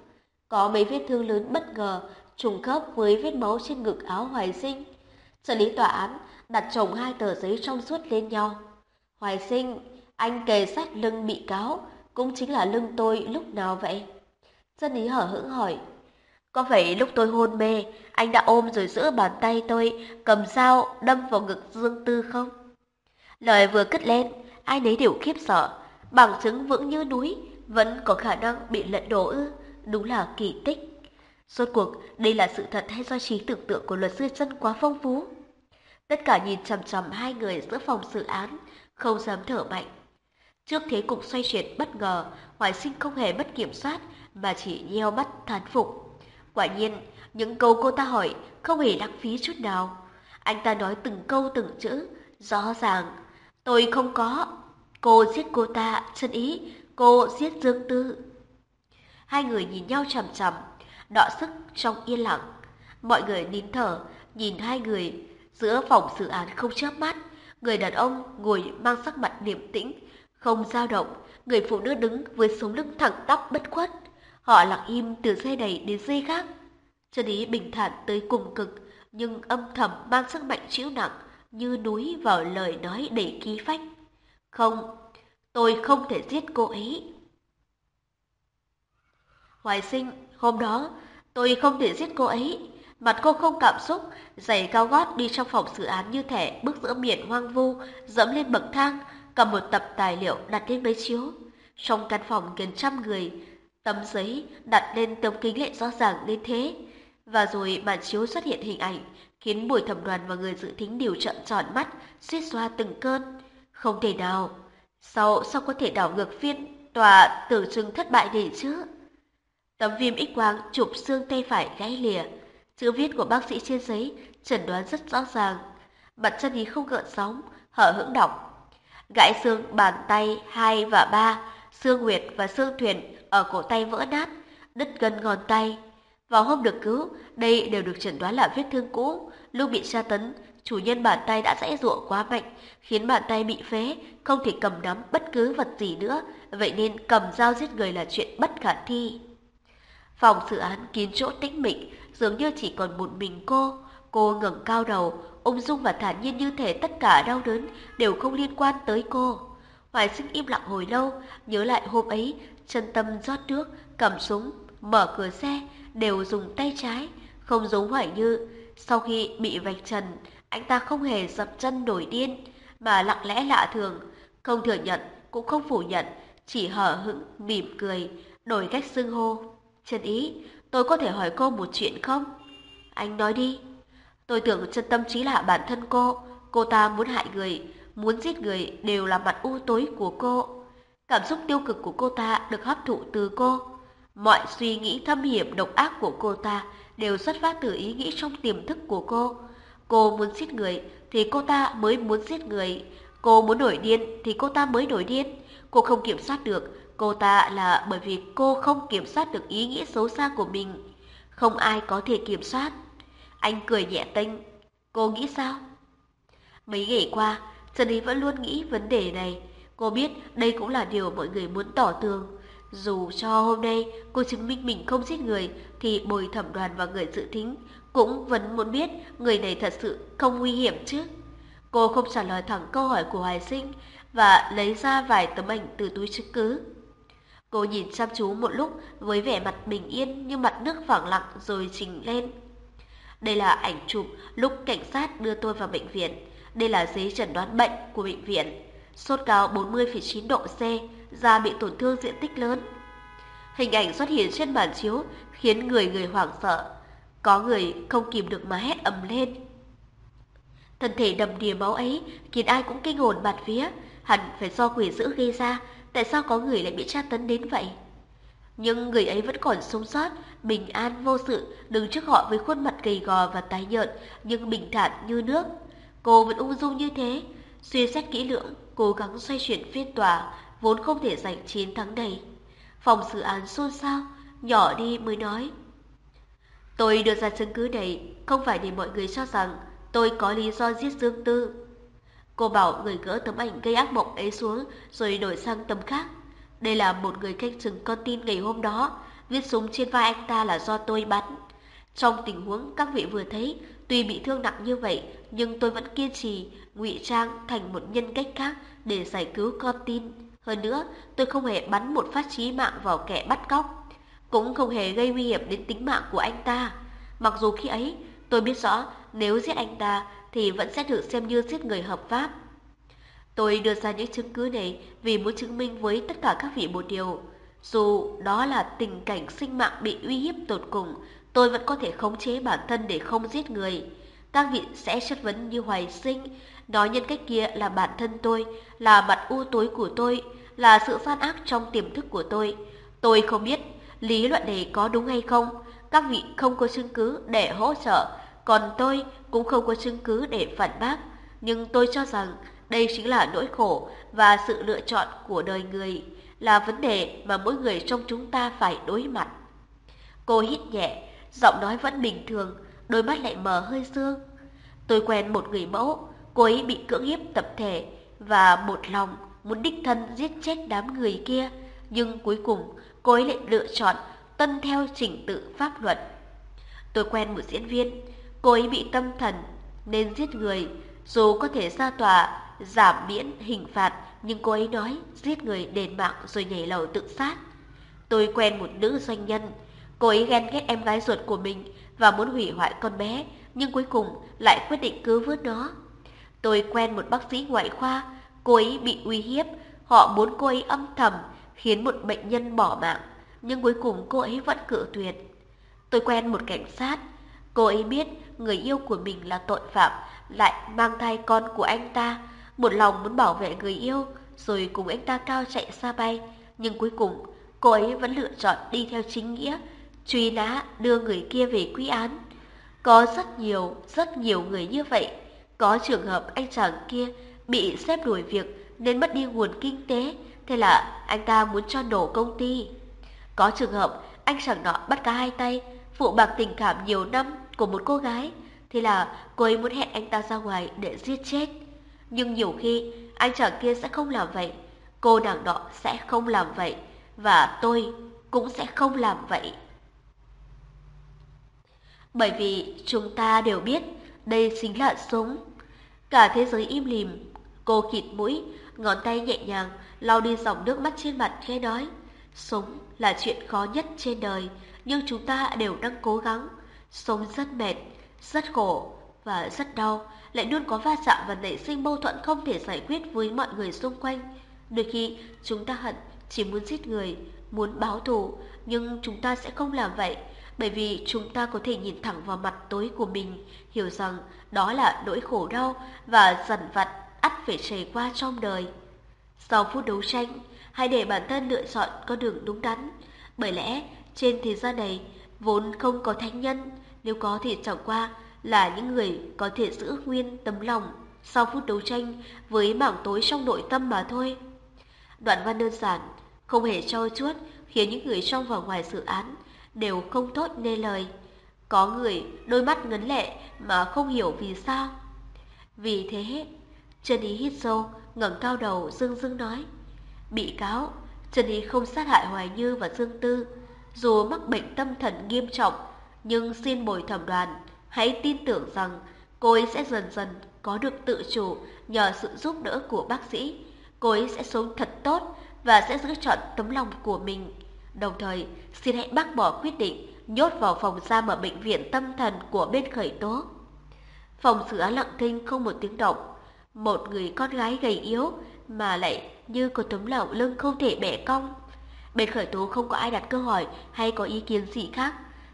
Có mấy vết thương lớn bất ngờ trùng khớp với vết máu trên ngực áo hoài sinh. Trợ lý tòa án đặt chồng hai tờ giấy trong suốt lên nhau. Hoài sinh, anh kề sát lưng bị cáo, cũng chính là lưng tôi lúc nào vậy? chân ý hở hững hỏi. Có phải lúc tôi hôn mê, anh đã ôm rồi giữ bàn tay tôi, cầm dao đâm vào ngực Dương Tư không? Lời vừa cất lên, ai nấy đều khiếp sợ, bằng chứng vững như núi, vẫn có khả năng bị lật đổ ư, đúng là kỳ tích. Rốt cuộc, đây là sự thật hay do trí tưởng tượng của luật sư chân quá phong phú? Tất cả nhìn chằm chằm hai người giữa phòng xử án, không dám thở mạnh. Trước thế cục xoay chuyển bất ngờ, Hoài Sinh không hề mất kiểm soát mà chỉ nheo mắt thán phục. Quả nhiên, những câu cô ta hỏi không hề lãng phí chút nào. Anh ta nói từng câu từng chữ, rõ ràng. Tôi không có. Cô giết cô ta, chân ý, cô giết Dương Tư. Hai người nhìn nhau chằm chằm, đọ sức trong yên lặng. Mọi người nín thở, nhìn hai người giữa phòng xử án không chớp mắt. Người đàn ông ngồi mang sắc mặt điềm tĩnh, không dao động. Người phụ nữ đứng với sống lưng thẳng tắp bất khuất. Họ lặng im từ giây này đến giây khác. Chân ý bình thản tới cùng cực, nhưng âm thầm mang sức mạnh chịu nặng như núi vào lời nói đầy ký phách. Không, tôi không thể giết cô ấy. Hoài sinh, hôm đó tôi không thể giết cô ấy. Mặt cô không cảm xúc, giày cao gót đi trong phòng xử án như thể bước giữa miền hoang vu, dẫm lên bậc thang, cầm một tập tài liệu đặt lên máy chiếu. Trong căn phòng gần trăm người, Tấm giấy đặt lên tấm kính lại rõ ràng đến thế. Và rồi màn chiếu xuất hiện hình ảnh, khiến buổi thẩm đoàn và người dự thính đều trợn tròn mắt, suýt xoa từng cơn. Không thể nào. Sao, sao có thể đảo ngược phiên tòa tưởng chừng thất bại để chứ? Tấm viêm x quang chụp xương tay phải gãy lìa. Chữ viết của bác sĩ trên giấy chẩn đoán rất rõ ràng. Mặt chân thì không gợn sóng, hở hững đọc. Gãy xương bàn tay hai và ba xương nguyệt và xương thuyền ở cổ tay vỡ nát, đứt gân ngón tay. Vào hôm được cứu, đây đều được chẩn đoán là vết thương cũ. Lúc bị tra tấn, chủ nhân bàn tay đã dãy ruộng quá mạnh, khiến bàn tay bị phế, không thể cầm nắm bất cứ vật gì nữa, vậy nên cầm dao giết người là chuyện bất khả thi. Phòng xử án kín chỗ tĩnh mịch, dường như chỉ còn một mình cô. Cô ngẩng cao đầu, ung dung và thản nhiên như thể tất cả đau đớn đều không liên quan tới cô. Hoài sinh im lặng hồi lâu, nhớ lại hôm ấy, chân tâm rót nước, cầm súng, mở cửa xe, đều dùng tay trái, không giống Hoài Như. Sau khi bị vạch trần, anh ta không hề dập chân nổi điên, mà lặng lẽ lạ thường, không thừa nhận, cũng không phủ nhận, chỉ hở hững, mỉm cười, đổi cách xưng hô. Trần Ý, tôi có thể hỏi cô một chuyện không? Anh nói đi. Tôi tưởng chân tâm trí là bản thân cô, cô ta muốn hại người, muốn giết người đều là mặt u tối của cô. Cảm xúc tiêu cực của cô ta được hấp thụ từ cô. Mọi suy nghĩ thâm hiểm độc ác của cô ta đều xuất phát từ ý nghĩ trong tiềm thức của cô. Cô muốn giết người thì cô ta mới muốn giết người. Cô muốn nổi điên thì cô ta mới nổi điên. Cô không kiểm soát được, cô ta là bởi vì cô không kiểm soát được ý nghĩ xấu xa của mình. Không ai có thể kiểm soát. Anh cười nhẹ tênh. Cô nghĩ sao? Mấy ngày qua, Trần Ý vẫn luôn nghĩ vấn đề này. Cô biết đây cũng là điều mọi người muốn tỏ tường. Dù cho hôm nay cô chứng minh mình không giết người, thì bồi thẩm đoàn và người dự thính cũng vẫn muốn biết người này thật sự không nguy hiểm chứ. Cô không trả lời thẳng câu hỏi của Hoài Sinh và lấy ra vài tấm ảnh từ túi chứng cứ. Cô nhìn chăm chú một lúc với vẻ mặt bình yên như mặt nước phẳng lặng rồi trình lên. Đây là ảnh chụp lúc cảnh sát đưa tôi vào bệnh viện. Đây là giấy chẩn đoán bệnh của bệnh viện. Sốt cao 40,9 độ C, da bị tổn thương diện tích lớn. Hình ảnh xuất hiện trên màn chiếu khiến người người hoảng sợ. Có người không kìm được mà hét ầm lên. Thân thể đầm đìa máu ấy khiến ai cũng kinh hồn bạt vía, hẳn phải do quỷ dữ gây ra, tại sao có người lại bị tra tấn đến vậy? Nhưng người ấy vẫn còn sống sót, bình an vô sự, đứng trước họ với khuôn mặt gầy gò và tái nhợt, nhưng bình thản như nước. Cô vẫn ung dung như thế, suy xét kỹ lưỡng, cố gắng xoay chuyển phiên tòa, vốn không thể giành chiến thắng này Phòng xử án xôn xao, nhỏ đi mới nói. Tôi đưa ra chứng cứ này không phải để mọi người cho rằng tôi có lý do giết Dương Tư. Cô bảo người gỡ tấm ảnh gây ác mộng ấy xuống rồi đổi sang tấm khác. Đây là một người canh chừng con tin ngày hôm đó, viết súng trên vai anh ta là do tôi bắn. Trong tình huống các vị vừa thấy, tuy bị thương nặng như vậy, nhưng tôi vẫn kiên trì, ngụy trang thành một nhân cách khác để giải cứu con tin. Hơn nữa, tôi không hề bắn một phát chí mạng vào kẻ bắt cóc, cũng không hề gây nguy hiểm đến tính mạng của anh ta. Mặc dù khi ấy, tôi biết rõ nếu giết anh ta thì vẫn sẽ được xem như giết người hợp pháp. Tôi đưa ra những chứng cứ này vì muốn chứng minh với tất cả các vị một điều. Dù đó là tình cảnh sinh mạng bị uy hiếp tột cùng, tôi vẫn có thể khống chế bản thân để không giết người. Các vị sẽ chất vấn như hoài sinh, nói nhân cách kia là bản thân tôi, là mặt u tối của tôi, là sự gian ác trong tiềm thức của tôi. Tôi không biết lý luận này có đúng hay không, các vị không có chứng cứ để hỗ trợ, còn tôi cũng không có chứng cứ để phản bác. Nhưng tôi cho rằng đây chính là nỗi khổ và sự lựa chọn của đời người, là vấn đề mà mỗi người trong chúng ta phải đối mặt. Cô hít nhẹ, giọng nói vẫn bình thường, đôi mắt lại mờ hơi sương. Tôi quen một người mẫu, cô ấy bị cưỡng hiếp tập thể và một lòng muốn đích thân giết chết đám người kia, nhưng cuối cùng cô ấy lại lựa chọn tuân theo trình tự pháp luật. Tôi quen một diễn viên, cô ấy bị tâm thần nên giết người, dù có thể ra tòa giảm miễn hình phạt, nhưng cô ấy nói giết người đền mạng rồi nhảy lầu tự sát. Tôi quen một nữ doanh nhân, cô ấy ghen ghét em gái ruột của mình và muốn hủy hoại con bé, nhưng cuối cùng lại quyết định cứu vớt nó. Tôi quen một bác sĩ ngoại khoa, cô ấy bị uy hiếp, họ muốn cô ấy âm thầm, khiến một bệnh nhân bỏ mạng, nhưng cuối cùng cô ấy vẫn cự tuyệt. Tôi quen một cảnh sát, cô ấy biết người yêu của mình là tội phạm, lại mang thai con của anh ta, một lòng muốn bảo vệ người yêu, rồi cùng anh ta cao chạy xa bay, nhưng cuối cùng cô ấy vẫn lựa chọn đi theo chính nghĩa, truy nã đưa người kia về quy án. Có rất nhiều, rất nhiều người như vậy. Có trường hợp anh chàng kia bị xếp đuổi việc nên mất đi nguồn kinh tế, thế là anh ta muốn cho nổ công ty. Có trường hợp anh chàng nọ bắt cả hai tay, phụ bạc tình cảm nhiều năm của một cô gái, thế là cô ấy muốn hẹn anh ta ra ngoài để giết chết. Nhưng nhiều khi anh chàng kia sẽ không làm vậy, cô nàng nọ sẽ không làm vậy, và tôi cũng sẽ không làm vậy. Bởi vì chúng ta đều biết đây chính là súng. Cả thế giới im lìm, cô khịt mũi, ngón tay nhẹ nhàng lau đi dòng nước mắt trên mặt khẽ nói. Sống là chuyện khó nhất trên đời, nhưng chúng ta đều đang cố gắng. Sống rất mệt, rất khổ và rất đau, lại luôn có va chạm và nảy sinh mâu thuẫn không thể giải quyết với mọi người xung quanh. Đôi khi chúng ta hận chỉ muốn giết người, muốn báo thù, nhưng chúng ta sẽ không làm vậy, bởi vì chúng ta có thể nhìn thẳng vào mặt tối của mình, hiểu rằng đó là nỗi khổ đau và dần vặt ắt phải trải qua trong đời. Sau phút đấu tranh, hãy để bản thân lựa chọn con đường đúng đắn, bởi lẽ trên thế gian này vốn không có thánh nhân, nếu có thì chẳng qua là những người có thể giữ nguyên tấm lòng sau phút đấu tranh với mảng tối trong nội tâm mà thôi. Đoạn văn đơn giản, không hề trôi chuốt khiến những người trong và ngoài dự án đều không thốt nên lời. Có người đôi mắt ngấn lệ mà không hiểu vì sao. Vì thế, Trần Ý hít sâu, ngẩng cao đầu dương dương nói. Bị cáo, Trần Ý không sát hại Hoài Như và Dương Tư. Dù mắc bệnh tâm thần nghiêm trọng, nhưng xin bồi thẩm đoàn, hãy tin tưởng rằng cô ấy sẽ dần dần có được tự chủ nhờ sự giúp đỡ của bác sĩ. cô ấy sẽ sống thật tốt và sẽ giữ chọn tấm lòng của mình. Đồng thời, xin hãy bác bỏ quyết định nhốt vào phòng giam ở bệnh viện tâm thần của bên khởi tố. Phòng xử án lặng thinh không một tiếng động. Một người con gái gầy yếu mà lại như có tấm lỏng lưng không thể bẻ cong. Bên khởi tố không có ai đặt câu hỏi hay có ý kiến gì khác.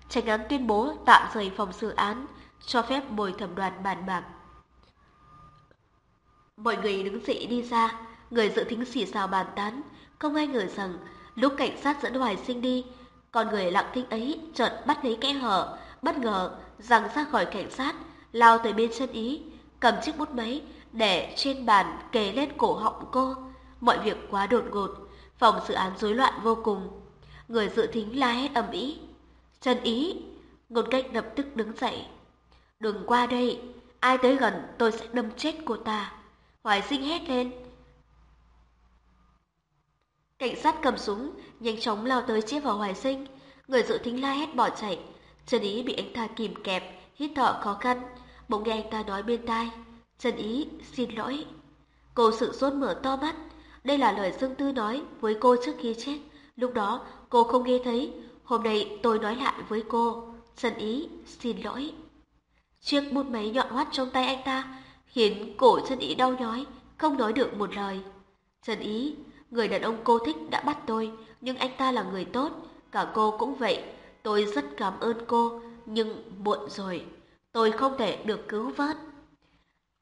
Tránh án tuyên bố tạm rời phòng xử án, cho phép bồi thẩm đoàn bàn bạc. Mọi người đứng dậy đi ra, người dự thính xì xào bàn tán, không ai ngờ rằng lúc cảnh sát dẫn Hoài Sinh đi, con người lặng thinh ấy chợt bắt lấy kẽ hở, bất ngờ rằng ra khỏi cảnh sát, lao tới bên chân ý, cầm chiếc bút máy để trên bàn kề lên cổ họng cô. Mọi việc quá đột ngột, phòng dự án rối loạn vô cùng. Người dự thính la hét ầm ĩ. Chân ý, ngôn cách lập tức đứng dậy. Đừng qua đây, ai tới gần tôi sẽ đâm chết cô ta. Hoài sinh hét lên. Cảnh sát cầm súng, nhanh chóng lao tới chĩa vào Hoài sinh. Người dự thính la hét bỏ chạy. Trần Ý bị anh ta kìm kẹp, hít thở khó khăn. Bỗng nghe anh ta nói bên tai. Trần Ý, xin lỗi. Cô sự sốt mở to mắt. Đây là lời Dương Tư nói với cô trước khi chết. Lúc đó cô không nghe thấy. Hôm nay tôi nói lại với cô. Trần Ý, xin lỗi. Chiếc bút máy nhọn hoắt trong tay anh ta khiến cổ Trần Ý đau nhói, không nói được một lời. Trần Ý, người đàn ông cô thích đã bắt tôi, nhưng anh ta là người tốt, cả cô cũng vậy. Tôi rất cảm ơn cô, nhưng muộn rồi, tôi không thể được cứu vớt.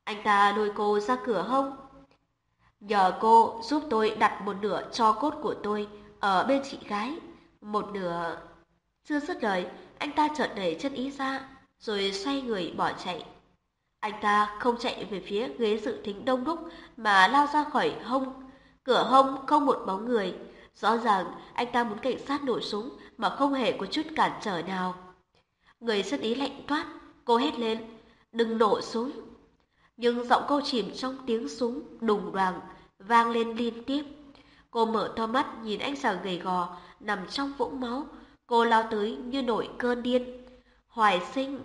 Anh ta lôi cô ra cửa hông? Nhờ cô giúp tôi đặt một nửa cho cốt của tôi ở bên chị gái. Một nửa... Chưa dứt lời, anh ta chợt đẩy chân ý ra, rồi xoay người bỏ chạy. Anh ta không chạy về phía ghế dự thính đông đúc mà lao ra khỏi hông. Cửa hông không một bóng người. Rõ ràng anh ta muốn cảnh sát nổ súng mà không hề có chút cản trở nào. Người rất ý lạnh toát, cô hét lên, đừng nổ súng. Nhưng giọng cô chìm trong tiếng súng đùng đoàng, vang lên liên tiếp. Cô mở to mắt nhìn anh chàng gầy gò, nằm trong vũng máu. Cô lao tới như nổi cơn điên. Hoài sinh.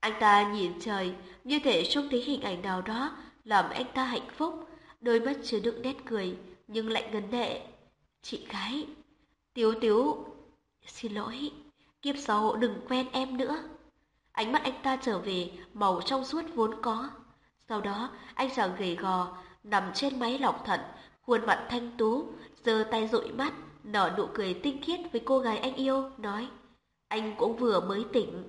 Anh ta nhìn trời, như thể trông thấy hình ảnh nào đó, làm anh ta hạnh phúc. Đôi mắt chứa đựng nét cười, nhưng lạnh ngấn đệ. Chị gái, Tiếu Tiếu, xin lỗi, kiếp sau đừng quen em nữa. Ánh mắt anh ta trở về màu trong suốt vốn có. Sau đó, anh chàng gầy gò, nằm trên máy lọc thận, khuôn mặt thanh tú, giơ tay dụi mắt, nở nụ cười tinh khiết với cô gái anh yêu, nói, anh cũng vừa mới tỉnh.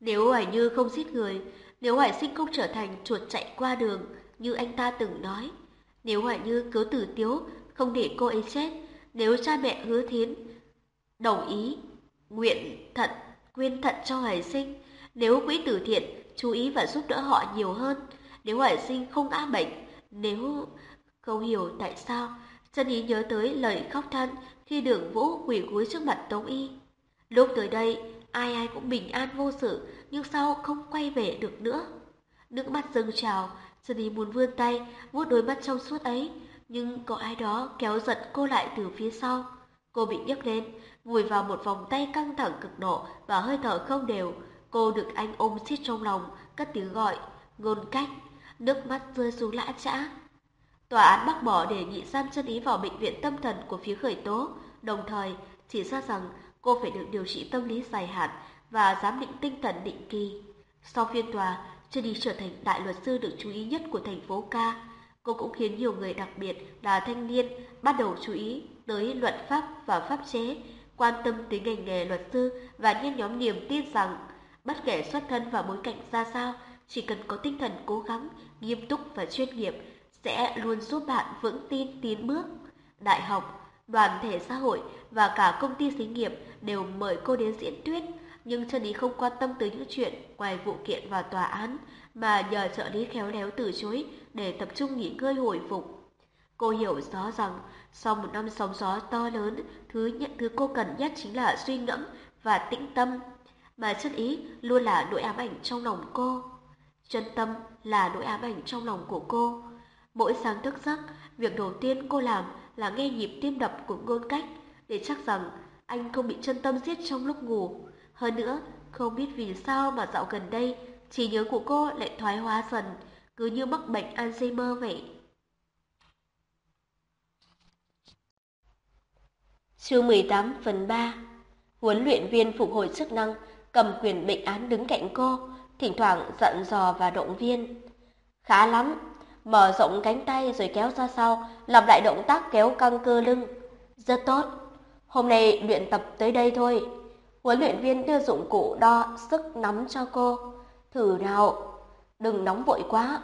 Nếu Hoài Như không giết người, nếu Hoài Sinh không trở thành chuột chạy qua đường như anh ta từng nói, nếu Hoài Như cứu tử tiếu không để cô ấy chết, nếu cha mẹ hứa thiến đồng ý nguyện thận quyên thận cho Hoài Sinh, nếu quỹ tử thiện chú ý và giúp đỡ họ nhiều hơn, nếu Hoài Sinh không ác bệnh, nếu không hiểu tại sao, chân ý nhớ tới lời khóc than khi đường vũ quỳ gối trước mặt Tống Y. Lúc tới đây, ai ai cũng bình an vô sự, nhưng sau không quay về được nữa. Nước mắt dâng trào, Sunny muốn vươn tay, vuốt đôi mắt trong suốt ấy, nhưng có ai đó kéo giật cô lại từ phía sau. Cô bị nhấc lên, vùi vào một vòng tay căng thẳng cực độ và hơi thở không đều. Cô được anh ôm siết trong lòng, cất tiếng gọi, ngôn cách, nước mắt rơi xuống lã chã. Tòa án bác bỏ đề nghị giam chân ý vào bệnh viện tâm thần của phía khởi tố, đồng thời chỉ ra rằng cô phải được điều trị tâm lý dài hạn và giám định tinh thần định kỳ. Sau phiên tòa, Jenny trở thành đại luật sư được chú ý nhất của thành phố ca. Cô cũng khiến nhiều người đặc biệt là thanh niên bắt đầu chú ý tới luật pháp và pháp chế, quan tâm tới ngành nghề luật sư và nhen nhóm niềm tin rằng bất kể xuất thân và bối cảnh ra sao, chỉ cần có tinh thần cố gắng, nghiêm túc và chuyên nghiệp sẽ luôn giúp bạn vững tin tiến bước. Đại học, đoàn thể xã hội và cả công ty xí nghiệp đều mời cô đến diễn thuyết, nhưng chân lý không quan tâm tới những chuyện ngoài vụ kiện và tòa án, mà nhờ trợ lý khéo léo từ chối để tập trung nghỉ ngơi hồi phục. Cô hiểu rõ rằng sau một năm sóng gió to lớn, thứ nhận thứ cô cần nhất chính là suy ngẫm và tĩnh tâm, mà chân ý luôn là nỗi ám ảnh trong lòng cô. Chân tâm là nỗi ám ảnh trong lòng của cô. Mỗi sáng thức giấc, việc đầu tiên cô làm là nghe nhịp tim đập của ngôn cách để chắc rằng anh không bị chân tâm giết trong lúc ngủ. Hơn nữa, không biết vì sao mà dạo gần đây, trí nhớ của cô lại thoái hóa dần, cứ như mắc bệnh Alzheimer vậy. Chương 18 phần 3 Huấn luyện viên phục hồi chức năng cầm quyền bệnh án đứng cạnh cô, thỉnh thoảng dặn dò và động viên. Khá lắm, mở rộng cánh tay rồi kéo ra sau, lặp lại động tác kéo căng cơ lưng. Rất tốt, hôm nay luyện tập tới đây thôi. Huấn luyện viên đưa dụng cụ đo sức nắm cho cô. Thử nào, đừng nóng vội quá.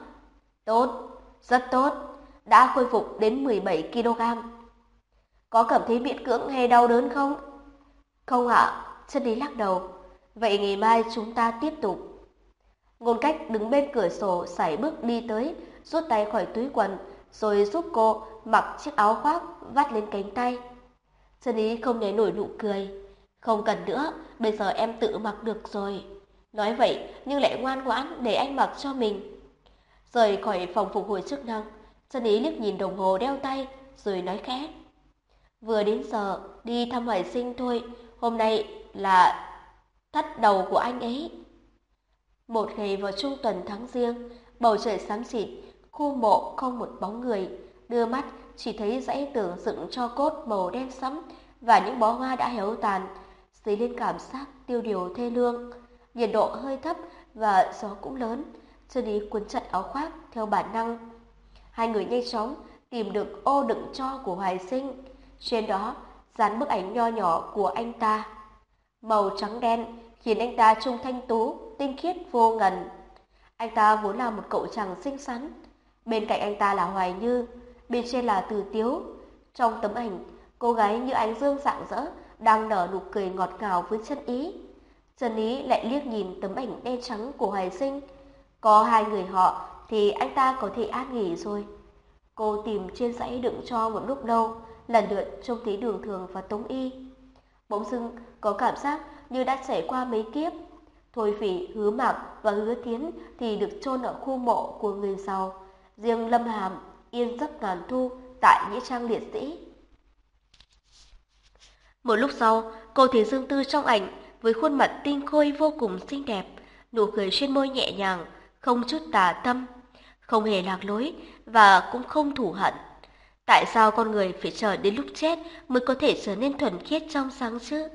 Tốt, rất tốt, đã khôi phục đến 17 kg. Có cảm thấy miễn cưỡng hay đau đớn không? Không ạ, chân lý lắc đầu. Vậy ngày mai chúng ta tiếp tục. Ngôn cách đứng bên cửa sổ sải bước đi tới, rút tay khỏi túi quần, rồi giúp cô mặc chiếc áo khoác vắt lên cánh tay. Chân ý không nhảy nổi nụ cười. Không cần nữa, bây giờ em tự mặc được rồi. Nói vậy nhưng lại ngoan ngoãn để anh mặc cho mình. Rời khỏi phòng phục hồi chức năng, chân ý liếc nhìn đồng hồ đeo tay rồi nói khẽ. Vừa đến giờ, đi thăm hỏi sinh thôi, hôm nay là thắt đầu của anh ấy. Một ngày vào trung tuần tháng riêng, bầu trời xám xịt, khu mộ không một bóng người, đưa mắt chỉ thấy dãy tường dựng cho cốt màu đen sẫm và những bó hoa đã héo tàn, dấy lên cảm giác tiêu điều thê lương. Nhiệt độ hơi thấp và gió cũng lớn, chân ý cuốn chặt áo khoác theo bản năng. Hai người nhanh chóng tìm được ô đựng cho của Hoài Sinh, trên đó dán bức ảnh nho nhỏ của anh ta. Màu trắng đen khiến anh ta trông thanh tú, tinh khiết vô ngần. Anh ta vốn là một cậu chàng xinh xắn. Bên cạnh anh ta là Hoài Như, bên trên là Từ Tiếu. Trong tấm ảnh, cô gái như ánh dương rạng rỡ, đang nở nụ cười ngọt ngào với chân ý. Chân ý lại liếc nhìn tấm ảnh đen trắng của Hoài Sinh. Có hai người họ thì anh ta có thể an nghỉ rồi. Cô tìm trên dãy đựng cho một lúc lâu, lần lượt trông thấy đường thường và tống y. Bỗng dưng có cảm giác như đã trải qua mấy kiếp. Thôi phỉ, hứa mạc và hứa tiến thì được chôn ở khu mộ của người giàu. Riêng Lâm Hàm yên giấc ngàn thu tại Nghĩa Trang Liệt Sĩ. Một lúc sau, cô thấy Dương Tư trong ảnh với khuôn mặt tinh khôi vô cùng xinh đẹp, nụ cười trên môi nhẹ nhàng, không chút tà tâm, không hề lạc lối và cũng không thủ hận. Tại sao con người phải chờ đến lúc chết mới có thể trở nên thuần khiết trong sáng chứ?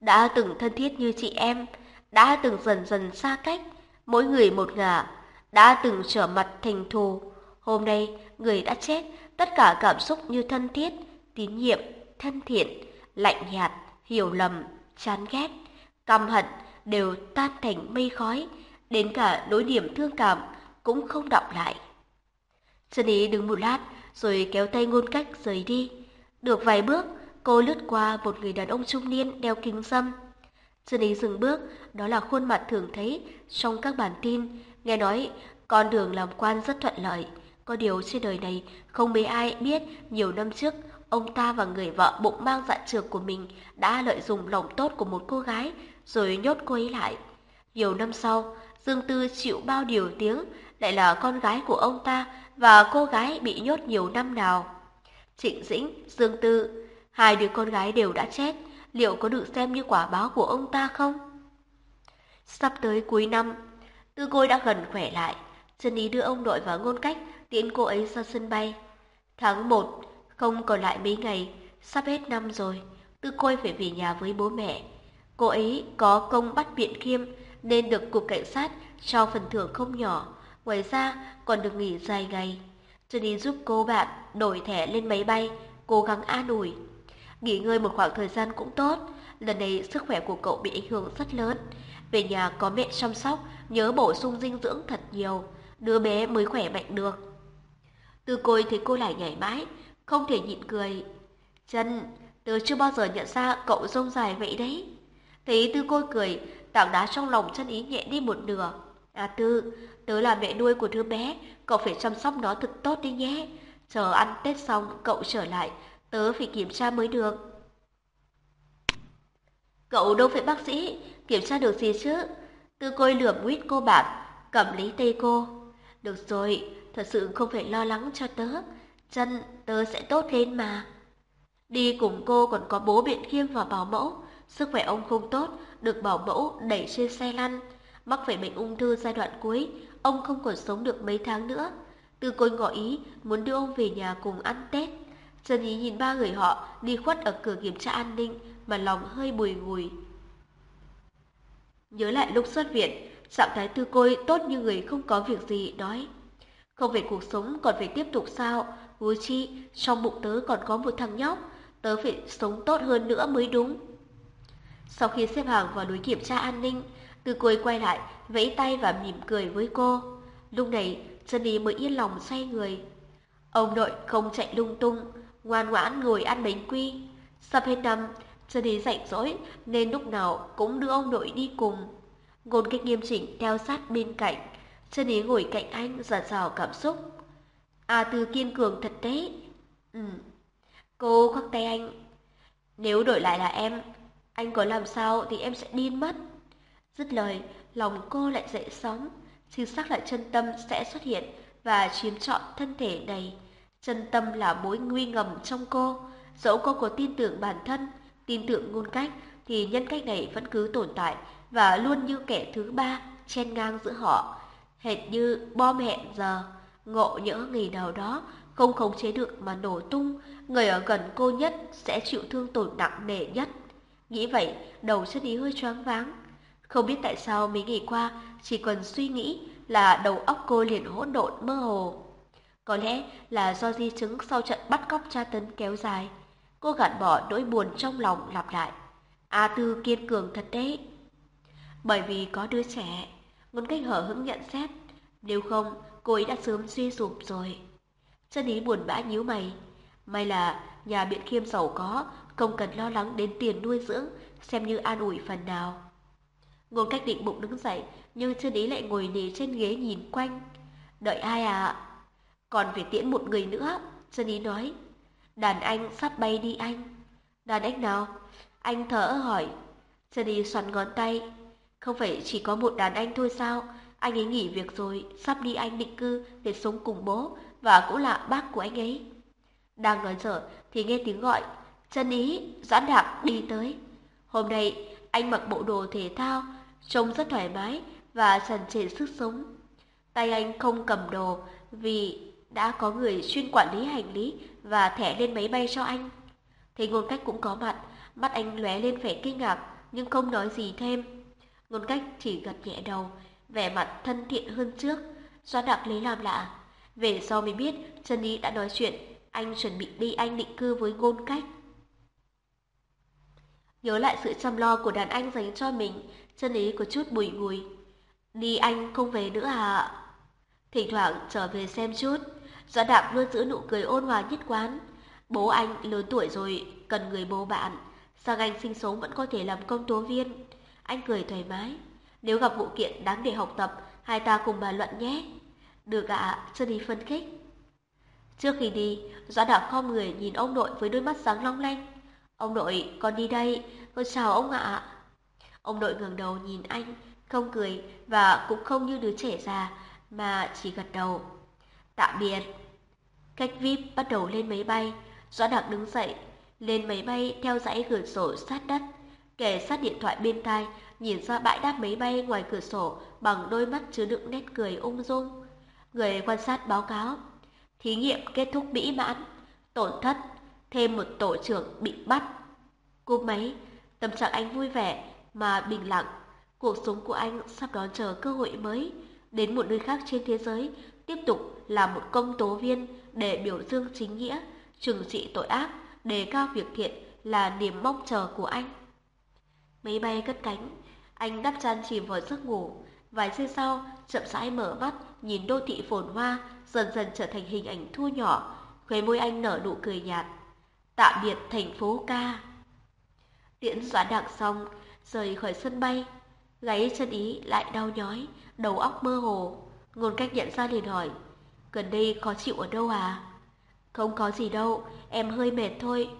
Đã từng thân thiết như chị em, đã từng dần dần xa cách, mỗi người một ngả, đã từng trở mặt thành thù. Hôm nay, người đã chết, tất cả cảm xúc như thân thiết, tín nhiệm, thân thiện, lạnh nhạt, hiểu lầm, chán ghét, căm hận đều tan thành mây khói, đến cả nỗi điểm thương cảm cũng không đọng lại. Chân Ý đứng một lát, rồi kéo tay ngôn cách rời đi. Được vài bước, cô lướt qua một người đàn ông trung niên đeo kính dâm. Chân Ý dừng bước, đó là khuôn mặt thường thấy trong các bản tin. Nghe nói, con đường làm quan rất thuận lợi. Có điều trên đời này không mấy ai biết nhiều năm trước ông ta và người vợ bụng mang dạ trược của mình đã lợi dụng lòng tốt của một cô gái rồi nhốt cô ấy lại. Nhiều năm sau, Dương Tư chịu bao điều tiếng lại là con gái của ông ta và cô gái bị nhốt nhiều năm nào. Trịnh Dĩnh, Dương Tư, hai đứa con gái đều đã chết, liệu có được xem như quả báo của ông ta không? Sắp tới cuối năm, Tư Côi đã gần khỏe lại, chân ý đưa ông nội và ngôn cách tiễn cô ấy ra sân bay. Tháng 1, không còn lại mấy ngày, sắp hết năm rồi, Tư Côi phải về nhà với bố mẹ. Cô ấy có công bắt biện khiêm nên được cục cảnh sát cho phần thưởng không nhỏ. Ngoài ra còn được nghỉ dài ngày. Jenny giúp cô bạn đổi thẻ lên máy bay, cố gắng an ủi. Nghỉ ngơi một khoảng thời gian cũng tốt, lần này sức khỏe của cậu bị ảnh hưởng rất lớn. Về nhà có mẹ chăm sóc, nhớ bổ sung dinh dưỡng thật nhiều, đứa bé mới khỏe mạnh được. Từ côi thấy cô lại nhảy mãi, không thể nhịn cười. Chân, tớ chưa bao giờ nhận ra cậu rông dài vậy đấy. Thấy tư côi cười, tảng đá trong lòng chân ý nhẹ đi một nửa. À Tư, tớ là mẹ nuôi của đứa bé, cậu phải chăm sóc nó thật tốt đi nhé. Chờ ăn Tết xong, cậu trở lại, tớ phải kiểm tra mới được. Cậu đâu phải bác sĩ, kiểm tra được gì chứ? Tư côi lườm quýt cô bạn, cầm lấy tay cô. Được rồi, thật sự không phải lo lắng cho tớ, chân tớ sẽ tốt lên mà. Đi cùng cô còn có bố biện khiêm và bảo mẫu, sức khỏe ông không tốt, được bảo mẫu đẩy trên xe lăn mắc phải bệnh ung thư giai đoạn cuối, ông không còn sống được mấy tháng nữa. Từ côi ngỏ ý muốn đưa ông về nhà cùng ăn Tết. Trần Ý nhìn ba người họ đi khuất ở cửa kiểm tra an ninh mà lòng hơi bùi ngùi. Nhớ lại lúc xuất viện, trạng thái tư côi tốt như người không có việc gì nói. Không phải cuộc sống còn phải tiếp tục sao, Vô chi, trong bụng tớ còn có một thằng nhóc, tớ phải sống tốt hơn nữa mới đúng. Sau khi xếp hàng vào đối kiểm tra an ninh, từ côi quay lại, vẫy tay và mỉm cười với cô. Lúc này, chân đi mới yên lòng xoay người. Ông nội không chạy lung tung, ngoan ngoãn ngồi ăn bánh quy. Sắp hết năm, chân đi rảnh rỗi nên lúc nào cũng đưa ông nội đi cùng. Ngôn cách nghiêm chỉnh theo sát bên cạnh, chân ý ngồi cạnh anh giật rào cảm xúc. À từ kiên cường thật đấy. Ừ. Cô khoác tay anh. Nếu đổi lại là em, anh có làm sao thì em sẽ điên mất. Dứt lời, lòng cô lại dậy sóng, chính xác lại chân tâm sẽ xuất hiện và chiếm trọn thân thể này. Chân tâm là mối nguy ngầm trong cô, dẫu cô có tin tưởng bản thân, tin tưởng ngôn cách, thì nhân cách này vẫn cứ tồn tại và luôn như kẻ thứ ba chen ngang giữa họ, hệt như bom hẹn giờ ngộ nhỡ ngày nào đó không khống chế được mà nổ tung, người ở gần cô nhất sẽ chịu thương tổn nặng nề nhất. Nghĩ vậy, đầu chân ý hơi choáng váng. Không biết tại sao mấy ngày qua chỉ cần suy nghĩ là đầu óc cô liền hỗn độn mơ hồ. Có lẽ là do di chứng sau trận bắt cóc tra tấn kéo dài. Cô gạt bỏ nỗi buồn trong lòng lặp lại. A Tư kiên cường thật đấy. Bởi vì có đứa trẻ, ngôn cách hở hững nhận xét. Nếu không, cô ấy đã sớm suy sụp rồi. Chân ý buồn bã nhíu mày. May là nhà biện khiêm giàu có, không cần lo lắng đến tiền nuôi dưỡng, xem như an ủi phần nào. Ngôn cách định bụng đứng dậy, nhưng chân ý lại ngồi nề trên ghế nhìn quanh. Đợi ai à? Còn phải tiễn một người nữa, chân ý nói. Đàn anh sắp bay đi anh. Đàn anh nào? Anh thở hỏi. Chân ý xoắn ngón tay. Không phải chỉ có một đàn anh thôi sao? Anh ấy nghỉ việc rồi, sắp đi Anh định cư để sống cùng bố và cũng là bác của anh ấy. Đang nói dở thì nghe tiếng gọi, chân ý, doãn đạp đi tới. Hôm nay anh mặc bộ đồ thể thao, trông rất thoải mái và tràn trề sức sống. Tay anh không cầm đồ vì đã có người chuyên quản lý hành lý và thẻ lên máy bay cho anh. Thấy ngôn cách cũng có mặt, mắt anh lóe lên vẻ kinh ngạc nhưng không nói gì thêm. Ngôn cách chỉ gật nhẹ đầu, vẻ mặt thân thiện hơn trước. Doãn đặc lấy làm lạ. Về sau mới biết Trần Ý đã nói chuyện, anh chuẩn bị đi anh định cư với ngôn cách. Nhớ lại sự chăm lo của đàn anh dành cho mình, Trần Ý có chút bùi ngùi. Đi anh không về nữa à? Thỉnh thoảng trở về xem chút. Doãn đạp luôn giữ nụ cười ôn hòa nhất quán. Bố anh lớn tuổi rồi, cần người bố bạn. Sang anh sinh sống vẫn có thể làm công tố viên. Anh cười thoải mái. Nếu gặp vụ kiện đáng để học tập, hai ta cùng bàn luận nhé. Được ạ, à, đi phân khích. Trước khi đi, Doãn Đạo khom người nhìn ông nội với đôi mắt sáng long lanh. Ông nội, con đi đây, con chào ông ạ. Ông nội ngẩng đầu nhìn anh, không cười và cũng không như đứa trẻ già, mà chỉ gật đầu. Tạm biệt. Cách VIP bắt đầu lên máy bay, Doãn Đạo đứng dậy, lên máy bay theo dãy cửa sổ sát đất, kề sát điện thoại bên tai, nhìn ra bãi đáp máy bay ngoài cửa sổ bằng đôi mắt chứa đựng nét cười ung dung. Người quan sát báo cáo, thí nghiệm kết thúc mỹ mãn, tổn thất, thêm một tổ trưởng bị bắt. Cúp máy, tâm trạng anh vui vẻ mà bình lặng. Cuộc sống của anh sắp đón chờ cơ hội mới, đến một nơi khác trên thế giới, tiếp tục là một công tố viên để biểu dương chính nghĩa, trừng trị tội ác, đề cao việc thiện là niềm mong chờ của anh. Máy bay cất cánh, anh đắp chăn chìm vào giấc ngủ. Vài giây sau, chậm rãi mở mắt, nhìn đô thị phồn hoa, dần dần trở thành hình ảnh thu nhỏ. Khóe môi anh nở nụ cười nhạt. Tạm biệt thành phố ca. Tiễn doãn đặng xong, rời khỏi sân bay. Gáy chân ý lại đau nhói, đầu óc mơ hồ. Ngôn cách nhận ra liền hỏi. Gần đây khó chịu ở đâu à? Không có gì đâu, em hơi mệt thôi.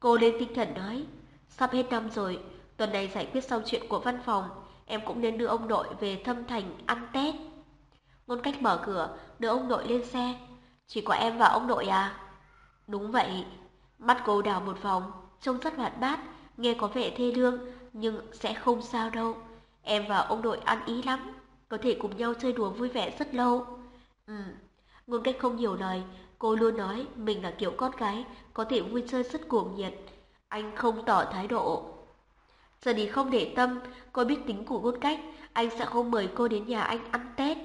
Cô lên tinh thần nói. Sắp hết năm rồi, Tuần này giải quyết xong chuyện của văn phòng, em cũng nên đưa ông nội về thâm thành ăn Tết. Ngôn cách mở cửa, đưa ông nội lên xe. Chỉ có em và ông nội à? Đúng vậy. Mắt cô đào một vòng, trông rất hoạt bát, nghe có vẻ thê lương, nhưng sẽ không sao đâu. Em và ông nội ăn ý lắm. có thể cùng nhau chơi đùa vui vẻ rất lâu. Ừ, ngôn cách không nhiều lời, cô luôn nói mình là kiểu con gái, có thể vui chơi rất cuồng nhiệt. Anh không tỏ thái độ. Giờ đi không để tâm, cô biết tính của ngôn cách, anh sẽ không mời cô đến nhà anh ăn Tết.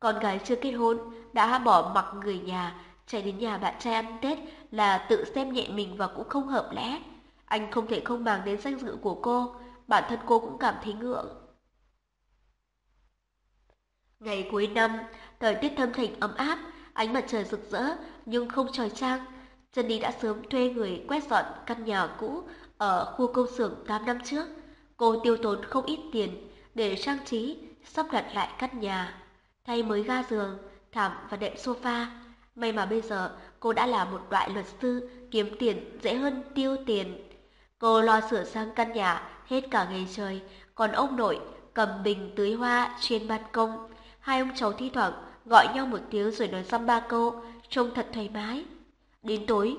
Con gái chưa kết hôn, đã bỏ mặc người nhà, chạy đến nhà bạn trai ăn Tết là tự xem nhẹ mình và cũng không hợp lẽ. Anh không thể không màng đến danh dự của cô, bản thân cô cũng cảm thấy ngượng. Ngày cuối năm, thời tiết thâm thành ấm áp, ánh mặt trời rực rỡ nhưng không trói trang. đi đã sớm thuê người quét dọn căn nhà cũ ở khu công xưởng 8 năm trước. Cô tiêu tốn không ít tiền để trang trí, sắp đặt lại căn nhà, thay mới ga giường, thảm và đệm sofa. May mà bây giờ cô đã là một loại luật sư, kiếm tiền dễ hơn tiêu tiền. Cô lo sửa sang căn nhà hết cả ngày trời, còn ông nội cầm bình tưới hoa trên ban công. Hai ông cháu thi thoảng gọi nhau một tiếng rồi nói xăm ba câu, trông thật thoải mái. Đến tối,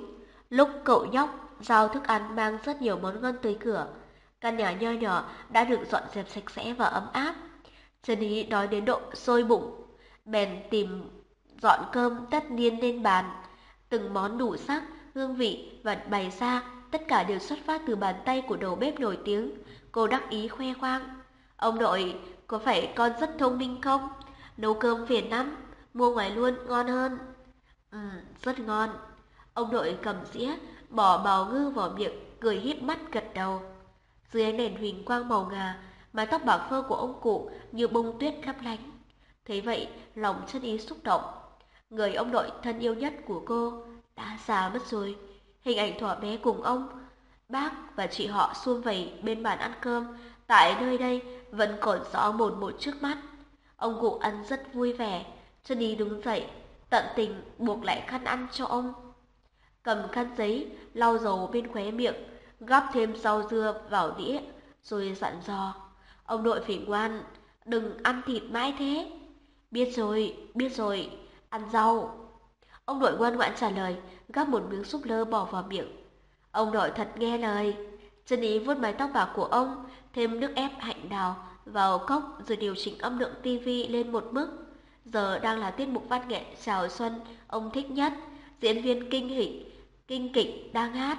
lúc cậu nhóc giao thức ăn mang rất nhiều món ngon tới cửa, căn nhà nho nhỏ đã được dọn dẹp sạch sẽ và ấm áp. Trần Hí đói đến độ sôi bụng, bèn tìm dọn cơm tất niên lên bàn. Từng món đủ sắc, hương vị và bày ra, tất cả đều xuất phát từ bàn tay của đầu bếp nổi tiếng. Cô đắc ý khoe khoang. Ông nội, có phải con rất thông minh không? Nấu cơm phiền lắm, mua ngoài luôn ngon hơn. Ừ, rất ngon. Ông nội cầm dĩa, bỏ bào ngư vào miệng, cười híp mắt gật đầu. Dưới ánh đèn huỳnh quang màu ngà, mái tóc bạc phơ của ông cụ như bông tuyết lấp lánh. Thấy vậy, lòng chân ý xúc động. Người ông nội thân yêu nhất của cô đã già mất rồi. Hình ảnh thỏa bé cùng ông, bác và chị họ xuông vầy bên bàn ăn cơm, tại nơi đây vẫn còn rõ một một trước mắt. Ông cụ ăn rất vui vẻ, chân ý đứng dậy, tận tình buộc lại khăn ăn cho ông. Cầm khăn giấy, lau dầu bên khóe miệng, gắp thêm rau dưa vào đĩa, rồi dặn dò. Ông nội phải ngoan, đừng ăn thịt mãi thế. Biết rồi, biết rồi, ăn rau. Ông nội ngoan ngoãn trả lời, gắp một miếng súp lơ bỏ vào miệng. Ông nội thật nghe lời. Chân ý vuốt mái tóc bạc của ông, thêm nước ép hạnh đào vào cốc rồi điều chỉnh âm lượng tivi lên một mức. Giờ đang là tiết mục văn nghệ chào xuân, ông thích nhất. Diễn viên kinh hỉ, kinh kịch đang hát.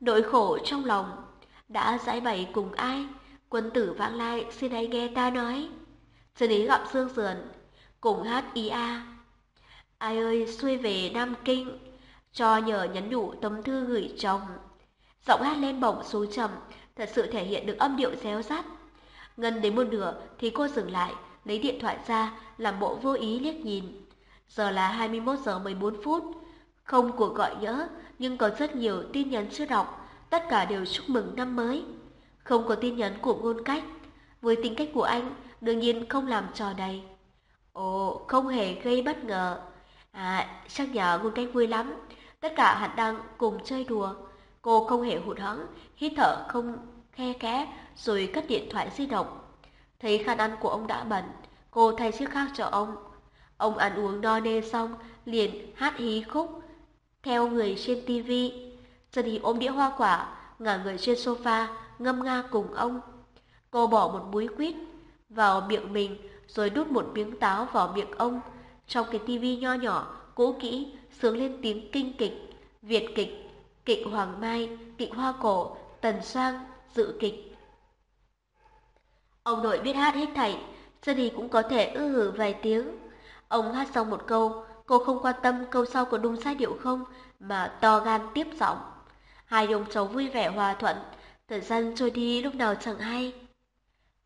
Nỗi khổ trong lòng đã giải bày cùng ai? Quân tử vãng lai xin hãy nghe ta nói. xin ý gặm xương sườn, cùng hát ý a. Ai ơi xuôi về Nam Kinh, cho nhờ nhắn nhủ tấm thư gửi chồng. Giọng hát lên bổng xuống trầm, thật sự thể hiện được âm điệu réo rắt. Ngân đến một nửa thì cô dừng lại, lấy điện thoại ra, làm bộ vô ý liếc nhìn. Giờ là 21 giờ 14 phút. Không cuộc gọi nhớ, nhưng có rất nhiều tin nhắn chưa đọc, tất cả đều chúc mừng năm mới. Không có tin nhắn của ngôn cách. Với tính cách của anh, đương nhiên không làm trò này. Ồ, không hề gây bất ngờ. À, chắc nhờ ngôn cách vui lắm. Tất cả hẳn đang cùng chơi đùa. Cô không hề hụt hẫng, hít thở không khe khẽ rồi cất điện thoại di động. Thấy khăn ăn của ông đã bẩn, cô thay chiếc khác cho ông. Ông ăn uống no nê xong, liền hát hí khúc, theo người trên tivi. Dân thì ôm đĩa hoa quả, ngả người trên sofa, ngâm nga cùng ông. Cô bỏ một múi quýt vào miệng mình, rồi đút một miếng táo vào miệng ông. Trong cái tivi nho nhỏ, cũ kỹ, sướng lên tiếng kinh kịch, Việt kịch, kịch Hoàng Mai, kịch Hoa Cổ, Tần Sang, dự kịch. Ông nội biết hát hết thảy, cho thì cũng có thể ư hử vài tiếng. Ông hát xong một câu, cô không quan tâm câu sau có đúng sai điệu không, mà to gan tiếp giọng. Hai ông cháu vui vẻ hòa thuận, thời gian trôi đi lúc nào chẳng hay.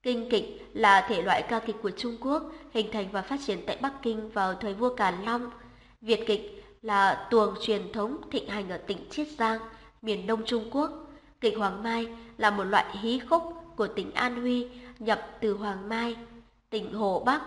Kinh kịch là thể loại ca kịch của Trung Quốc, hình thành và phát triển tại Bắc Kinh vào thời vua Càn Long. Việt kịch là tuồng truyền thống thịnh hành ở tỉnh Chiết Giang, miền Đông Trung Quốc. Kịch Hoàng Mai là một loại hí khúc của tỉnh An Huy nhập từ Hoàng Mai, tỉnh Hồ Bắc.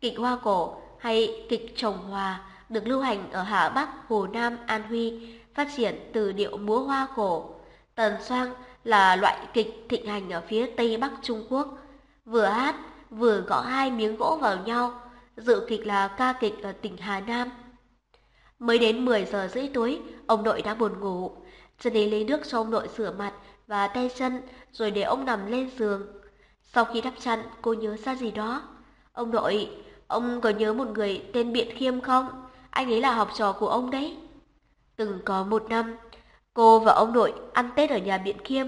Kịch Hoa Cổ hay kịch Trồng Hòa được lưu hành ở Hà Bắc, Hồ Nam, An Huy, phát triển từ điệu múa hoa cổ. Tần Soang là loại kịch thịnh hành ở phía Tây Bắc Trung Quốc. Vừa hát, vừa gõ hai miếng gỗ vào nhau. Dự kịch là ca kịch ở tỉnh Hà Nam. Mới đến 10 giờ rưỡi tối, ông nội đã buồn ngủ. trần đi lấy nước cho ông nội rửa mặt và tay chân, rồi để ông nằm lên giường. Sau khi đắp chăn, cô nhớ ra gì đó. Ông nội, ông có nhớ một người tên Biện Khiêm không? Anh ấy là học trò của ông đấy. Từng có một năm, cô và ông nội ăn Tết ở nhà Biện Khiêm.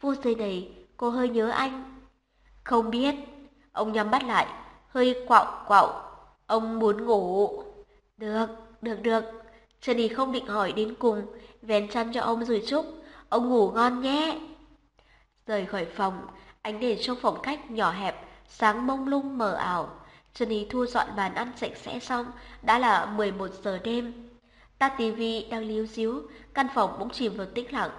Phút giây này, cô hơi nhớ anh. Không biết, ông nhắm mắt lại, hơi quạo quạo. Ông muốn ngủ. Được, được, được. Jenny không định hỏi đến cùng, vén chăn cho ông rồi chúc. Ông ngủ ngon nhé. Rời khỏi phòng, ánh đèn trong phòng khách nhỏ hẹp, sáng mông lung mờ ảo. Jenny thu dọn bàn ăn sạch sẽ xong, đã là 11 giờ đêm. Ta tivi đang líu díu, căn phòng bỗng chìm vào tĩnh lặng.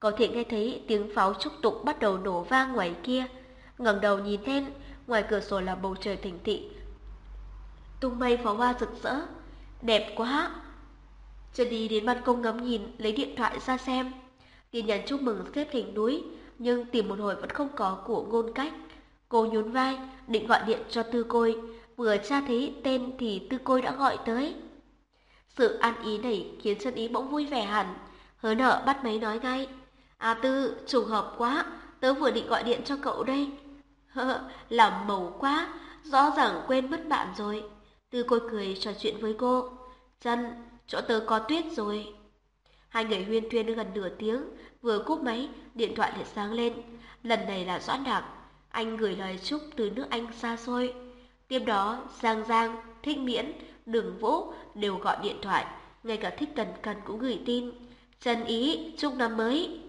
Có thể nghe thấy tiếng pháo chúc tụng bắt đầu nổ vang ngoài kia. ngẩng đầu nhìn lên, ngoài cửa sổ là bầu trời thành thị. Tung mây pháo hoa rực rỡ, đẹp quá. Jenny đến ban công ngắm nhìn, lấy điện thoại ra xem. Tin nhắn chúc mừng xếp thành núi, nhưng tìm một hồi vẫn không có của ngôn cách. Cô nhún vai, định gọi điện cho tư côi, vừa tra thấy tên thì tư côi đã gọi tới. Sự an ý này khiến chân ý bỗng vui vẻ hẳn, hớ nợ bắt máy nói ngay. À tư, trùng hợp quá, tớ vừa định gọi điện cho cậu đây. làm màu quá, rõ ràng quên mất bạn rồi. Tư côi cười trò chuyện với cô. Chân, chỗ tớ có tuyết rồi. Hai người huyên thuyên gần nửa tiếng, vừa cúp máy, điện thoại lại sáng lên. Lần này là Doãn Đạc, anh gửi lời chúc từ nước Anh xa xôi. Tiếp đó, Giang Giang, Thích Miễn, Đường Vũ đều gọi điện thoại, ngay cả Thích Cần Cần cũng gửi tin. Trần Ý, chúc năm mới.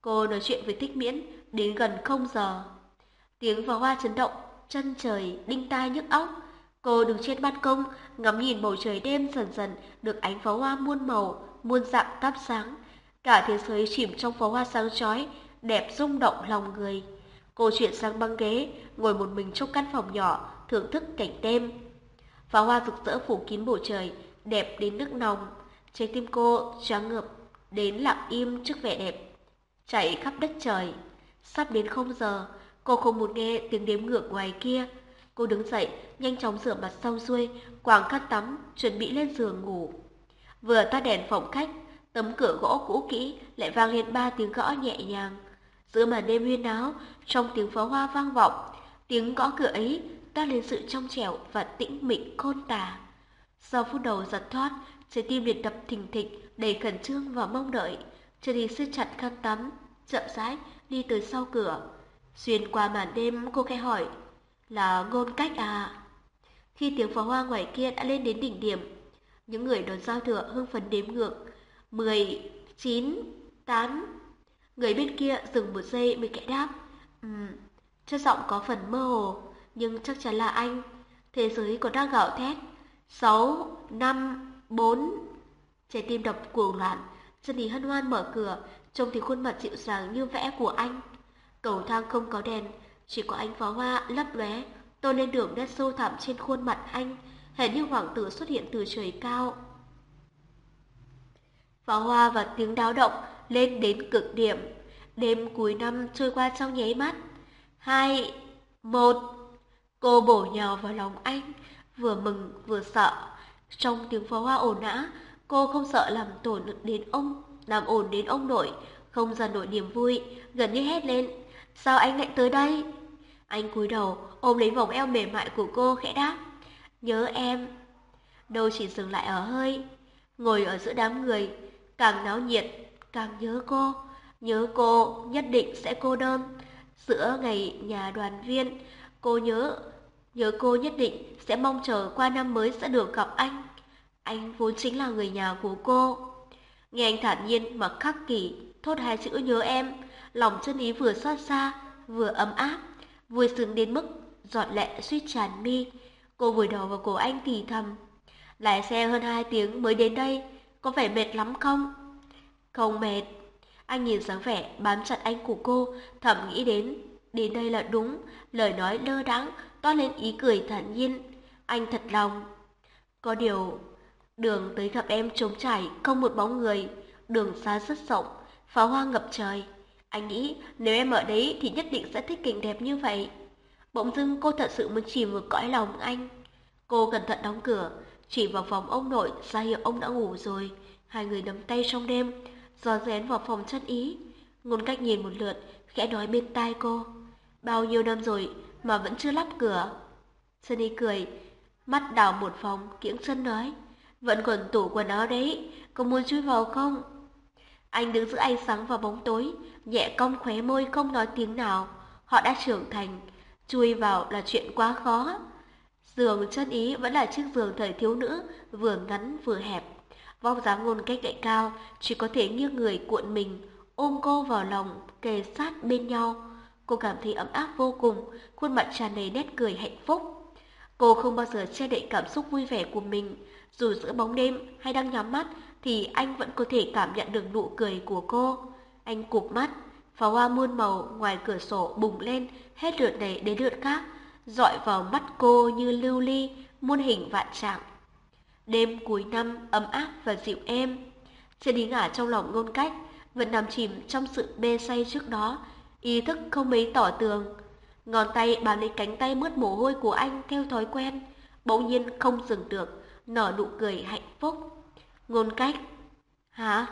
Cô nói chuyện với Thích Miễn đến gần không giờ. Tiếng pháo hoa chấn động, chân trời, đinh tai nhức óc. Cô đứng trên ban công, ngắm nhìn bầu trời đêm dần dần được ánh pháo hoa muôn màu, muôn dạng thắp sáng. Cả thế giới chìm trong pháo hoa sáng chói, đẹp rung động lòng người. Cô chuyển sang băng ghế, ngồi một mình trong căn phòng nhỏ, thưởng thức cảnh đêm. Pháo hoa rực rỡ phủ kín bầu trời, đẹp đến nước nồng. Trái tim cô choáng ngợp, đến lặng im trước vẻ đẹp. Chạy khắp đất trời. Sắp đến không giờ, cô không muốn nghe tiếng đếm ngược ngoài kia. Cô đứng dậy, nhanh chóng rửa mặt xong xuôi, quàng khăn tắm, chuẩn bị lên giường ngủ. Vừa tắt đèn phòng khách, tấm cửa gỗ cũ kỹ lại vang lên ba tiếng gõ nhẹ nhàng. Giữa màn đêm huyên áo, trong tiếng pháo hoa vang vọng, tiếng gõ cửa ấy ta lên sự trong trẻo và tĩnh mịch khôn tả. Sau phút đầu giật thoát, trái tim liền đập thình thịch, đầy khẩn trương và mong đợi. Trần đi siết chặt khăn tắm, chậm rãi đi tới sau cửa. Xuyên qua màn đêm cô khẽ hỏi, là ngôn cách à? Khi tiếng pháo hoa ngoài kia đã lên đến đỉnh điểm, những người đón giao thừa hưng phấn đếm ngược. Mười, chín, tám. Người bên kia dừng một giây mới kẽ đáp. Ừm, chất giọng có phần mơ hồ, nhưng chắc chắn là anh. Thế giới còn đang gạo thét. Sáu, năm, bốn. Trái tim đập cuồng loạn, chân ý hân hoan mở cửa, trông thấy khuôn mặt dịu dàng như vẽ của anh. Cầu thang không có đèn, chỉ có ánh pháo hoa lấp lóe, tôi lên đường nét sâu thẳm trên khuôn mặt anh, hệt như hoàng tử xuất hiện từ trời cao. Pháo hoa và tiếng đáo động lên đến cực điểm. Đêm cuối năm trôi qua trong nháy mắt. Hai, một. Cô bổ nhào vào lòng anh, vừa mừng vừa sợ. Trong tiếng pháo hoa ồn ào, cô không sợ làm tổn đến ông, làm ổn đến ông nội, không dần nổi niềm vui, gần như hét lên. Sao anh lại tới đây? Anh cúi đầu, ôm lấy vòng eo mềm mại của cô khẽ đáp. Nhớ em. Đâu chỉ dừng lại ở hơi. Ngồi ở giữa đám người, càng náo nhiệt, càng nhớ cô. Nhớ cô nhất định sẽ cô đơn. Giữa ngày nhà đoàn viên, cô nhớ, nhớ cô nhất định sẽ mong chờ qua năm mới sẽ được gặp anh. Anh vốn chính là người nhà của cô. Nghe anh thản nhiên mà khắc kỷ, thốt hai chữ nhớ em, lòng chân ý vừa xót xa, vừa ấm áp, vui sướng đến mức giọt lệ suýt tràn mi. Cô vùi đầu vào cổ anh thì thầm. Lái xe hơn hai tiếng mới đến đây, có phải mệt lắm không? Không mệt. Anh nhìn dáng vẻ bám chặt anh của cô, thầm nghĩ đến. Đến đây là đúng, lời nói lơ đãng, to lên ý cười thản nhiên. Anh thật lòng. Có điều, đường tới gặp em trống trải, không một bóng người, đường xa rất rộng, pháo hoa ngập trời. Anh nghĩ nếu em ở đấy thì nhất định sẽ thích cảnh đẹp như vậy. Bỗng dưng cô thật sự muốn chìm vào cõi lòng anh. Cô cẩn thận đóng cửa, chỉ vào phòng ông nội ra hiệu ông đã ngủ rồi. Hai người nắm tay trong đêm, gió rén vào phòng chân ý. Ngôn cách nhìn một lượt, khẽ nói bên tai cô. Bao nhiêu năm rồi mà vẫn chưa lắp cửa. Sunny cười, mắt đảo một vòng, kiễng chân nói. Vẫn còn tủ quần áo đấy, có muốn chui vào không? Anh đứng giữa ánh sáng và bóng tối, nhẹ cong khóe môi không nói tiếng nào. Họ đã trưởng thành, chui vào là chuyện quá khó. Giường chân ý vẫn là chiếc giường thời thiếu nữ, vừa ngắn vừa hẹp. Vóc dáng ngôn cách gậy cao, chỉ có thể nghiêng người cuộn mình, ôm cô vào lòng, kề sát bên nhau. Cô cảm thấy ấm áp vô cùng, khuôn mặt tràn đầy nét cười hạnh phúc. Cô không bao giờ che đậy cảm xúc vui vẻ của mình, dù giữa bóng đêm hay đang nhắm mắt thì anh vẫn có thể cảm nhận được nụ cười của cô. Anh cụp mắt, pháo hoa muôn màu ngoài cửa sổ bùng lên hết lượt này đến lượt khác, dọi vào mắt cô như lưu ly, muôn hình vạn trạng. Đêm cuối năm ấm áp và dịu êm. Trên ý ngả trong lòng ngôn cách, vẫn nằm chìm trong sự bê say trước đó, ý thức không mấy tỏ tường. Ngón tay bám lấy cánh tay mướt mồ hôi của anh theo thói quen, bỗng nhiên không dừng được, nở nụ cười hạnh phúc. Ngôn cách. Hả?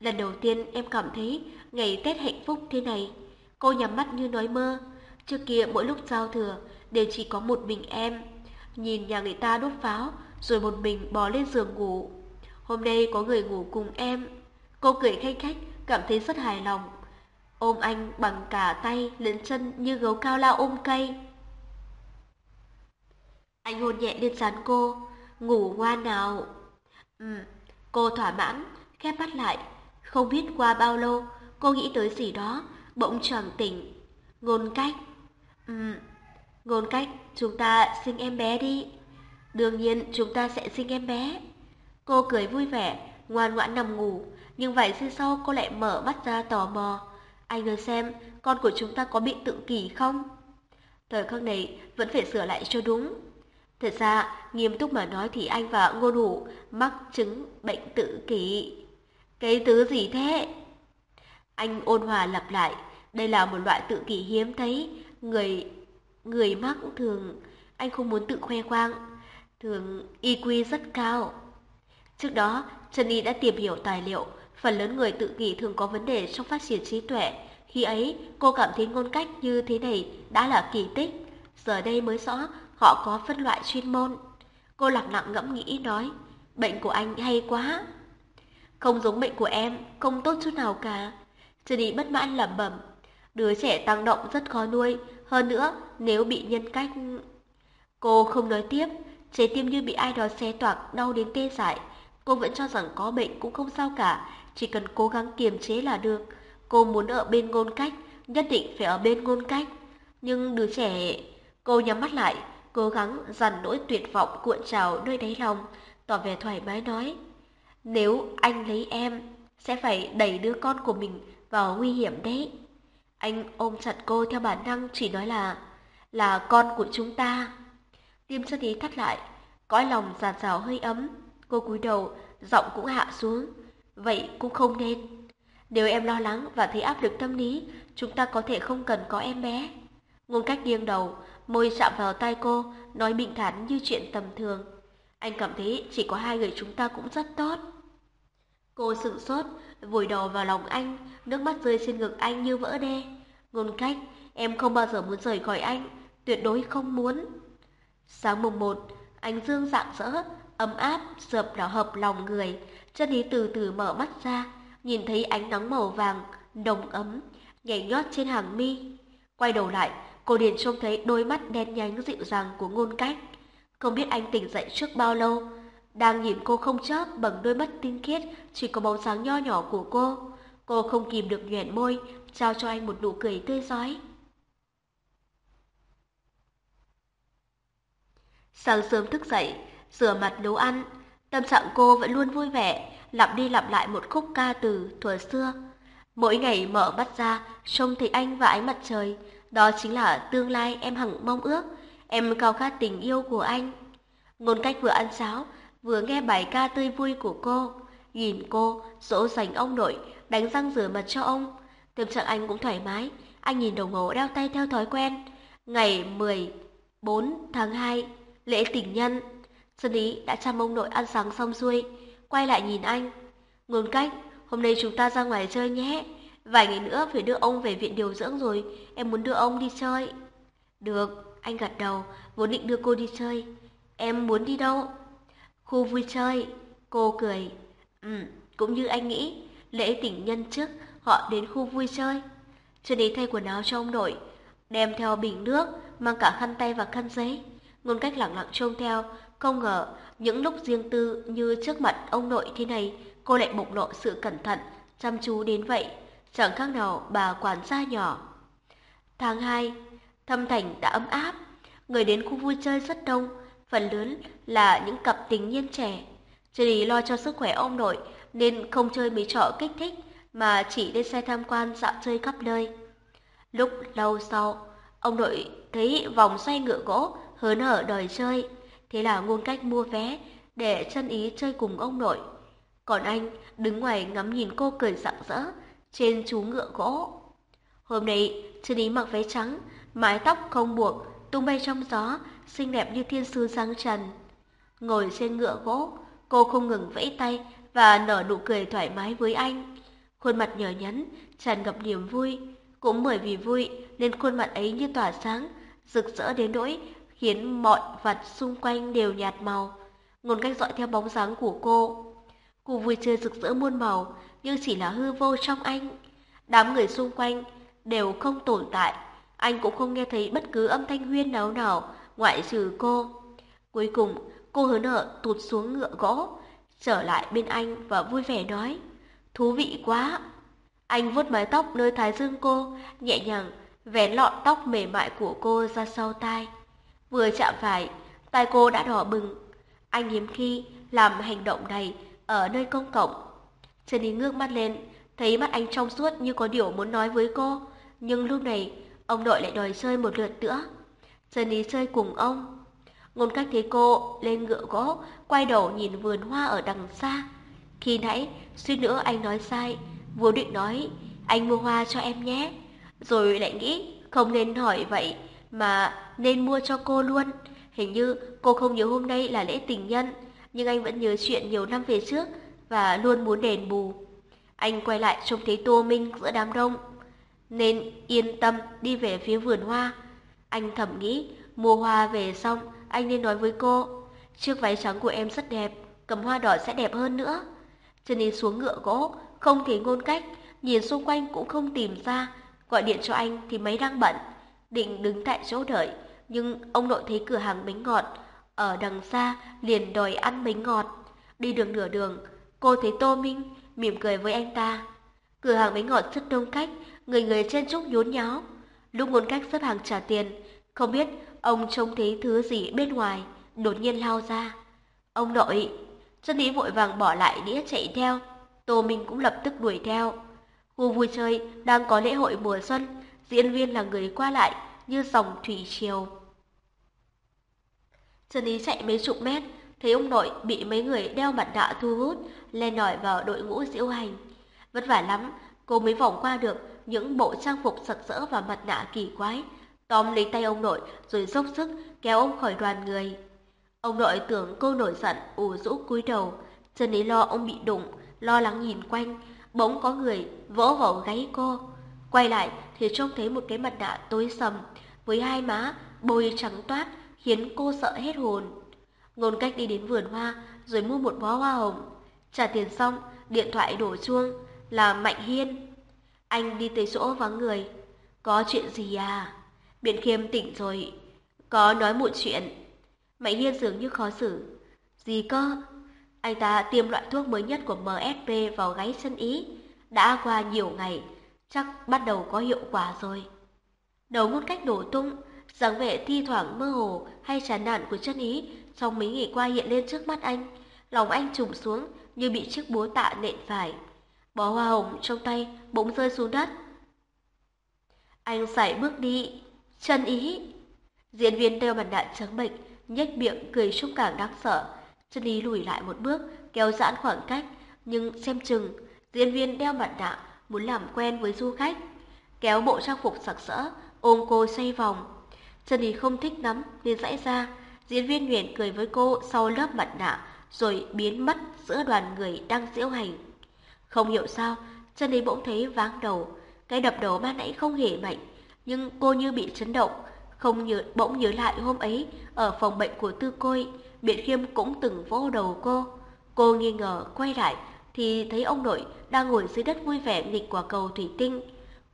Lần đầu tiên em cảm thấy ngày Tết hạnh phúc thế này. Cô nhắm mắt như nói mơ. Trước kia mỗi lúc giao thừa đều chỉ có một mình em. Nhìn nhà người ta đốt pháo rồi một mình bò lên giường ngủ. Hôm nay có người ngủ cùng em. Cô cười khanh khách, cảm thấy rất hài lòng. Ôm anh bằng cả tay lên chân như gấu cao lao ôm cây. Anh hôn nhẹ lên trán cô, ngủ ngoan nào. Ừ, cô thỏa mãn, khép mắt lại. Không biết qua bao lâu, cô nghĩ tới gì đó, bỗng choàng tỉnh. Ngôn cách. Ừ, ngôn cách, chúng ta sinh em bé đi. Đương nhiên chúng ta sẽ sinh em bé. Cô cười vui vẻ, ngoan ngoãn nằm ngủ, nhưng vài giây sau cô lại mở mắt ra tò mò. Anh nói xem, con của chúng ta có bị tự kỷ không? Thời khắc này vẫn phải sửa lại cho đúng. Thật ra, nghiêm túc mà nói thì anh và Ngô Đủ mắc chứng bệnh tự kỷ. Cái tứ gì thế? Anh ôn hòa lặp lại, đây là một loại tự kỷ hiếm thấy, người người mắc thường anh không muốn tự khoe khoang, thường IQ rất cao. Trước đó, Trần Y đã tìm hiểu tài liệu, phần lớn người tự kỷ thường có vấn đề trong phát triển trí tuệ. Khi ấy, cô cảm thấy ngôn cách như thế này đã là kỳ tích. Giờ đây mới rõ họ có phân loại chuyên môn. Cô lặng lặng ngẫm nghĩ nói, bệnh của anh hay quá. Không giống bệnh của em, không tốt chút nào cả. Trần đi bất mãn lẩm bẩm, đứa trẻ tăng động rất khó nuôi, hơn nữa nếu bị nhân cách... Cô không nói tiếp, trái tim như bị ai đó xé toạc, đau đến tê dại. Cô vẫn cho rằng có bệnh cũng không sao cả, chỉ cần cố gắng kiềm chế là được. Cô muốn ở bên ngôn cách, nhất định phải ở bên ngôn cách. Nhưng đứa trẻ... Cô nhắm mắt lại, cố gắng dằn nỗi tuyệt vọng cuộn trào nơi đáy lòng, tỏ vẻ thoải mái nói. Nếu anh lấy em, sẽ phải đẩy đứa con của mình vào nguy hiểm đấy. Anh ôm chặt cô theo bản năng chỉ nói là, là con của chúng ta. Tim chân ý thắt lại, cõi lòng giàn rào hơi ấm. Cô cúi đầu, giọng cũng hạ xuống. Vậy cũng không nên. Nếu em lo lắng và thấy áp lực tâm lý, chúng ta có thể không cần có em bé. Ngôn cách nghiêng đầu, môi chạm vào tay cô, nói bình thản như chuyện tầm thường. Anh cảm thấy chỉ có hai người chúng ta cũng rất tốt. Cô sửng sốt, vùi đầu vào lòng anh, nước mắt rơi trên ngực anh như vỡ đê. Ngôn cách, em không bao giờ muốn rời khỏi anh, tuyệt đối không muốn. Sáng mùng một, ánh dương rạng rỡ, ấm áp, sợp đỏ hợp lòng người. Chân ý từ từ mở mắt ra, nhìn thấy ánh nắng màu vàng, nồng ấm, nhảy nhót trên hàng mi. Quay đầu lại, cô liền trông thấy đôi mắt đen nhánh dịu dàng của ngôn cách. Không biết anh tỉnh dậy trước bao lâu, đang nhìn cô không chớp bằng đôi mắt tinh khiết, chỉ có bóng sáng nho nhỏ của cô. Cô không kìm được nhoẻn môi, trao cho anh một nụ cười tươi rói. Sáng sớm thức dậy, rửa mặt nấu ăn, tâm trạng cô vẫn luôn vui vẻ, lặp đi lặp lại một khúc ca từ thuở xưa. Mỗi ngày mở mắt ra, trông thấy anh và ánh mặt trời, đó chính là tương lai em hằng mong ước, em cao khát tình yêu của anh. Ngôn cách vừa ăn cháo, vừa nghe bài ca tươi vui của cô, nhìn cô dỗ dành ông nội, đánh răng rửa mặt cho ông. Tâm trạng anh cũng thoải mái, anh nhìn đồng hồ đeo tay theo thói quen. Ngày 14 tháng 2, lễ tình nhân. Xuân ý đã chăm ông nội ăn sáng xong xuôi, quay lại nhìn anh. Ngôn cách, hôm nay chúng ta ra ngoài chơi nhé. Vài ngày nữa phải đưa ông về viện điều dưỡng rồi, em muốn đưa ông đi chơi. Được, anh gật đầu, vốn định đưa cô đi chơi. Em muốn đi đâu? Khu vui chơi. Cô cười. Ừ, cũng như anh nghĩ, lễ tình nhân trước họ đến khu vui chơi. Xuân Ý thay quần áo cho ông nội, đem theo bình nước, mang cả khăn tay và khăn giấy. Ngôn cách lặng lặng trông theo, không ngờ những lúc riêng tư như trước mặt ông nội thế này, cô lại bộc lộ sự cẩn thận, chăm chú đến vậy, chẳng khác nào bà quản gia nhỏ. Tháng 2, thâm thành đã ấm áp, người đến khu vui chơi rất đông, phần lớn là những cặp tình nhân trẻ. Chỉ vì lo cho sức khỏe ông nội nên không chơi mấy trò kích thích mà chỉ lên xe tham quan dạo chơi khắp nơi. Lúc lâu sau, ông nội thấy vòng xoay ngựa gỗ hớn hở đòi chơi, thế là ngôn cách mua vé để chân ý chơi cùng ông nội. Còn anh đứng ngoài ngắm nhìn cô cười rạng rỡ trên chú ngựa gỗ. Hôm nay, chân ý mặc váy trắng, mái tóc không buộc, tung bay trong gió, xinh đẹp như thiên sứ giang trần. Ngồi trên ngựa gỗ, cô không ngừng vẫy tay và nở nụ cười thoải mái với anh. Khuôn mặt nhỏ nhắn, tràn ngập niềm vui. Cũng bởi vì vui nên khuôn mặt ấy như tỏa sáng, rực rỡ đến nỗi khiến mọi vật xung quanh đều nhạt màu. Ngôn cách dõi theo bóng dáng của cô. Cô vui chơi rực rỡ muôn màu, nhưng chỉ là hư vô trong anh. Đám người xung quanh đều không tồn tại. Anh cũng không nghe thấy bất cứ âm thanh huyên náo nào, ngoại trừ cô. Cuối cùng, cô hớn hở tụt xuống ngựa gỗ, trở lại bên anh và vui vẻ nói. Thú vị quá! Anh vuốt mái tóc nơi thái dương cô, nhẹ nhàng vén lọn tóc mềm mại của cô ra sau tai. Vừa chạm phải, tai cô đã đỏ bừng. Anh hiếm khi làm hành động này ở nơi công cộng. Trần Ý ngước mắt lên, thấy mắt anh trong suốt như có điều muốn nói với cô. Nhưng lúc này, ông nội lại đòi chơi một lượt nữa. Trần Ý chơi cùng ông. Ngôn cách thấy cô lên ngựa gỗ, quay đầu nhìn vườn hoa ở đằng xa. Khi nãy, suýt nữa anh nói sai, vô định nói, anh mua hoa cho em nhé. Rồi lại nghĩ, không nên hỏi vậy, mà nên mua cho cô luôn. Hình như cô không nhớ hôm nay là lễ tình nhân, nhưng anh vẫn nhớ chuyện nhiều năm về trước và luôn muốn đền bù. Anh quay lại trông thấy Tô Minh giữa đám đông, nên yên tâm đi về phía vườn hoa. Anh thầm nghĩ, mua hoa về xong, anh nên nói với cô, chiếc váy trắng của em rất đẹp, cầm hoa đỏ sẽ đẹp hơn nữa. Chân đi xuống ngựa gỗ, không thấy ngôn cách, nhìn xung quanh cũng không tìm ra, gọi điện cho anh thì máy đang bận, định đứng tại chỗ đợi, nhưng ông nội thấy cửa hàng bánh ngọt ở đằng xa liền đòi ăn bánh ngọt. Đi đường nửa đường, cô thấy Tô Minh mỉm cười với anh ta. Cửa hàng bánh ngọt rất đông khách, người người chen chúc nhốn nháo. Lúc muốn cách xếp hàng trả tiền, không biết ông trông thấy thứ gì bên ngoài, đột nhiên lao ra. Ông nội, chân ý vội vàng bỏ lại đĩa chạy theo, Tô Minh cũng lập tức đuổi theo. Khu vui chơi đang có lễ hội mùa xuân, diễn viên là người qua lại như dòng thủy triều. Trần Ý chạy mấy chục mét, thấy ông nội bị mấy người đeo mặt nạ thu hút, lên nổi vào đội ngũ diễu hành. Vất vả lắm, cô mới vòng qua được những bộ trang phục sặc sỡ và mặt nạ kỳ quái. Tóm lấy tay ông nội rồi dốc sức kéo ông khỏi đoàn người. Ông nội tưởng cô nổi giận, ủ rũ cúi đầu. Trần Ý lo ông bị đụng, lo lắng nhìn quanh, bỗng có người vỗ vào gáy cô. Quay lại thì trông thấy một cái mặt nạ tối sầm với hai má bôi trắng toát khiến cô sợ hết hồn. Ngôn cách đi đến vườn hoa rồi mua một bó hoa hồng. Trả tiền xong, điện thoại đổ chuông là Mạnh Hiên. Anh đi tới chỗ vắng người. Có chuyện gì à? Biện Khiêm tỉnh rồi. Có nói một chuyện. Mạnh Hiên dường như khó xử. Gì cơ? Anh ta tiêm loại thuốc mới nhất của MSP vào gáy chân ý. Đã qua nhiều ngày, chắc bắt đầu có hiệu quả rồi. Đầu ngôn cách đổ tung, dáng vẻ thi thoảng mơ hồ hay chán nản của chân ý trong mấy ngày qua hiện lên trước mắt anh. Lòng anh trùng xuống như bị chiếc búa tạ nện phải. Bó hoa hồng trong tay bỗng rơi xuống đất. Anh sải bước đi, chân ý. Diễn viên đeo mặt nạ trắng bệnh, nhếch miệng cười xúc cảm đáng sợ. Chân ý lùi lại một bước, kéo giãn khoảng cách, nhưng xem chừng, diễn viên đeo mặt nạ muốn làm quen với du khách. Kéo bộ trang phục sặc sỡ, ôm cô xoay vòng. Chân ý không thích lắm nên dãy ra, diễn viên nguyện cười với cô sau lớp mặt nạ, rồi biến mất giữa đoàn người đang diễu hành. Không hiểu sao, chân ý bỗng thấy váng đầu, cái đập đầu ban nãy không hề mạnh, nhưng cô như bị chấn động, không nhớ bỗng nhớ lại hôm ấy ở phòng bệnh của Tư Côi, Biện Khiêm cũng từng vỗ đầu cô. Cô nghi ngờ quay lại thì thấy ông nội đang ngồi dưới đất vui vẻ nghịch quả cầu thủy tinh.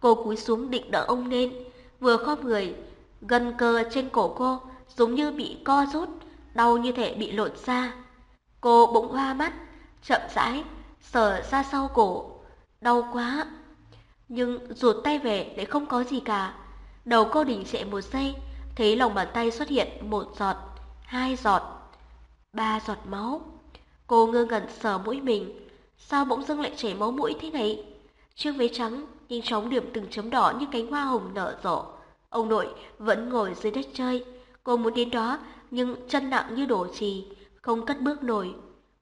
Cô cúi xuống định đỡ ông lên, vừa khom người, gần cơ trên cổ cô giống như bị co rút, đau như thể bị lột ra. Cô bỗng hoa mắt, chậm rãi, sờ ra sau cổ. Đau quá. Nhưng rụt tay về để không có gì cả. Đầu cô đình trệ một giây, thấy lòng bàn tay xuất hiện một giọt, hai giọt, ba giọt máu. Cô ngơ ngẩn sờ mũi mình. Sao bỗng dưng lại chảy máu mũi thế này? Chiếc váy trắng nhanh chóng điểm từng chấm đỏ như cánh hoa hồng nở rộ. Ông nội vẫn ngồi dưới đất chơi. Cô muốn đến đó nhưng chân nặng như đổ trì, không cất bước nổi.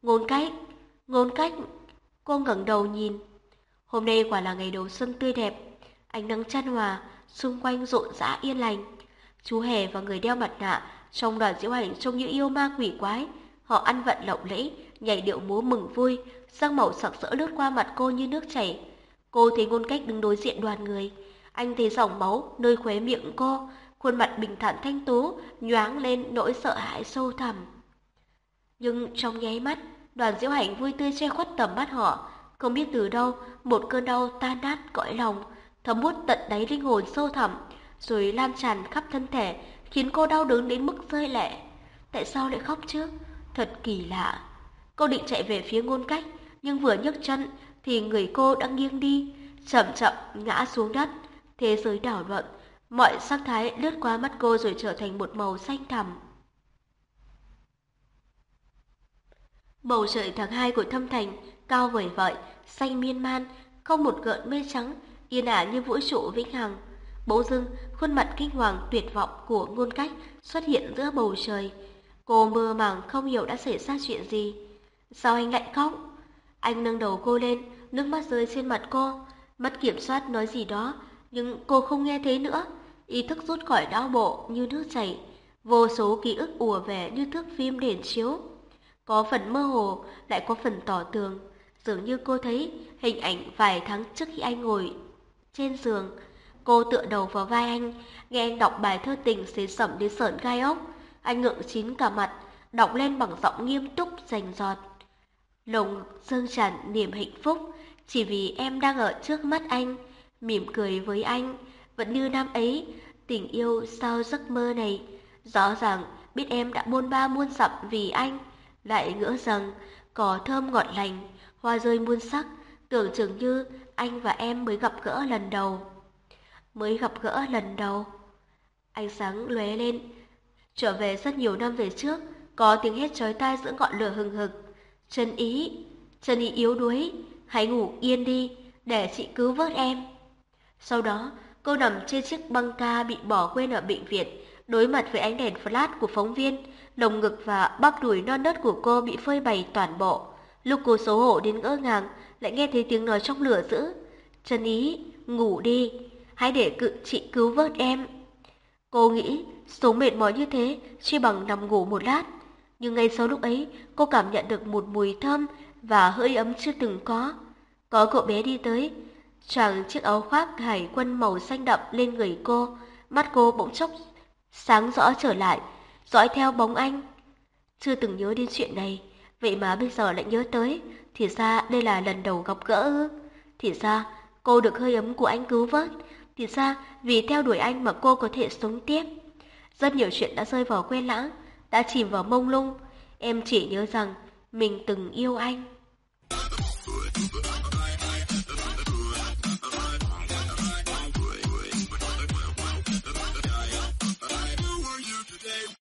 Ngôn cách, ngôn cách. Cô ngẩng đầu nhìn. Hôm nay quả là ngày đầu xuân tươi đẹp. Ánh nắng chan hòa, xung quanh rộn rã yên lành. Chú Hề và người đeo mặt nạ trong đoàn diễu hành trông như yêu ma quỷ quái. Họ ăn vận lộng lẫy, nhảy điệu múa mừng vui, sang màu sặc sỡ lướt qua mặt cô như nước chảy. Cô thấy ngôn cách đứng đối diện đoàn người. Anh thấy dòng máu nơi khóe miệng cô, khuôn mặt bình thản thanh tú, nhoáng lên nỗi sợ hãi sâu thẳm. Nhưng trong nháy mắt, đoàn diễu hành vui tươi che khuất tầm mắt họ, không biết từ đâu một cơn đau tan nát cõi lòng, thấm hút tận đáy linh hồn sâu thẳm, rồi lan tràn khắp thân thể, khiến cô đau đớn đến mức rơi lệ. Tại sao lại khóc chứ? Thật kỳ lạ. Cô định chạy về phía ngôn cách, nhưng vừa nhấc chân thì người cô đã nghiêng đi, chậm chậm ngã xuống đất. Thế giới đảo luận, mọi sắc thái lướt qua mắt cô rồi trở thành một màu xanh thẳm. Bầu trời tháng 2 của thâm thành cao vời vợi, xanh miên man, không một gợn mây trắng, yên ả như vũ trụ vĩnh hằng. Bỗng dưng, khuôn mặt kinh hoàng tuyệt vọng của ngôn cách xuất hiện giữa bầu trời. Cô mơ màng không hiểu đã xảy ra chuyện gì. Sao anh lại khóc? Anh nâng đầu cô lên, nước mắt rơi trên mặt cô. Mất kiểm soát nói gì đó, nhưng cô không nghe thấy nữa. Ý thức rút khỏi đau bộ như nước chảy. Vô số ký ức ùa về như thước phim đèn chiếu. Có phần mơ hồ, lại có phần tỏ tường. Dường như cô thấy hình ảnh vài tháng trước khi anh ngồi trên giường. Cô tựa đầu vào vai anh, nghe anh đọc bài thơ tình xế sẩm đến sởn gai ốc. Anh ngượng chín cả mặt, đọc lên bằng giọng nghiêm túc rành giọt lòng dâng tràn niềm hạnh phúc, chỉ vì em đang ở trước mắt anh, mỉm cười với anh, vẫn như năm ấy, tình yêu sau giấc mơ này. Rõ ràng biết em đã buôn ba muôn dặm vì anh, lại ngỡ rằng có thơm ngọt lành, hoa rơi muôn sắc, tưởng chừng như anh và em mới gặp gỡ lần đầu. Mới gặp gỡ lần đầu. Ánh sáng lóe lên, trở về rất nhiều năm về trước, có tiếng hét chói tai giữa ngọn lửa hừng hực. Trần Ý, Trần Ý yếu đuối, hãy ngủ yên đi, để chị cứu vớt em. Sau đó, cô nằm trên chiếc băng ca bị bỏ quên ở bệnh viện, đối mặt với ánh đèn flash của phóng viên, lồng ngực và bắp đùi non nớt của cô bị phơi bày toàn bộ. Lúc cô xấu hổ đến ngỡ ngàng, lại nghe thấy tiếng nói trong lửa dữ. Trần Ý, ngủ đi, hãy để cự chị cứu vớt em. Cô nghĩ, số mệt mỏi như thế, chỉ bằng nằm ngủ một lát. Nhưng ngay sau lúc ấy, cô cảm nhận được một mùi thơm và hơi ấm chưa từng có. Có cậu bé đi tới, chàng chiếc áo khoác hải quân màu xanh đậm lên người cô, mắt cô bỗng chốc sáng rõ trở lại, dõi theo bóng anh. Chưa từng nhớ đến chuyện này, vậy mà bây giờ lại nhớ tới, thì ra đây là lần đầu gặp gỡ ư. Thì ra cô được hơi ấm của anh cứu vớt, thì ra vì theo đuổi anh mà cô có thể sống tiếp. Rất nhiều chuyện đã rơi vào quên lãng, đã chìm vào mông lung. Em chỉ nhớ rằng mình từng yêu anh.